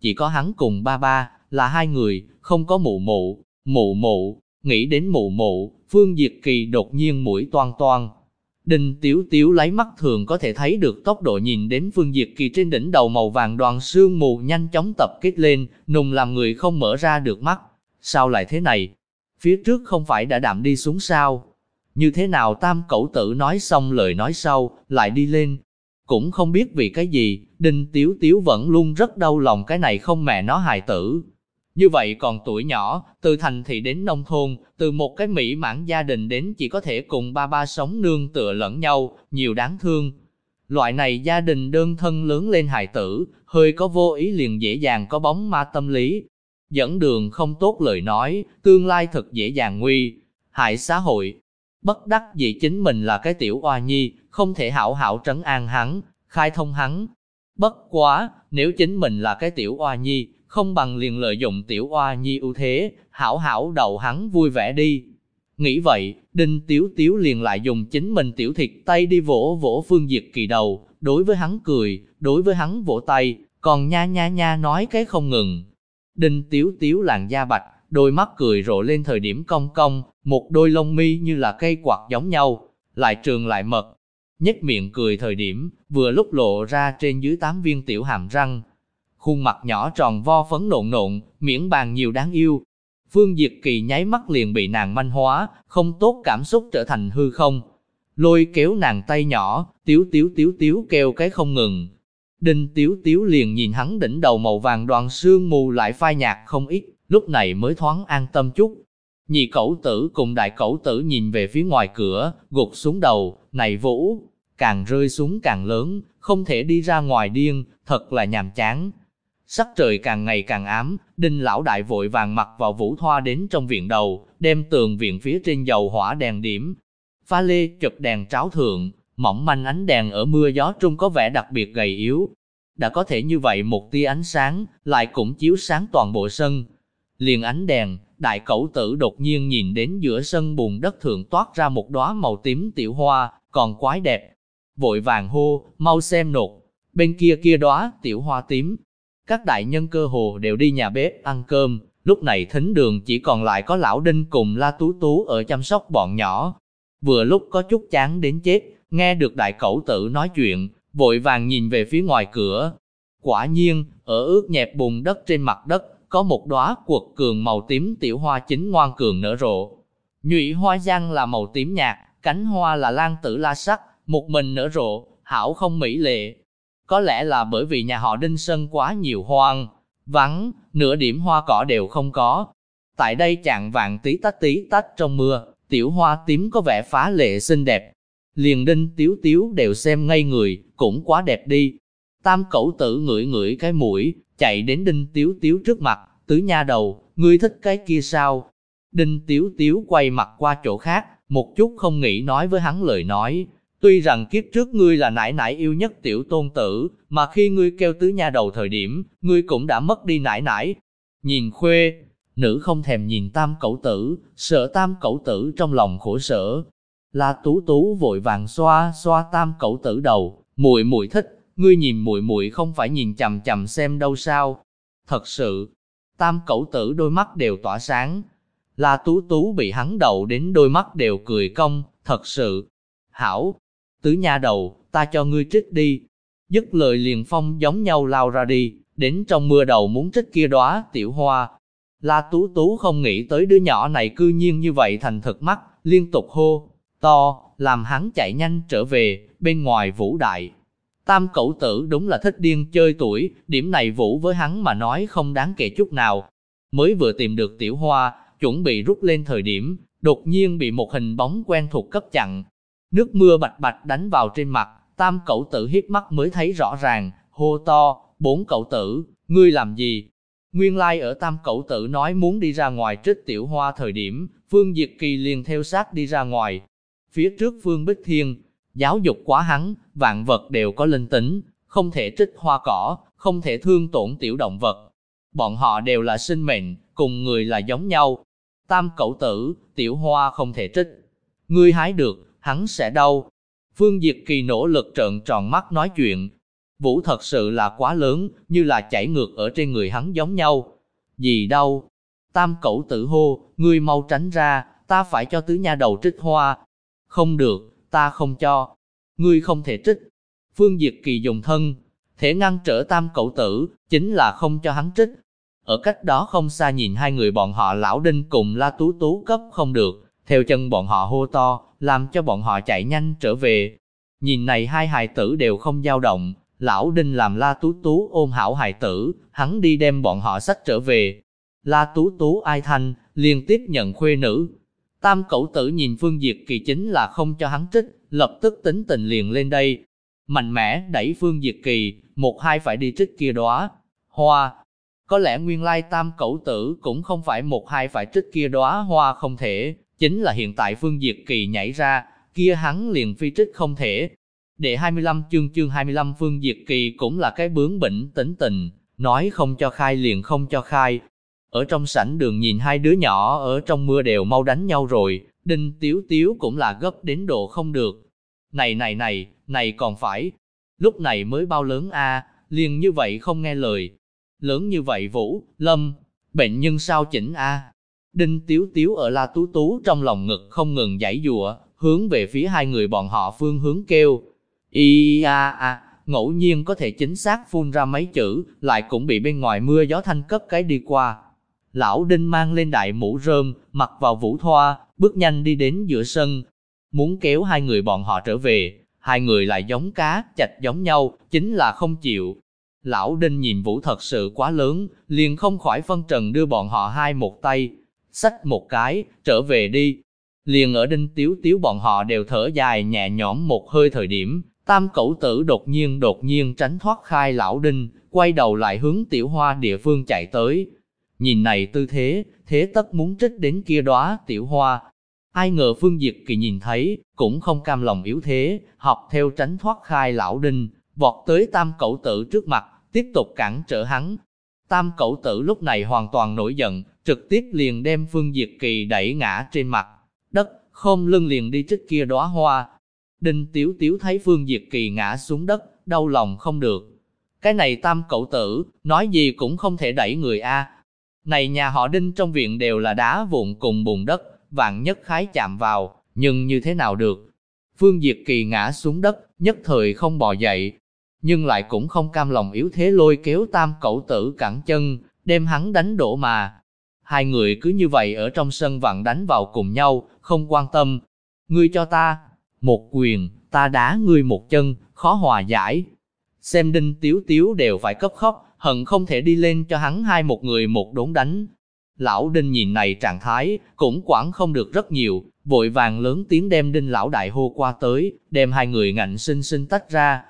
Chỉ có hắn cùng ba ba, là hai người, không có mụ mụ, mụ mụ, nghĩ đến mụ mụ, Phương Diệt Kỳ đột nhiên mũi toan toan. Đinh Tiếu Tiếu lấy mắt thường có thể thấy được tốc độ nhìn đến Phương Diệt Kỳ trên đỉnh đầu màu vàng đoàn sương mù nhanh chóng tập kết lên, nùng làm người không mở ra được mắt. Sao lại thế này? phía trước không phải đã đạm đi xuống sao? Như thế nào tam cẩu tử nói xong lời nói sau, lại đi lên. Cũng không biết vì cái gì, Đinh Tiếu Tiếu vẫn luôn rất đau lòng cái này không mẹ nó hài tử. Như vậy còn tuổi nhỏ, từ thành thị đến nông thôn, từ một cái mỹ mãn gia đình đến chỉ có thể cùng ba ba sống nương tựa lẫn nhau, nhiều đáng thương. Loại này gia đình đơn thân lớn lên hài tử, hơi có vô ý liền dễ dàng có bóng ma tâm lý, dẫn đường không tốt lời nói, tương lai thật dễ dàng nguy, hại xã hội. Bất đắc dĩ chính mình là cái tiểu oa nhi, không thể hảo hảo trấn an hắn, khai thông hắn. Bất quá, nếu chính mình là cái tiểu oa nhi, không bằng liền lợi dụng tiểu oa nhi ưu thế, hảo hảo đầu hắn vui vẻ đi. Nghĩ vậy, Đinh Tiếu Tiếu liền lại dùng chính mình tiểu thịt tay đi vỗ vỗ Phương Diệt Kỳ đầu, đối với hắn cười, đối với hắn vỗ tay, còn nha nha nha nói cái không ngừng. Đinh tiếu tiếu làn da bạch, đôi mắt cười rộ lên thời điểm cong cong, một đôi lông mi như là cây quạt giống nhau, lại trường lại mật. Nhếch miệng cười thời điểm, vừa lúc lộ ra trên dưới tám viên tiểu hàm răng. Khuôn mặt nhỏ tròn vo phấn nộn nộn, miễn bàn nhiều đáng yêu. Phương Diệt Kỳ nháy mắt liền bị nàng manh hóa, không tốt cảm xúc trở thành hư không. Lôi kéo nàng tay nhỏ, tiếu tiếu tiếu tiếu kêu cái không ngừng. Đinh tiếu tiếu liền nhìn hắn đỉnh đầu màu vàng đoàn sương mù lại phai nhạt không ít, lúc này mới thoáng an tâm chút. Nhị cẩu tử cùng đại cẩu tử nhìn về phía ngoài cửa, gục xuống đầu, này vũ, càng rơi xuống càng lớn, không thể đi ra ngoài điên, thật là nhàm chán. Sắc trời càng ngày càng ám, đinh lão đại vội vàng mặc vào vũ thoa đến trong viện đầu, đem tường viện phía trên dầu hỏa đèn điểm. Pha lê chụp đèn tráo thượng, mỏng manh ánh đèn ở mưa gió trung có vẻ đặc biệt gầy yếu. Đã có thể như vậy một tia ánh sáng, lại cũng chiếu sáng toàn bộ sân. Liền ánh đèn, đại cẩu tử đột nhiên nhìn đến giữa sân bùn đất thượng toát ra một đóa màu tím tiểu hoa, còn quái đẹp. Vội vàng hô, mau xem nột, bên kia kia đóa tiểu hoa tím. Các đại nhân cơ hồ đều đi nhà bếp ăn cơm, lúc này thính đường chỉ còn lại có lão đinh cùng la tú tú ở chăm sóc bọn nhỏ. Vừa lúc có chút chán đến chết, nghe được đại cẩu tử nói chuyện, vội vàng nhìn về phía ngoài cửa. Quả nhiên, ở ướt nhẹp bùn đất trên mặt đất, có một đóa quật cường màu tím tiểu hoa chính ngoan cường nở rộ. Nhụy hoa giang là màu tím nhạt, cánh hoa là lan tử la sắc, một mình nở rộ, hảo không mỹ lệ. Có lẽ là bởi vì nhà họ Đinh sơn quá nhiều hoang, vắng, nửa điểm hoa cỏ đều không có. Tại đây chạng vàng tí tách tí tách trong mưa, tiểu hoa tím có vẻ phá lệ xinh đẹp. Liền Đinh Tiếu Tiếu đều xem ngây người, cũng quá đẹp đi. Tam cẩu tử ngửi ngửi cái mũi, chạy đến Đinh Tiếu Tiếu trước mặt, tứ nha đầu, ngươi thích cái kia sao? Đinh Tiếu Tiếu quay mặt qua chỗ khác, một chút không nghĩ nói với hắn lời nói. Tuy rằng kiếp trước ngươi là nãi nãi yêu nhất tiểu tôn tử, mà khi ngươi kêu tứ nha đầu thời điểm, ngươi cũng đã mất đi nãi nãi Nhìn khuê, nữ không thèm nhìn tam cẩu tử, sợ tam cẩu tử trong lòng khổ sở. La tú tú vội vàng xoa xoa tam cẩu tử đầu, muội muội thích, ngươi nhìn muội muội không phải nhìn chằm chằm xem đâu sao. Thật sự, tam cẩu tử đôi mắt đều tỏa sáng. La tú tú bị hắn đầu đến đôi mắt đều cười cong, thật sự. Hảo, tứ nha đầu, ta cho ngươi trích đi. Dứt lời liền phong giống nhau lao ra đi, đến trong mưa đầu muốn trích kia đóa tiểu hoa. La tú tú không nghĩ tới đứa nhỏ này cư nhiên như vậy thành thật mắt, liên tục hô, to, làm hắn chạy nhanh trở về, bên ngoài vũ đại. Tam cẩu tử đúng là thích điên chơi tuổi, điểm này vũ với hắn mà nói không đáng kể chút nào. Mới vừa tìm được tiểu hoa, chuẩn bị rút lên thời điểm, đột nhiên bị một hình bóng quen thuộc cấp chặn. Nước mưa bạch bạch đánh vào trên mặt, tam cậu tử hiếp mắt mới thấy rõ ràng, hô to, bốn cậu tử, ngươi làm gì? Nguyên lai like ở tam cậu tử nói muốn đi ra ngoài trích tiểu hoa thời điểm, Phương Diệt Kỳ liền theo sát đi ra ngoài. Phía trước Phương Bích Thiên, giáo dục quá hắn, vạn vật đều có linh tính, không thể trích hoa cỏ, không thể thương tổn tiểu động vật. Bọn họ đều là sinh mệnh, cùng người là giống nhau. Tam cậu tử, tiểu hoa không thể trích. Ngươi hái được, hắn sẽ đau. Phương Diệt Kỳ nỗ lực trợn tròn mắt nói chuyện. Vũ thật sự là quá lớn, như là chảy ngược ở trên người hắn giống nhau. Gì đâu? Tam cậu tử hô, ngươi mau tránh ra, ta phải cho tứ nha đầu trích hoa. Không được, ta không cho. Ngươi không thể trích. Phương Diệt Kỳ dùng thân, thể ngăn trở tam cậu tử, chính là không cho hắn trích. Ở cách đó không xa nhìn hai người bọn họ lão đinh cùng la tú tú cấp không được, theo chân bọn họ hô to, làm cho bọn họ chạy nhanh trở về. Nhìn này hai hài tử đều không dao động, lão đinh làm la tú tú ôm hảo hài tử, hắn đi đem bọn họ sách trở về. La tú tú ai thanh, liên tiếp nhận khuê nữ. Tam cẩu tử nhìn Phương Diệt Kỳ chính là không cho hắn trích, lập tức tính tình liền lên đây. Mạnh mẽ đẩy Phương Diệt Kỳ, một hai phải đi trích kia đóa hoa. Có lẽ nguyên lai tam cẩu tử cũng không phải một hai phải trích kia đóa hoa không thể, Chính là hiện tại Phương Diệt Kỳ nhảy ra, kia hắn liền phi trích không thể. Đệ 25 chương chương 25 Phương Diệt Kỳ cũng là cái bướng bỉnh tính tình, nói không cho khai liền không cho khai. Ở trong sảnh đường nhìn hai đứa nhỏ ở trong mưa đều mau đánh nhau rồi, Đinh Tiếu Tiếu cũng là gấp đến độ không được. Này này này, này còn phải, lúc này mới bao lớn a liền như vậy không nghe lời. Lớn như vậy Vũ, Lâm, bệnh nhân sao chỉnh a Đinh Tiếu Tiếu ở La Tú Tú trong lòng ngực không ngừng giải dụa, hướng về phía hai người bọn họ phương hướng kêu. Y a a, ngẫu nhiên có thể chính xác phun ra mấy chữ, lại cũng bị bên ngoài mưa gió thanh cấp cái đi qua. Lão Đinh mang lên đại mũ rơm, mặc vào vũ thoa, bước nhanh đi đến giữa sân. Muốn kéo hai người bọn họ trở về, hai người lại giống cá, chạch giống nhau, chính là không chịu. Lão Đinh nhìn vũ thật sự quá lớn, liền không khỏi phân trần đưa bọn họ hai một tay, xách một cái, trở về đi. Liền ở Đinh Tiếu Tiếu bọn họ đều thở dài nhẹ nhõm một hơi thời điểm, tam cẩu tử đột nhiên đột nhiên tránh thoát khai lão Đinh, quay đầu lại hướng tiểu hoa địa phương chạy tới. Nhìn này tư thế, thế tất muốn trích đến kia đóa tiểu hoa. Ai ngờ Phương Diệt Kỳ nhìn thấy, cũng không cam lòng yếu thế, học theo tránh thoát khai lão đinh, vọt tới tam cẩu tử trước mặt, tiếp tục cản trở hắn. Tam cẩu tử lúc này hoàn toàn nổi giận, trực tiếp liền đem Phương Diệt Kỳ đẩy ngã trên mặt đất, khom lưng liền đi trích kia đóa hoa. Đinh Tiếu Tiếu thấy Phương Diệt Kỳ ngã xuống đất, đau lòng không được. Cái này tam cậu tử, nói gì cũng không thể đẩy người A, này nhà họ Đinh trong viện đều là đá vụn cùng bùn đất, vạn nhất khái chạm vào, nhưng như thế nào được? Phương Diệt Kỳ ngã xuống đất, nhất thời không bò dậy, nhưng lại cũng không cam lòng yếu thế lôi kéo tam cậu tử cẳng chân, đem hắn đánh đổ mà. Hai người cứ như vậy ở trong sân vặn đánh vào cùng nhau, không quan tâm. Ngươi cho ta, một quyền, ta đá ngươi một chân, khó hòa giải. Xem đinh tiếu tiếu đều phải cấp khóc, hận không thể đi lên cho hắn hai một người một đốn đánh. Lão Đinh nhìn này trạng thái, cũng quản không được rất nhiều, vội vàng lớn tiếng đem Đinh Lão Đại hô qua tới, đem hai người ngạnh sinh sinh tách ra.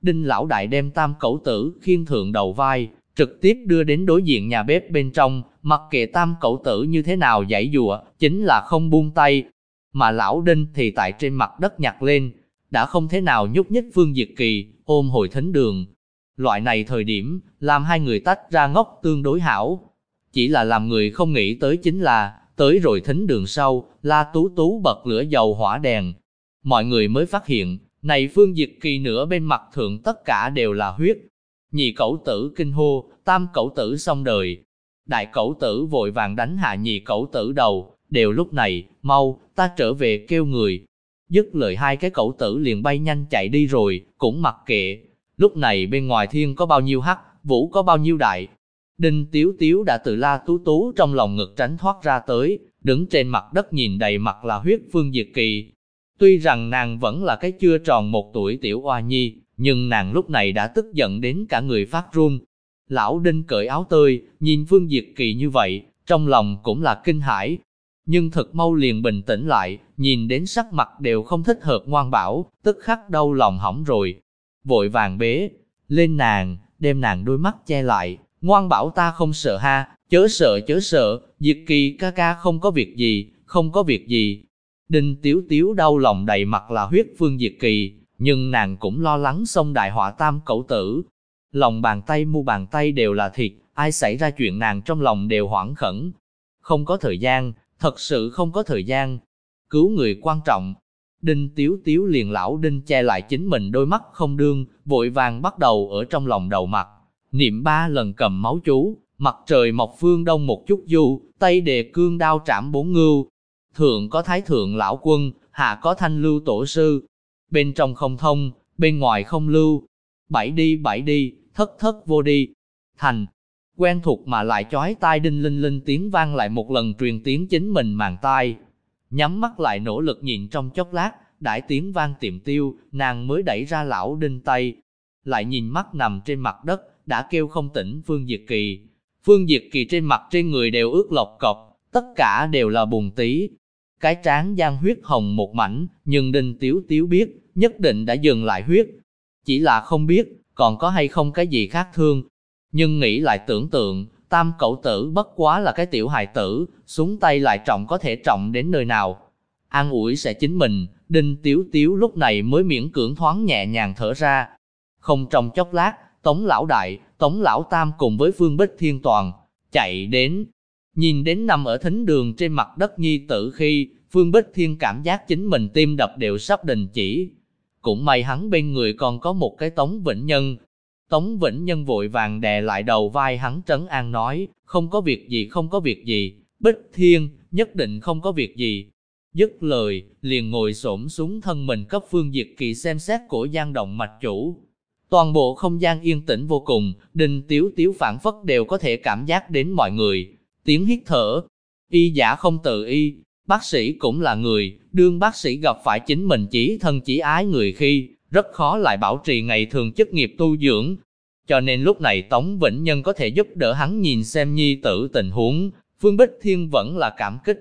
Đinh Lão Đại đem tam cẩu tử khiên thượng đầu vai, trực tiếp đưa đến đối diện nhà bếp bên trong, mặc kệ tam cậu tử như thế nào giải dùa, chính là không buông tay. Mà Lão Đinh thì tại trên mặt đất nhặt lên, đã không thế nào nhúc nhích Phương Diệt Kỳ, ôm hồi thính đường, Loại này thời điểm, làm hai người tách ra ngốc tương đối hảo. Chỉ là làm người không nghĩ tới chính là, tới rồi thính đường sau, la tú tú bật lửa dầu hỏa đèn. Mọi người mới phát hiện, này phương diệt kỳ nửa bên mặt thượng tất cả đều là huyết. Nhị cẩu tử kinh hô, tam cẩu tử xong đời. Đại cẩu tử vội vàng đánh hạ nhị cẩu tử đầu, đều lúc này, mau, ta trở về kêu người. Dứt lời hai cái cẩu tử liền bay nhanh chạy đi rồi, cũng mặc kệ, Lúc này bên ngoài thiên có bao nhiêu hắc, vũ có bao nhiêu đại. Đinh Tiếu Tiếu đã tự la tú tú trong lòng ngực tránh thoát ra tới, đứng trên mặt đất nhìn đầy mặt là huyết phương diệt kỳ. Tuy rằng nàng vẫn là cái chưa tròn một tuổi tiểu oa nhi, nhưng nàng lúc này đã tức giận đến cả người phát run. Lão Đinh cởi áo tơi, nhìn Phương Diệt Kỳ như vậy, trong lòng cũng là kinh hãi. Nhưng thật mau liền bình tĩnh lại, nhìn đến sắc mặt đều không thích hợp ngoan bảo, tức khắc đau lòng hỏng rồi vội vàng bế lên nàng, đem nàng đôi mắt che lại, ngoan bảo ta không sợ ha, chớ sợ chớ sợ, Diệt Kỳ ca ca không có việc gì, không có việc gì. Đinh Tiếu Tiếu đau lòng đầy mặt là huyết phương Diệt Kỳ, nhưng nàng cũng lo lắng xong đại họa tam cậu tử. Lòng bàn tay mu bàn tay đều là thịt, ai xảy ra chuyện nàng trong lòng đều hoảng khẩn. Không có thời gian, thật sự không có thời gian. Cứu người quan trọng, Đinh Tiếu Tiếu liền lão Đinh che lại chính mình đôi mắt không đương, vội vàng bắt đầu ở trong lòng đầu mặt. Niệm ba lần cầm máu chú, mặt trời mọc phương đông một chút du, tay đề cương đao trảm bốn ngưu. Thượng có thái thượng lão quân, hạ có thanh lưu tổ sư. Bên trong không thông, bên ngoài không lưu. Bảy đi bảy đi, thất thất vô đi. Thành, quen thuộc mà lại chói tai đinh linh linh tiếng vang lại một lần truyền tiếng chính mình màng tai, nhắm mắt lại nỗ lực nhịn trong chốc lát, đãi tiếng vang tiệm tiêu, nàng mới đẩy ra lão đinh tay, lại nhìn mắt nằm trên mặt đất, đã kêu không tỉnh Phương Diệt Kỳ. Phương Diệt Kỳ trên mặt trên người đều ướt lọc cọc, tất cả đều là bùn tí. Cái trán giang huyết hồng một mảnh, nhưng Đinh Tiếu Tiếu biết, nhất định đã dừng lại huyết. Chỉ là không biết, còn có hay không cái gì khác thương. Nhưng nghĩ lại tưởng tượng, Tam cậu tử bất quá là cái tiểu hài tử, xuống tay lại trọng có thể trọng đến nơi nào. An ủi sẽ chính mình, đinh tiếu tiếu lúc này mới miễn cưỡng thoáng nhẹ nhàng thở ra. Không trong chốc lát, Tống Lão Đại, Tống Lão Tam cùng với Phương Bích Thiên Toàn, chạy đến. Nhìn đến nằm ở thính đường trên mặt đất nhi tử khi, Phương Bích Thiên cảm giác chính mình tim đập đều sắp đình chỉ. Cũng may hắn bên người còn có một cái Tống Vĩnh Nhân, Tống Vĩnh Nhân vội vàng đè lại đầu vai hắn trấn an nói, không có việc gì không có việc gì, Bích Thiên, nhất định không có việc gì. Dứt lời, liền ngồi xổm xuống thân mình cấp phương diệt kỳ xem xét cổ gian động mạch chủ. Toàn bộ không gian yên tĩnh vô cùng, đình tiếu tiếu phản phất đều có thể cảm giác đến mọi người. tiếng hít thở. Y giả không tự y, bác sĩ cũng là người, đương bác sĩ gặp phải chính mình chỉ thân chỉ ái người khi, rất khó lại bảo trì ngày thường chức nghiệp tu dưỡng. Cho nên lúc này Tống Vĩnh Nhân có thể giúp đỡ hắn nhìn xem nhi tử tình huống, Phương Bích Thiên vẫn là cảm kích.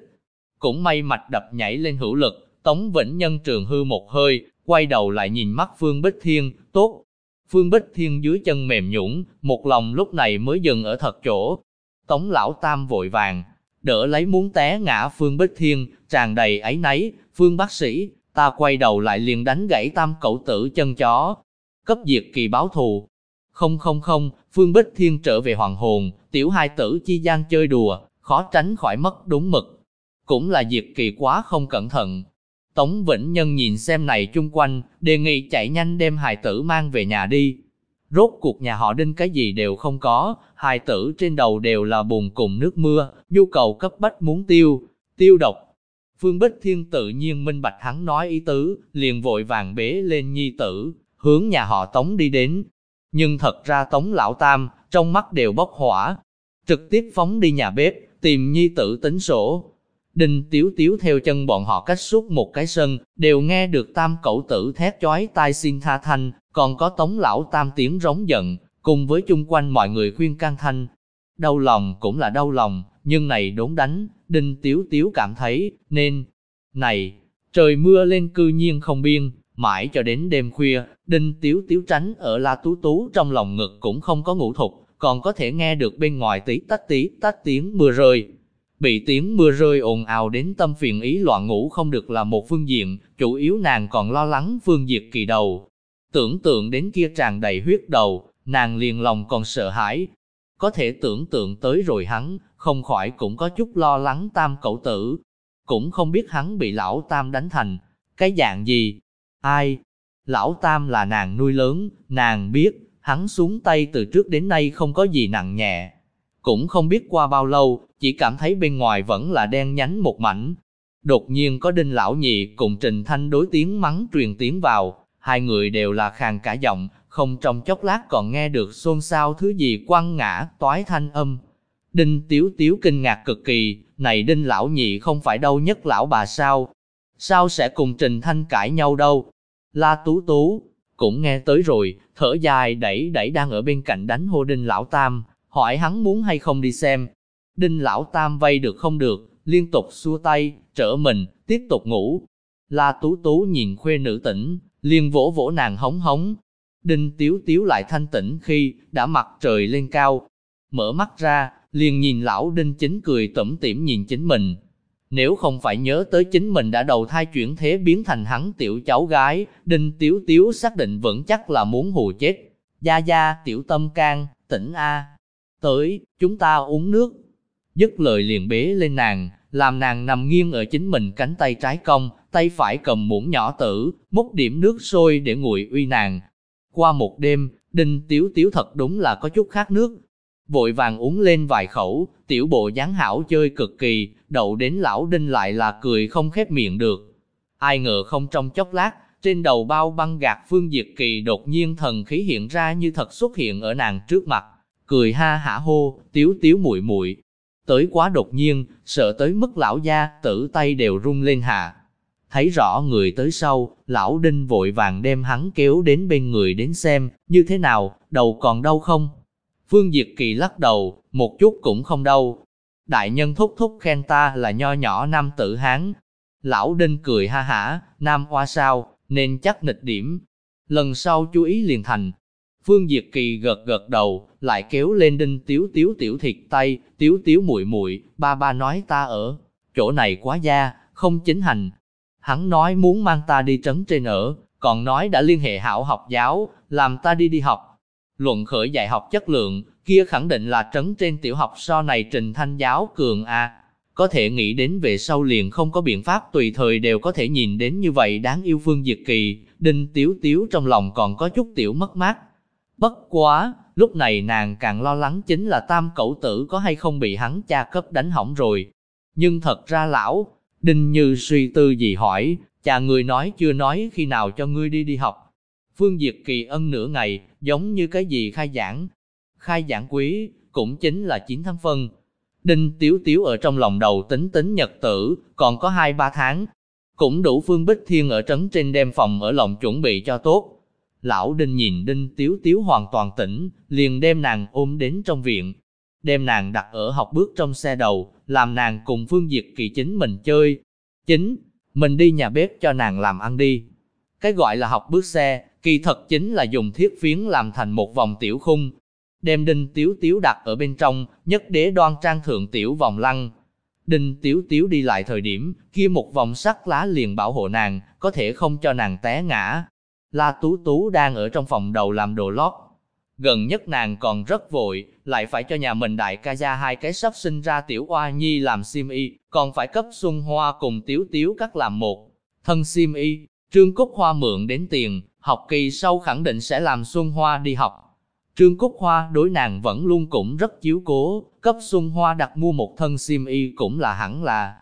Cũng may mạch đập nhảy lên hữu lực, Tống Vĩnh Nhân trường hư một hơi, quay đầu lại nhìn mắt Phương Bích Thiên, tốt. Phương Bích Thiên dưới chân mềm nhũn, một lòng lúc này mới dừng ở thật chỗ. Tống lão tam vội vàng, đỡ lấy muốn té ngã Phương Bích Thiên, tràn đầy ấy nấy, Phương bác sĩ, ta quay đầu lại liền đánh gãy tam cậu tử chân chó. Cấp diệt kỳ báo thù. Không không không, Phương Bích Thiên trở về hoàng hồn, tiểu hai tử chi gian chơi đùa, khó tránh khỏi mất đúng mực. Cũng là diệt kỳ quá không cẩn thận, Tống Vĩnh Nhân nhìn xem này chung quanh, đề nghị chạy nhanh đem hài tử mang về nhà đi. Rốt cuộc nhà họ đinh cái gì đều không có, hài tử trên đầu đều là bùn cùng nước mưa, nhu cầu cấp bách muốn tiêu, tiêu độc. Phương Bích Thiên tự nhiên minh bạch hắn nói ý tứ, liền vội vàng bế lên nhi tử, hướng nhà họ Tống đi đến. Nhưng thật ra Tống Lão Tam, trong mắt đều bốc hỏa, trực tiếp phóng đi nhà bếp, tìm nhi tử tính sổ, Đinh Tiếu Tiếu theo chân bọn họ cách suốt một cái sân, đều nghe được tam cậu tử thét chói tai xin tha thanh, còn có tống lão tam tiếng rống giận, cùng với chung quanh mọi người khuyên can thanh. Đau lòng cũng là đau lòng, nhưng này đốn đánh, Đinh Tiếu Tiếu cảm thấy, nên, này, trời mưa lên cư nhiên không biên, mãi cho đến đêm khuya, Đinh Tiếu Tiếu tránh ở La Tú Tú trong lòng ngực cũng không có ngủ thục, còn có thể nghe được bên ngoài tí tách tí tách tiếng mưa rơi, Bị tiếng mưa rơi ồn ào đến tâm phiền ý loạn ngủ không được là một phương diện, chủ yếu nàng còn lo lắng phương diệt kỳ đầu. Tưởng tượng đến kia tràn đầy huyết đầu, nàng liền lòng còn sợ hãi. Có thể tưởng tượng tới rồi hắn, không khỏi cũng có chút lo lắng tam cậu tử. Cũng không biết hắn bị lão tam đánh thành, cái dạng gì. Ai? Lão tam là nàng nuôi lớn, nàng biết, hắn xuống tay từ trước đến nay không có gì nặng nhẹ. Cũng không biết qua bao lâu, chỉ cảm thấy bên ngoài vẫn là đen nhánh một mảnh. Đột nhiên có đinh lão nhị cùng Trình Thanh đối tiếng mắng truyền tiếng vào, hai người đều là khàn cả giọng, không trong chốc lát còn nghe được xôn xao thứ gì quăng ngã, toái thanh âm. Đinh Tiếu Tiếu kinh ngạc cực kỳ, này đinh lão nhị không phải đâu nhất lão bà sao? Sao sẽ cùng Trình Thanh cãi nhau đâu? La Tú Tú, cũng nghe tới rồi, thở dài đẩy đẩy đang ở bên cạnh đánh hô đinh lão tam, hỏi hắn muốn hay không đi xem, Đinh lão tam vây được không được, liên tục xua tay, trở mình, tiếp tục ngủ. La tú tú nhìn khuê nữ tỉnh, liền vỗ vỗ nàng hống hống. Đinh tiếu tiếu lại thanh tỉnh khi đã mặt trời lên cao. Mở mắt ra, liền nhìn lão đinh chính cười tẩm tỉm nhìn chính mình. Nếu không phải nhớ tới chính mình đã đầu thai chuyển thế biến thành hắn tiểu cháu gái, đinh tiếu tiếu xác định vẫn chắc là muốn hù chết. Gia gia, tiểu tâm can, tỉnh A. Tới, chúng ta uống nước, dứt lời liền bế lên nàng, làm nàng nằm nghiêng ở chính mình cánh tay trái cong, tay phải cầm muỗng nhỏ tử, múc điểm nước sôi để nguội uy nàng. Qua một đêm, Đinh Tiếu Tiếu thật đúng là có chút khát nước. Vội vàng uống lên vài khẩu, tiểu bộ dáng hảo chơi cực kỳ, đậu đến lão Đinh lại là cười không khép miệng được. Ai ngờ không trong chốc lát, trên đầu bao băng gạt Phương Diệt Kỳ đột nhiên thần khí hiện ra như thật xuất hiện ở nàng trước mặt, cười ha hả hô, tiếu tiếu muội muội tới quá đột nhiên, sợ tới mức lão gia tử tay đều run lên hạ. Thấy rõ người tới sau, lão đinh vội vàng đem hắn kéo đến bên người đến xem, như thế nào, đầu còn đau không? Phương Diệt Kỳ lắc đầu, một chút cũng không đau. Đại nhân thúc thúc khen ta là nho nhỏ nam tử hán. Lão đinh cười ha hả, nam hoa sao, nên chắc nịch điểm. Lần sau chú ý liền thành, Phương Diệt Kỳ gật gật đầu, lại kéo lên đinh tiếu tiếu tiểu thịt tay, tiếu tiếu muội muội, ba ba nói ta ở chỗ này quá gia, không chính hành. Hắn nói muốn mang ta đi trấn trên ở, còn nói đã liên hệ hảo học giáo, làm ta đi đi học. Luận khởi dạy học chất lượng, kia khẳng định là trấn trên tiểu học so này trình thanh giáo cường A. Có thể nghĩ đến về sau liền không có biện pháp tùy thời đều có thể nhìn đến như vậy đáng yêu Phương Diệt Kỳ, đinh tiếu tiếu trong lòng còn có chút tiểu mất mát, Bất quá, lúc này nàng càng lo lắng chính là tam cậu tử có hay không bị hắn cha cấp đánh hỏng rồi. Nhưng thật ra lão, đinh như suy tư gì hỏi, cha người nói chưa nói khi nào cho ngươi đi đi học. Phương Diệt Kỳ ân nửa ngày, giống như cái gì khai giảng. Khai giảng quý, cũng chính là 9 tháng phân. Đinh Tiếu Tiếu ở trong lòng đầu tính tính nhật tử, còn có 2-3 tháng. Cũng đủ Phương Bích Thiên ở trấn trên đem phòng ở lòng chuẩn bị cho tốt. Lão Đinh nhìn Đinh Tiếu Tiếu hoàn toàn tỉnh, liền đem nàng ôm đến trong viện. Đem nàng đặt ở học bước trong xe đầu, làm nàng cùng Phương Diệt Kỳ chính mình chơi. Chính, mình đi nhà bếp cho nàng làm ăn đi. Cái gọi là học bước xe, kỳ thật chính là dùng thiết phiến làm thành một vòng tiểu khung. Đem đinh tiếu tiếu đặt ở bên trong, nhất đế đoan trang thượng tiểu vòng lăng. Đinh tiếu tiếu đi lại thời điểm, kia một vòng sắt lá liền bảo hộ nàng, có thể không cho nàng té ngã. La Tú Tú đang ở trong phòng đầu làm đồ lót. Gần nhất nàng còn rất vội, lại phải cho nhà mình đại ca gia hai cái sắp sinh ra tiểu oa nhi làm sim y, còn phải cấp xuân hoa cùng tiếu tiếu cắt làm một. Thân sim y, Trương Cúc Hoa mượn đến tiền, học kỳ sau khẳng định sẽ làm Xuân Hoa đi học. Trương Cúc Hoa đối nàng vẫn luôn cũng rất chiếu cố, cấp Xuân Hoa đặt mua một thân sim y cũng là hẳn là.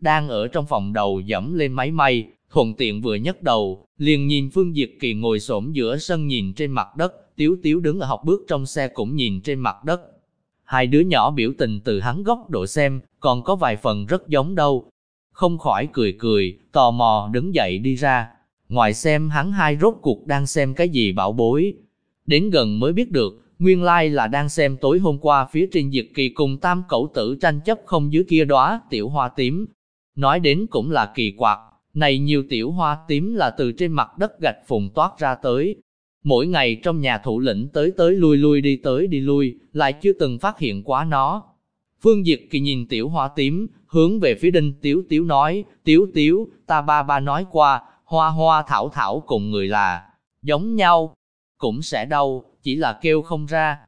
Đang ở trong phòng đầu dẫm lên máy may, thuận tiện vừa nhấc đầu, liền nhìn Phương Diệt Kỳ ngồi xổm giữa sân nhìn trên mặt đất, Tiếu Tiếu đứng ở học bước trong xe cũng nhìn trên mặt đất. Hai đứa nhỏ biểu tình từ hắn góc độ xem, còn có vài phần rất giống đâu. Không khỏi cười cười, tò mò đứng dậy đi ra. Ngoài xem hắn hai rốt cuộc đang xem cái gì bảo bối. Đến gần mới biết được, nguyên lai là đang xem tối hôm qua phía trên diệt kỳ cùng tam cẩu tử tranh chấp không dưới kia đóa tiểu hoa tím. Nói đến cũng là kỳ quặc, này nhiều tiểu hoa tím là từ trên mặt đất gạch phùng toát ra tới. Mỗi ngày trong nhà thủ lĩnh tới tới lui lui đi tới đi lui, lại chưa từng phát hiện quá nó. Phương Diệt Kỳ nhìn tiểu hoa tím, hướng về phía đinh tiếu tiếu nói, tiếu tiếu, ta ba ba nói qua, hoa hoa thảo thảo cùng người là giống nhau, cũng sẽ đau, chỉ là kêu không ra.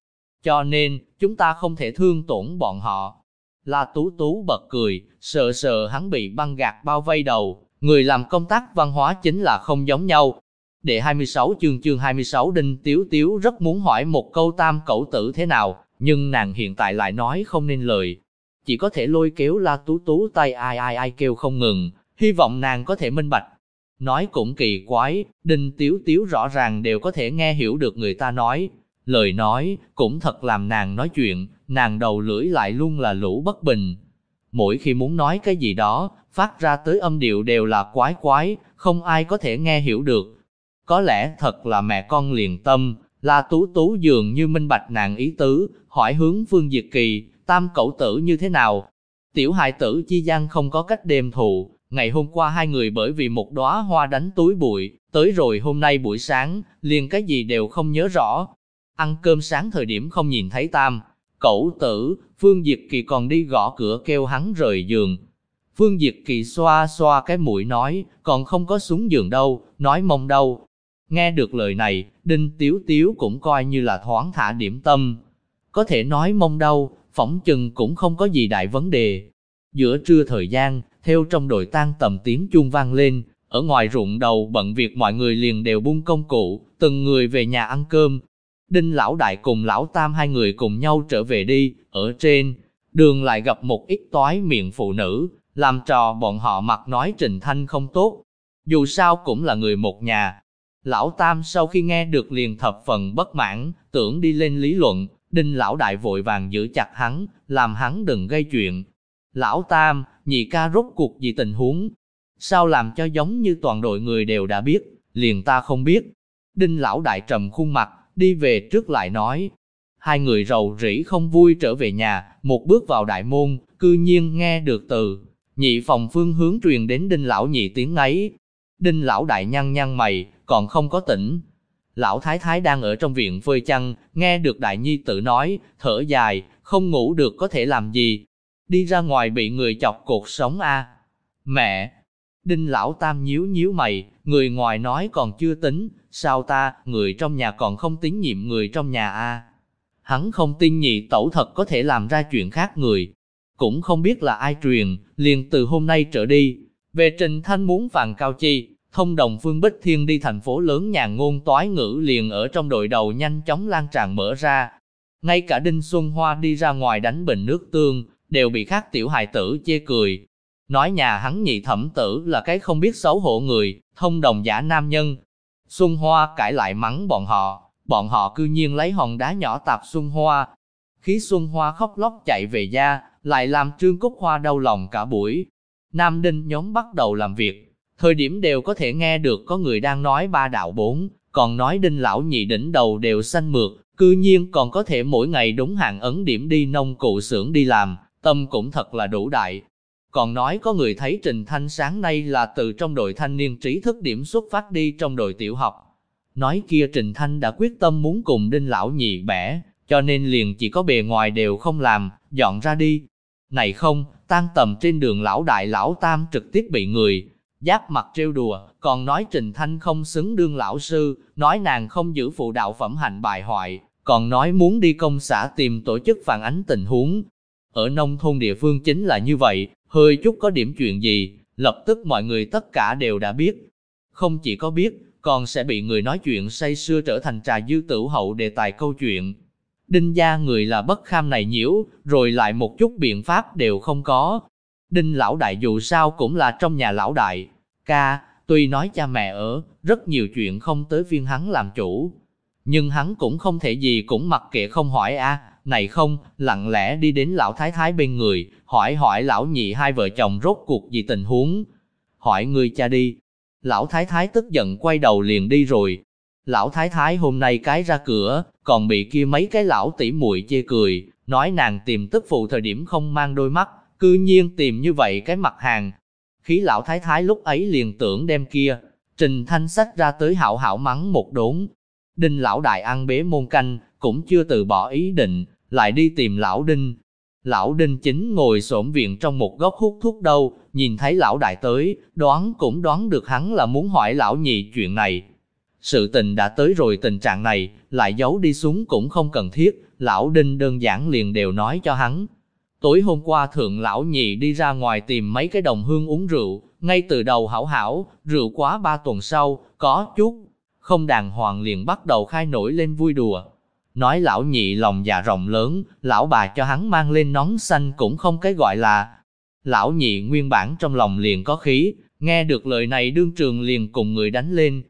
Cho nên, chúng ta không thể thương tổn bọn họ. La Tú Tú bật cười, sợ sợ hắn bị băng gạt bao vây đầu, người làm công tác văn hóa chính là không giống nhau. Đệ 26 chương chương 26 Đinh Tiếu Tiếu rất muốn hỏi một câu tam cẩu tử thế nào, nhưng nàng hiện tại lại nói không nên lời. Chỉ có thể lôi kéo La Tú Tú tay ai ai ai kêu không ngừng, hy vọng nàng có thể minh bạch. Nói cũng kỳ quái, Đinh Tiếu Tiếu rõ ràng đều có thể nghe hiểu được người ta nói. Lời nói, cũng thật làm nàng nói chuyện, nàng đầu lưỡi lại luôn là lũ bất bình. Mỗi khi muốn nói cái gì đó, phát ra tới âm điệu đều là quái quái, không ai có thể nghe hiểu được. Có lẽ thật là mẹ con liền tâm, là tú tú dường như minh bạch nàng ý tứ, hỏi hướng Phương Diệt Kỳ, tam cậu tử như thế nào? Tiểu hài tử chi gian không có cách đêm thù, Ngày hôm qua hai người bởi vì một đóa hoa đánh túi bụi, tới rồi hôm nay buổi sáng, liền cái gì đều không nhớ rõ. Ăn cơm sáng thời điểm không nhìn thấy Tam, cậu tử, Phương Diệt Kỳ còn đi gõ cửa kêu hắn rời giường. Phương Diệt Kỳ xoa xoa cái mũi nói, còn không có xuống giường đâu, nói mong đâu. Nghe được lời này, Đinh Tiếu Tiếu cũng coi như là thoáng thả điểm tâm. Có thể nói mong đâu, phỏng chừng cũng không có gì đại vấn đề. Giữa trưa thời gian, theo trong đội tan tầm tiếng chuông vang lên, ở ngoài ruộng đầu bận việc mọi người liền đều buông công cụ, từng người về nhà ăn cơm. Đinh lão đại cùng lão tam hai người cùng nhau trở về đi, ở trên đường lại gặp một ít toái miệng phụ nữ, làm trò bọn họ mặt nói Trình Thanh không tốt. Dù sao cũng là người một nhà. Lão Tam sau khi nghe được liền thập phần bất mãn, tưởng đi lên lý luận, Đinh lão đại vội vàng giữ chặt hắn, làm hắn đừng gây chuyện, Lão Tam, nhị ca rốt cuộc gì tình huống? Sao làm cho giống như toàn đội người đều đã biết, liền ta không biết. Đinh lão đại trầm khuôn mặt, đi về trước lại nói. Hai người rầu rĩ không vui trở về nhà, một bước vào đại môn, cư nhiên nghe được từ. Nhị phòng phương hướng truyền đến đinh lão nhị tiếng ấy. Đinh lão đại nhăn nhăn mày, còn không có tỉnh. Lão thái thái đang ở trong viện phơi chăn, nghe được đại nhi tự nói, thở dài, không ngủ được có thể làm gì, đi ra ngoài bị người chọc cột sống a. Mẹ! Đinh lão tam nhíu nhíu mày, người ngoài nói còn chưa tính, sao ta, người trong nhà còn không tín nhiệm người trong nhà a. Hắn không tin nhị tẩu thật có thể làm ra chuyện khác người. Cũng không biết là ai truyền, liền từ hôm nay trở đi. Về Trình Thanh muốn phàn cao chi, thông đồng Phương Bích Thiên đi thành phố lớn nhàn ngôn toái ngữ liền ở trong đội đầu nhanh chóng lan tràn mở ra. Ngay cả Đinh Xuân Hoa đi ra ngoài đánh bình nước tương, đều bị khác tiểu hài tử chê cười. Nói nhà hắn nhị thẩm tử là cái không biết xấu hổ người, thông đồng giả nam nhân. Xuân Hoa cãi lại mắng bọn họ, bọn họ cư nhiên lấy hòn đá nhỏ tạp Xuân Hoa. Khí Xuân Hoa khóc lóc chạy về gia, lại làm Trương Cúc Hoa đau lòng cả buổi. Nam Đinh nhóm bắt đầu làm việc, thời điểm đều có thể nghe được có người đang nói ba đạo bốn, còn nói Đinh lão nhị đỉnh đầu đều xanh mượt, cư nhiên còn có thể mỗi ngày đúng hạn ấn điểm đi nông cụ xưởng đi làm, tâm cũng thật là đủ đại. Còn nói có người thấy Trình Thanh sáng nay là từ trong đội thanh niên trí thức điểm xuất phát đi trong đội tiểu học. Nói kia Trình Thanh đã quyết tâm muốn cùng Đinh Lão Nhị bẻ, cho nên liền chỉ có bề ngoài đều không làm, dọn ra đi. Này không, tan tầm trên đường Lão Đại Lão Tam trực tiếp bị người, giáp mặt trêu đùa, còn nói Trình Thanh không xứng đương lão sư, nói nàng không giữ phụ đạo phẩm hành bài hoại, còn nói muốn đi công xã tìm tổ chức phản ánh tình huống. Ở nông thôn địa phương chính là như vậy, hơi chút có điểm chuyện gì, lập tức mọi người tất cả đều đã biết. Không chỉ có biết, còn sẽ bị người nói chuyện say xưa trở thành trà dư tử hậu đề tài câu chuyện. Đinh gia người là bất kham này nhiễu, rồi lại một chút biện pháp đều không có. Đinh lão đại dù sao cũng là trong nhà lão đại. Ca, tuy nói cha mẹ ở, rất nhiều chuyện không tới viên hắn làm chủ. Nhưng hắn cũng không thể gì cũng mặc kệ không hỏi a này không, lặng lẽ đi đến lão thái thái bên người, hỏi hỏi lão nhị hai vợ chồng rốt cuộc gì tình huống. Hỏi người cha đi. Lão thái thái tức giận quay đầu liền đi rồi. Lão thái thái hôm nay cái ra cửa, còn bị kia mấy cái lão tỉ muội chê cười, nói nàng tìm tức phụ thời điểm không mang đôi mắt, cư nhiên tìm như vậy cái mặt hàng. Khí lão thái thái lúc ấy liền tưởng đem kia, trình thanh sách ra tới hảo hảo mắng một đốn. Đinh lão đại ăn bế môn canh, cũng chưa từ bỏ ý định, lại đi tìm lão đinh. Lão đinh chính ngồi xổm viện trong một góc hút thuốc đâu, nhìn thấy lão đại tới, đoán cũng đoán được hắn là muốn hỏi lão nhị chuyện này. Sự tình đã tới rồi tình trạng này, lại giấu đi xuống cũng không cần thiết, lão đinh đơn giản liền đều nói cho hắn. Tối hôm qua thượng lão nhị đi ra ngoài tìm mấy cái đồng hương uống rượu, ngay từ đầu hảo hảo, rượu quá ba tuần sau, có chút, không đàng hoàng liền bắt đầu khai nổi lên vui đùa. Nói lão nhị lòng dạ rộng lớn, lão bà cho hắn mang lên nón xanh cũng không cái gọi là. Lão nhị nguyên bản trong lòng liền có khí, nghe được lời này đương trường liền cùng người đánh lên.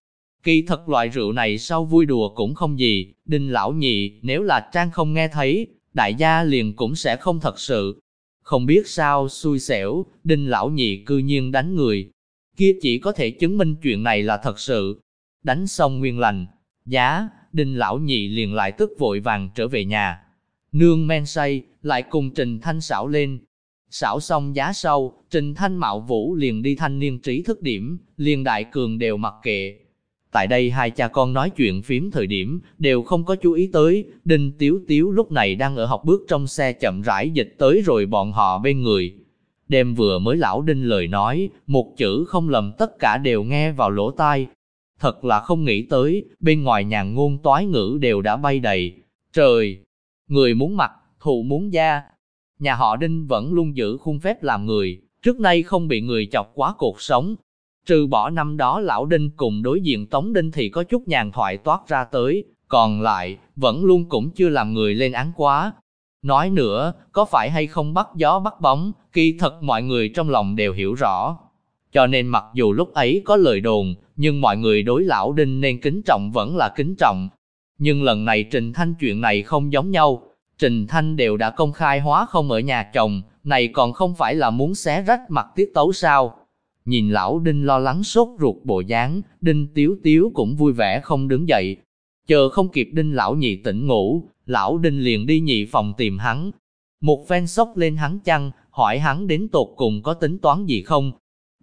Kỳ thật loại rượu này sau vui đùa cũng không gì, đinh lão nhị nếu là trang không nghe thấy, đại gia liền cũng sẽ không thật sự. Không biết sao xui xẻo, đinh lão nhị cư nhiên đánh người. Kia chỉ có thể chứng minh chuyện này là thật sự. Đánh xong nguyên lành, giá, đinh lão nhị liền lại tức vội vàng trở về nhà. Nương men say, lại cùng Trình Thanh xảo lên. Xảo xong giá sau, Trình Thanh mạo vũ liền đi thanh niên trí thức điểm, liền đại cường đều mặc kệ. Tại đây hai cha con nói chuyện phím thời điểm, đều không có chú ý tới, Đinh Tiếu Tiếu lúc này đang ở học bước trong xe chậm rãi dịch tới rồi bọn họ bên người. Đêm vừa mới lão Đinh lời nói, một chữ không lầm tất cả đều nghe vào lỗ tai, Thật là không nghĩ tới, bên ngoài nhàn ngôn toái ngữ đều đã bay đầy. Trời! Người muốn mặt, thụ muốn da. Nhà họ Đinh vẫn luôn giữ khuôn phép làm người, trước nay không bị người chọc quá cuộc sống. Trừ bỏ năm đó lão Đinh cùng đối diện Tống Đinh thì có chút nhàn thoại toát ra tới, còn lại, vẫn luôn cũng chưa làm người lên án quá. Nói nữa, có phải hay không bắt gió bắt bóng, kỳ thật mọi người trong lòng đều hiểu rõ. Cho nên mặc dù lúc ấy có lời đồn, nhưng mọi người đối lão đinh nên kính trọng vẫn là kính trọng. Nhưng lần này Trình Thanh chuyện này không giống nhau, Trình Thanh đều đã công khai hóa không ở nhà chồng, này còn không phải là muốn xé rách mặt tiết tấu sao. Nhìn lão đinh lo lắng sốt ruột bộ dáng, đinh tiếu tiếu cũng vui vẻ không đứng dậy. Chờ không kịp đinh lão nhị tỉnh ngủ, lão đinh liền đi nhị phòng tìm hắn. Một phen sốc lên hắn chăn, hỏi hắn đến tột cùng có tính toán gì không,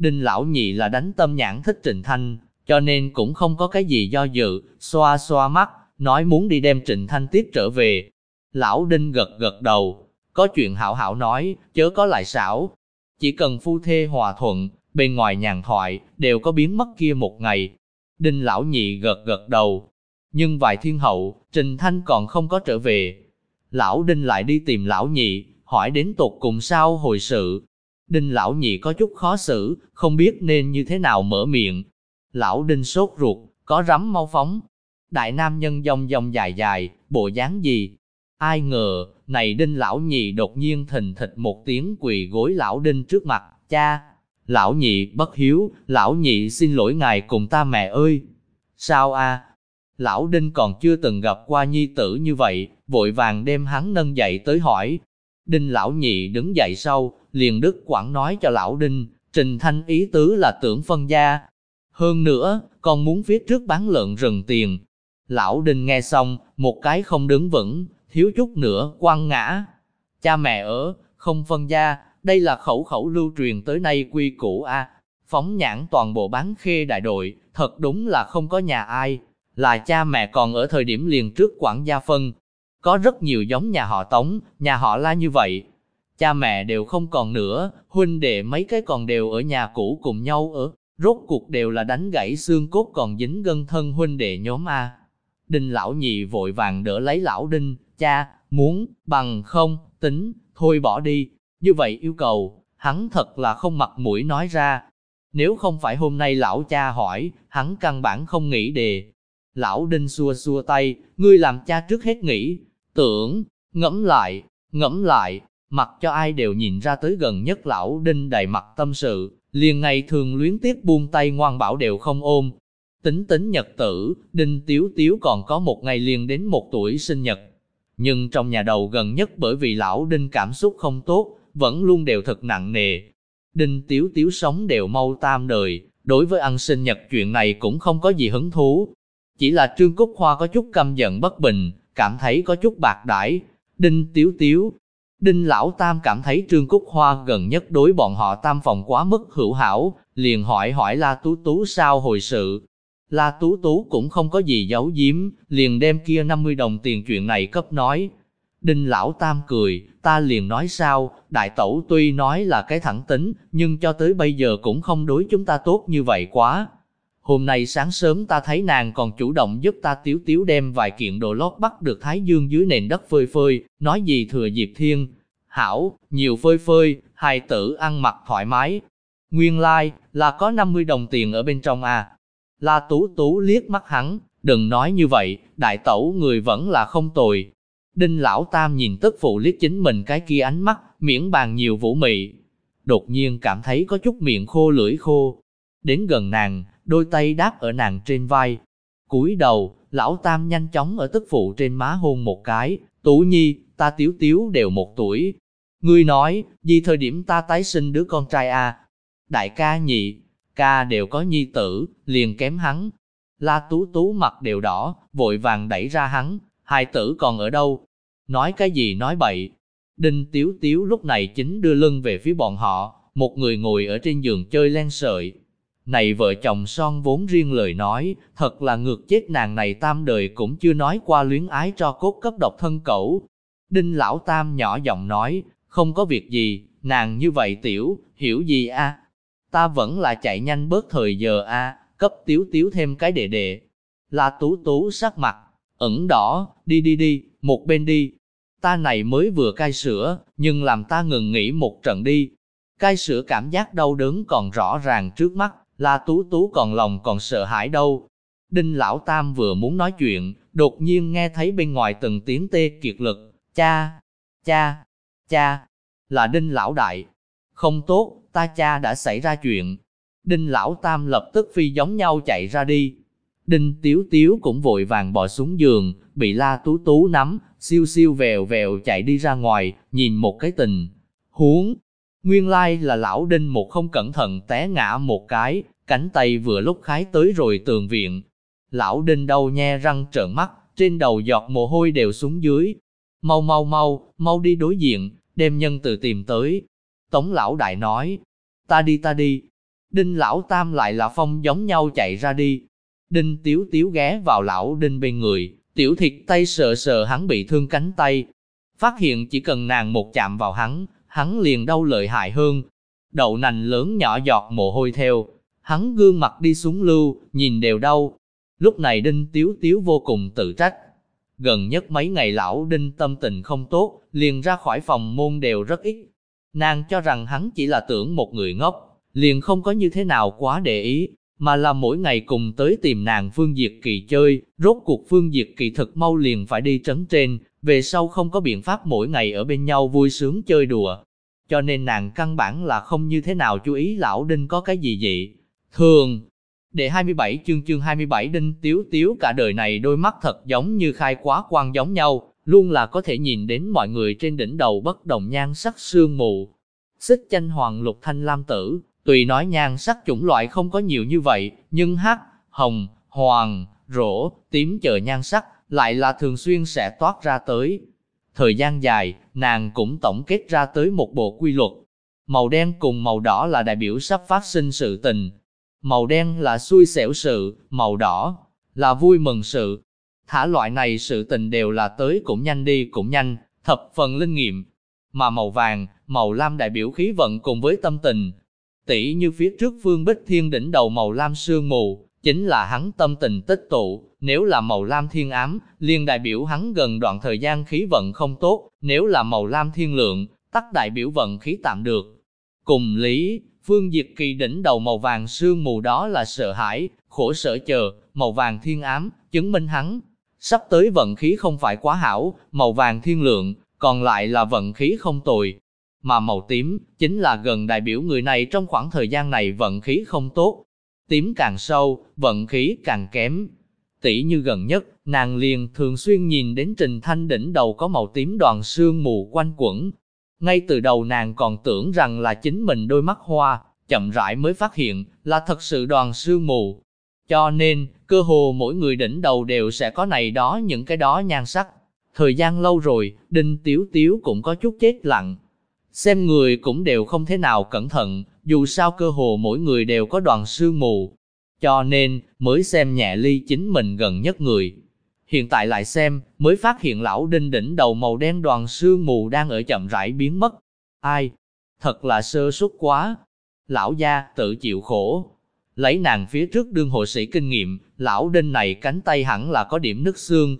Đinh lão nhị là đánh tâm nhãn thích Trịnh Thanh, cho nên cũng không có cái gì do dự, xoa xoa mắt, nói muốn đi đem Trịnh Thanh tiếp trở về. Lão Đinh gật gật đầu, có chuyện hảo hảo nói, chớ có lại xảo. Chỉ cần phu thê hòa thuận, bên ngoài nhàn thoại, đều có biến mất kia một ngày. Đinh lão nhị gật gật đầu. Nhưng vài thiên hậu, Trình Thanh còn không có trở về. Lão Đinh lại đi tìm lão nhị, hỏi đến tột cùng sao hồi sự. Đinh lão nhị có chút khó xử, không biết nên như thế nào mở miệng. Lão đinh sốt ruột, có rắm mau phóng. Đại nam nhân dòng dòng dài dài, bộ dáng gì? Ai ngờ, này đinh lão nhị đột nhiên thình thịch một tiếng quỳ gối lão đinh trước mặt, cha. Lão nhị bất hiếu, lão nhị xin lỗi ngài cùng ta mẹ ơi. Sao a? Lão đinh còn chưa từng gặp qua nhi tử như vậy, vội vàng đem hắn nâng dậy tới hỏi. Đinh lão nhị đứng dậy sau, liền đức quảng nói cho lão đinh, trình thanh ý tứ là tưởng phân gia. Hơn nữa, còn muốn phía trước bán lợn rừng tiền. Lão đinh nghe xong, một cái không đứng vững, thiếu chút nữa quăng ngã. Cha mẹ ở, không phân gia, đây là khẩu khẩu lưu truyền tới nay quy củ a. Phóng nhãn toàn bộ bán khê đại đội, thật đúng là không có nhà ai. Là cha mẹ còn ở thời điểm liền trước quản gia phân. Có rất nhiều giống nhà họ Tống, nhà họ La như vậy. Cha mẹ đều không còn nữa, huynh đệ mấy cái còn đều ở nhà cũ cùng nhau ở. Rốt cuộc đều là đánh gãy xương cốt còn dính gân thân huynh đệ nhóm A. Đinh lão nhị vội vàng đỡ lấy lão đinh, cha, muốn, bằng không, tính, thôi bỏ đi. Như vậy yêu cầu, hắn thật là không mặt mũi nói ra. Nếu không phải hôm nay lão cha hỏi, hắn căn bản không nghĩ đề. Lão đinh xua xua tay, ngươi làm cha trước hết nghĩ, tưởng, ngẫm lại, ngẫm lại, mặc cho ai đều nhìn ra tới gần nhất lão đinh đầy mặt tâm sự, liền ngày thường luyến tiếc buông tay ngoan bảo đều không ôm. Tính tính nhật tử, đinh tiếu tiếu còn có một ngày liền đến một tuổi sinh nhật. Nhưng trong nhà đầu gần nhất bởi vì lão đinh cảm xúc không tốt, vẫn luôn đều thật nặng nề. Đinh tiếu tiếu sống đều mau tam đời, đối với ăn sinh nhật chuyện này cũng không có gì hứng thú. Chỉ là Trương Cúc Hoa có chút căm giận bất bình, cảm thấy có chút bạc đãi. Đinh tiếu tiếu, Đinh Lão Tam cảm thấy Trương Cúc Hoa gần nhất đối bọn họ tam phòng quá mức hữu hảo, liền hỏi hỏi La Tú Tú sao hồi sự. La Tú Tú cũng không có gì giấu giếm, liền đem kia 50 đồng tiền chuyện này cấp nói. Đinh Lão Tam cười, ta liền nói sao, đại tẩu tuy nói là cái thẳng tính, nhưng cho tới bây giờ cũng không đối chúng ta tốt như vậy quá. Hôm nay sáng sớm ta thấy nàng còn chủ động giúp ta tiếu tiếu đem vài kiện đồ lót bắt được Thái Dương dưới nền đất phơi phơi, nói gì thừa dịp thiên. Hảo, nhiều phơi phơi, hai tử ăn mặc thoải mái. Nguyên lai, like, là có 50 đồng tiền ở bên trong à. La Tú Tú liếc mắt hắn, đừng nói như vậy, đại tẩu người vẫn là không tồi. Đinh Lão Tam nhìn tức phụ liếc chính mình cái kia ánh mắt, miễn bàn nhiều vũ mị. Đột nhiên cảm thấy có chút miệng khô lưỡi khô. Đến gần nàng, đôi tay đáp ở nàng trên vai. cúi đầu, lão tam nhanh chóng ở tức phụ trên má hôn một cái, tú nhi, ta tiếu tiếu đều một tuổi. Ngươi nói, vì thời điểm ta tái sinh đứa con trai à? Đại ca nhị, ca đều có nhi tử, liền kém hắn. La tú tú mặt đều đỏ, vội vàng đẩy ra hắn, hai tử còn ở đâu? Nói cái gì nói bậy? Đinh tiếu tiếu lúc này chính đưa lưng về phía bọn họ, một người ngồi ở trên giường chơi len sợi, này vợ chồng son vốn riêng lời nói, thật là ngược chết nàng này tam đời cũng chưa nói qua luyến ái cho cốt cấp độc thân cẩu. Đinh lão tam nhỏ giọng nói, không có việc gì, nàng như vậy tiểu, hiểu gì a? Ta vẫn là chạy nhanh bớt thời giờ a, cấp tiếu tiếu thêm cái đệ đệ. La tú tú sắc mặt, ẩn đỏ, đi đi đi, một bên đi. Ta này mới vừa cai sữa, nhưng làm ta ngừng nghỉ một trận đi. Cai sữa cảm giác đau đớn còn rõ ràng trước mắt, La Tú Tú còn lòng còn sợ hãi đâu. Đinh Lão Tam vừa muốn nói chuyện, đột nhiên nghe thấy bên ngoài từng tiếng tê kiệt lực. Cha, cha, cha, là Đinh Lão Đại. Không tốt, ta cha đã xảy ra chuyện. Đinh Lão Tam lập tức phi giống nhau chạy ra đi. Đinh Tiếu Tiếu cũng vội vàng bò xuống giường, bị La Tú Tú nắm, siêu siêu vèo vèo chạy đi ra ngoài, nhìn một cái tình. Huống, Nguyên lai là lão đinh một không cẩn thận té ngã một cái, cánh tay vừa lúc khái tới rồi tường viện. Lão đinh đau nhe răng trợn mắt, trên đầu giọt mồ hôi đều xuống dưới. Mau mau mau, mau đi đối diện, đem nhân từ tìm tới. Tống lão đại nói, ta đi ta đi. Đinh lão tam lại là phong giống nhau chạy ra đi. Đinh tiếu tiếu ghé vào lão đinh bên người, tiểu thịt tay sờ sờ hắn bị thương cánh tay. Phát hiện chỉ cần nàng một chạm vào hắn, hắn liền đau lợi hại hơn. Đậu nành lớn nhỏ giọt mồ hôi theo, hắn gương mặt đi xuống lưu, nhìn đều đau. Lúc này Đinh Tiếu Tiếu vô cùng tự trách. Gần nhất mấy ngày lão Đinh tâm tình không tốt, liền ra khỏi phòng môn đều rất ít. Nàng cho rằng hắn chỉ là tưởng một người ngốc, liền không có như thế nào quá để ý, mà là mỗi ngày cùng tới tìm nàng Phương Diệt Kỳ chơi, rốt cuộc Phương Diệt Kỳ thật mau liền phải đi trấn trên, về sau không có biện pháp mỗi ngày ở bên nhau vui sướng chơi đùa. Cho nên nàng căn bản là không như thế nào chú ý lão đinh có cái gì vậy. Thường, đệ 27 chương chương 27 đinh tiếu tiếu cả đời này đôi mắt thật giống như khai quá quan giống nhau, luôn là có thể nhìn đến mọi người trên đỉnh đầu bất đồng nhan sắc sương mù. Xích chanh hoàng lục thanh lam tử, tùy nói nhan sắc chủng loại không có nhiều như vậy, nhưng hắc, hồng, hoàng, rỗ, tím chờ nhan sắc, lại là thường xuyên sẽ toát ra tới. Thời gian dài, nàng cũng tổng kết ra tới một bộ quy luật. Màu đen cùng màu đỏ là đại biểu sắp phát sinh sự tình. Màu đen là xui xẻo sự, màu đỏ là vui mừng sự. Thả loại này sự tình đều là tới cũng nhanh đi cũng nhanh, thập phần linh nghiệm. Mà màu vàng, màu lam đại biểu khí vận cùng với tâm tình. Tỷ như phía trước phương bích thiên đỉnh đầu màu lam sương mù, chính là hắn tâm tình tích tụ, nếu là màu lam thiên ám, liên đại biểu hắn gần đoạn thời gian khí vận không tốt, nếu là màu lam thiên lượng, tắc đại biểu vận khí tạm được. Cùng lý, phương diệt kỳ đỉnh đầu màu vàng sương mù đó là sợ hãi, khổ sở chờ, màu vàng thiên ám, chứng minh hắn. Sắp tới vận khí không phải quá hảo, màu vàng thiên lượng, còn lại là vận khí không tồi. Mà màu tím, chính là gần đại biểu người này trong khoảng thời gian này vận khí không tốt, tím càng sâu, vận khí càng kém. Tỷ như gần nhất, nàng liền thường xuyên nhìn đến Trình Thanh đỉnh đầu có màu tím đoàn sương mù quanh quẩn. Ngay từ đầu nàng còn tưởng rằng là chính mình đôi mắt hoa, chậm rãi mới phát hiện là thật sự đoàn sương mù. Cho nên, cơ hồ mỗi người đỉnh đầu đều sẽ có này đó những cái đó nhan sắc. Thời gian lâu rồi, Đinh Tiếu Tiếu cũng có chút chết lặng. Xem người cũng đều không thế nào cẩn thận, dù sao cơ hồ mỗi người đều có đoàn sương mù, cho nên mới xem nhẹ ly chính mình gần nhất người. Hiện tại lại xem, mới phát hiện lão đinh đỉnh đầu màu đen đoàn sương mù đang ở chậm rãi biến mất. Ai? Thật là sơ suất quá. Lão gia tự chịu khổ. Lấy nàng phía trước đương hộ sĩ kinh nghiệm, lão đinh này cánh tay hẳn là có điểm nứt xương.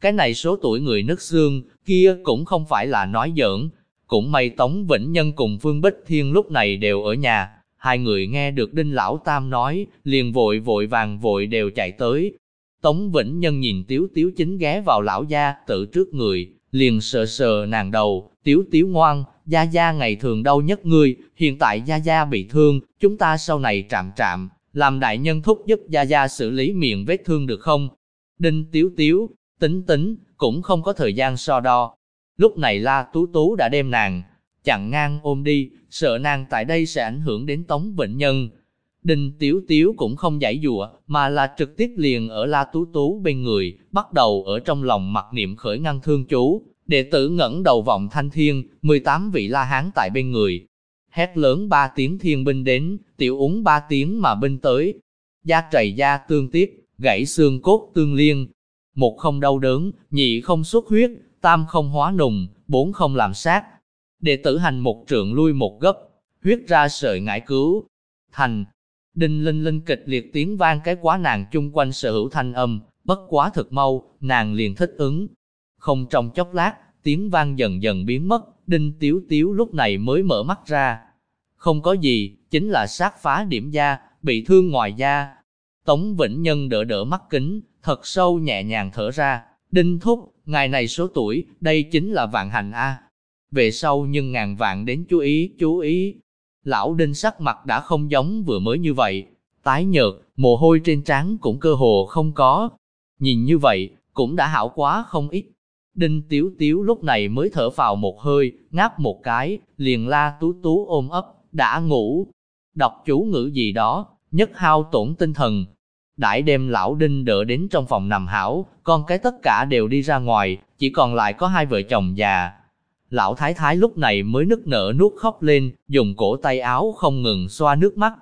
Cái này số tuổi người nứt xương, kia cũng không phải là nói giỡn, cũng may Tống Vĩnh Nhân cùng Phương Bích Thiên lúc này đều ở nhà, hai người nghe được Đinh Lão Tam nói, liền vội vội vàng vội đều chạy tới. Tống Vĩnh Nhân nhìn Tiếu Tiếu chính ghé vào lão gia, tự trước người, liền sờ sờ nàng đầu, Tiếu Tiếu ngoan, Gia Gia ngày thường đau nhất ngươi, hiện tại Gia Gia bị thương, chúng ta sau này trạm trạm, làm đại nhân thúc giúp Gia Gia xử lý miệng vết thương được không? Đinh Tiếu Tiếu, tính tính, cũng không có thời gian so đo, Lúc này La Tú Tú đã đem nàng chặn ngang ôm đi, sợ nàng tại đây sẽ ảnh hưởng đến Tống Vĩnh Nhân. Đinh Tiếu Tiếu cũng không giải dùa, mà là trực tiếp liền ở La Tú Tú bên người, bắt đầu ở trong lòng mặc niệm khởi ngăn thương chú. Đệ tử ngẩng đầu vọng thanh thiên, 18 vị La Hán tại bên người. Hét lớn ba tiếng thiên binh đến, tiểu úng ba tiếng mà binh tới. Da trầy da tương tiếp, gãy xương cốt tương liên. Một không đau đớn, nhị không xuất huyết, tam không hóa nùng, bốn không làm sát. Đệ tử hành một trượng lui một gấp, huyết ra sợi ngải cứu. Thành, đinh linh linh kịch liệt tiếng vang cái quá nàng chung quanh sở hữu thanh âm, bất quá thực mau, nàng liền thích ứng. Không trong chốc lát, tiếng vang dần dần biến mất, đinh tiếu tiếu lúc này mới mở mắt ra. Không có gì, chính là sát phá điểm da, bị thương ngoài da. Tống Vĩnh Nhân đỡ đỡ mắt kính, thật sâu nhẹ nhàng thở ra, đinh thúc, ngài này số tuổi, đây chính là vạn hành A. Về sau nhưng ngàn vạn đến chú ý, chú ý. Lão đinh sắc mặt đã không giống vừa mới như vậy, tái nhợt, mồ hôi trên trán cũng cơ hồ không có. Nhìn như vậy, cũng đã hảo quá không ít. Đinh Tiếu Tiếu lúc này mới thở vào một hơi, ngáp một cái, liền la tú tú ôm ấp, đã ngủ. Đọc chú ngữ gì đó, nhất hao tổn tinh thần, Đãi đem lão đinh đỡ đến trong phòng nằm hảo, con cái tất cả đều đi ra ngoài, chỉ còn lại có hai vợ chồng già. Lão thái thái lúc này mới nức nở nuốt khóc lên, dùng cổ tay áo không ngừng xoa nước mắt.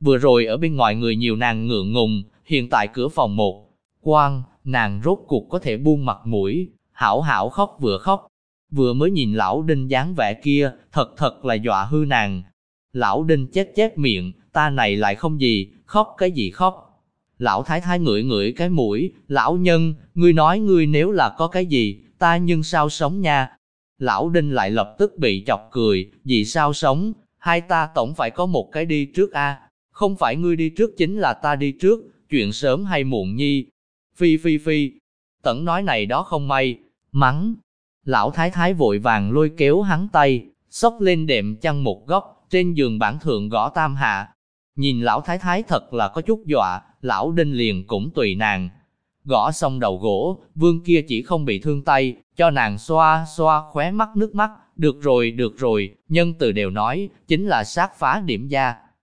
Vừa rồi ở bên ngoài người nhiều nàng ngượng ngùng, hiện tại cửa phòng một. Quang, nàng rốt cuộc có thể buông mặt mũi, hảo hảo khóc vừa khóc. Vừa mới nhìn lão đinh dáng vẻ kia, thật thật là dọa hư nàng. Lão đinh chết chết miệng, ta này lại không gì, khóc cái gì khóc. Lão thái thái ngửi ngửi cái mũi, lão nhân, ngươi nói ngươi nếu là có cái gì, ta nhưng sao sống nha. Lão đinh lại lập tức bị chọc cười, vì sao sống, hai ta tổng phải có một cái đi trước a không phải ngươi đi trước chính là ta đi trước, chuyện sớm hay muộn nhi. Phi phi phi, tẩn nói này đó không may, mắng. Lão thái thái vội vàng lôi kéo hắn tay, xốc lên đệm chăn một góc, trên giường bản thượng gõ tam hạ. Nhìn lão thái thái thật là có chút dọa, lão đinh liền cũng tùy nàng. gõ xong đầu gỗ, vương kia chỉ không bị thương tay, cho nàng xoa xoa khóe mắt nước mắt, được rồi được rồi, nhân từ đều nói, chính là sát phá điểm da,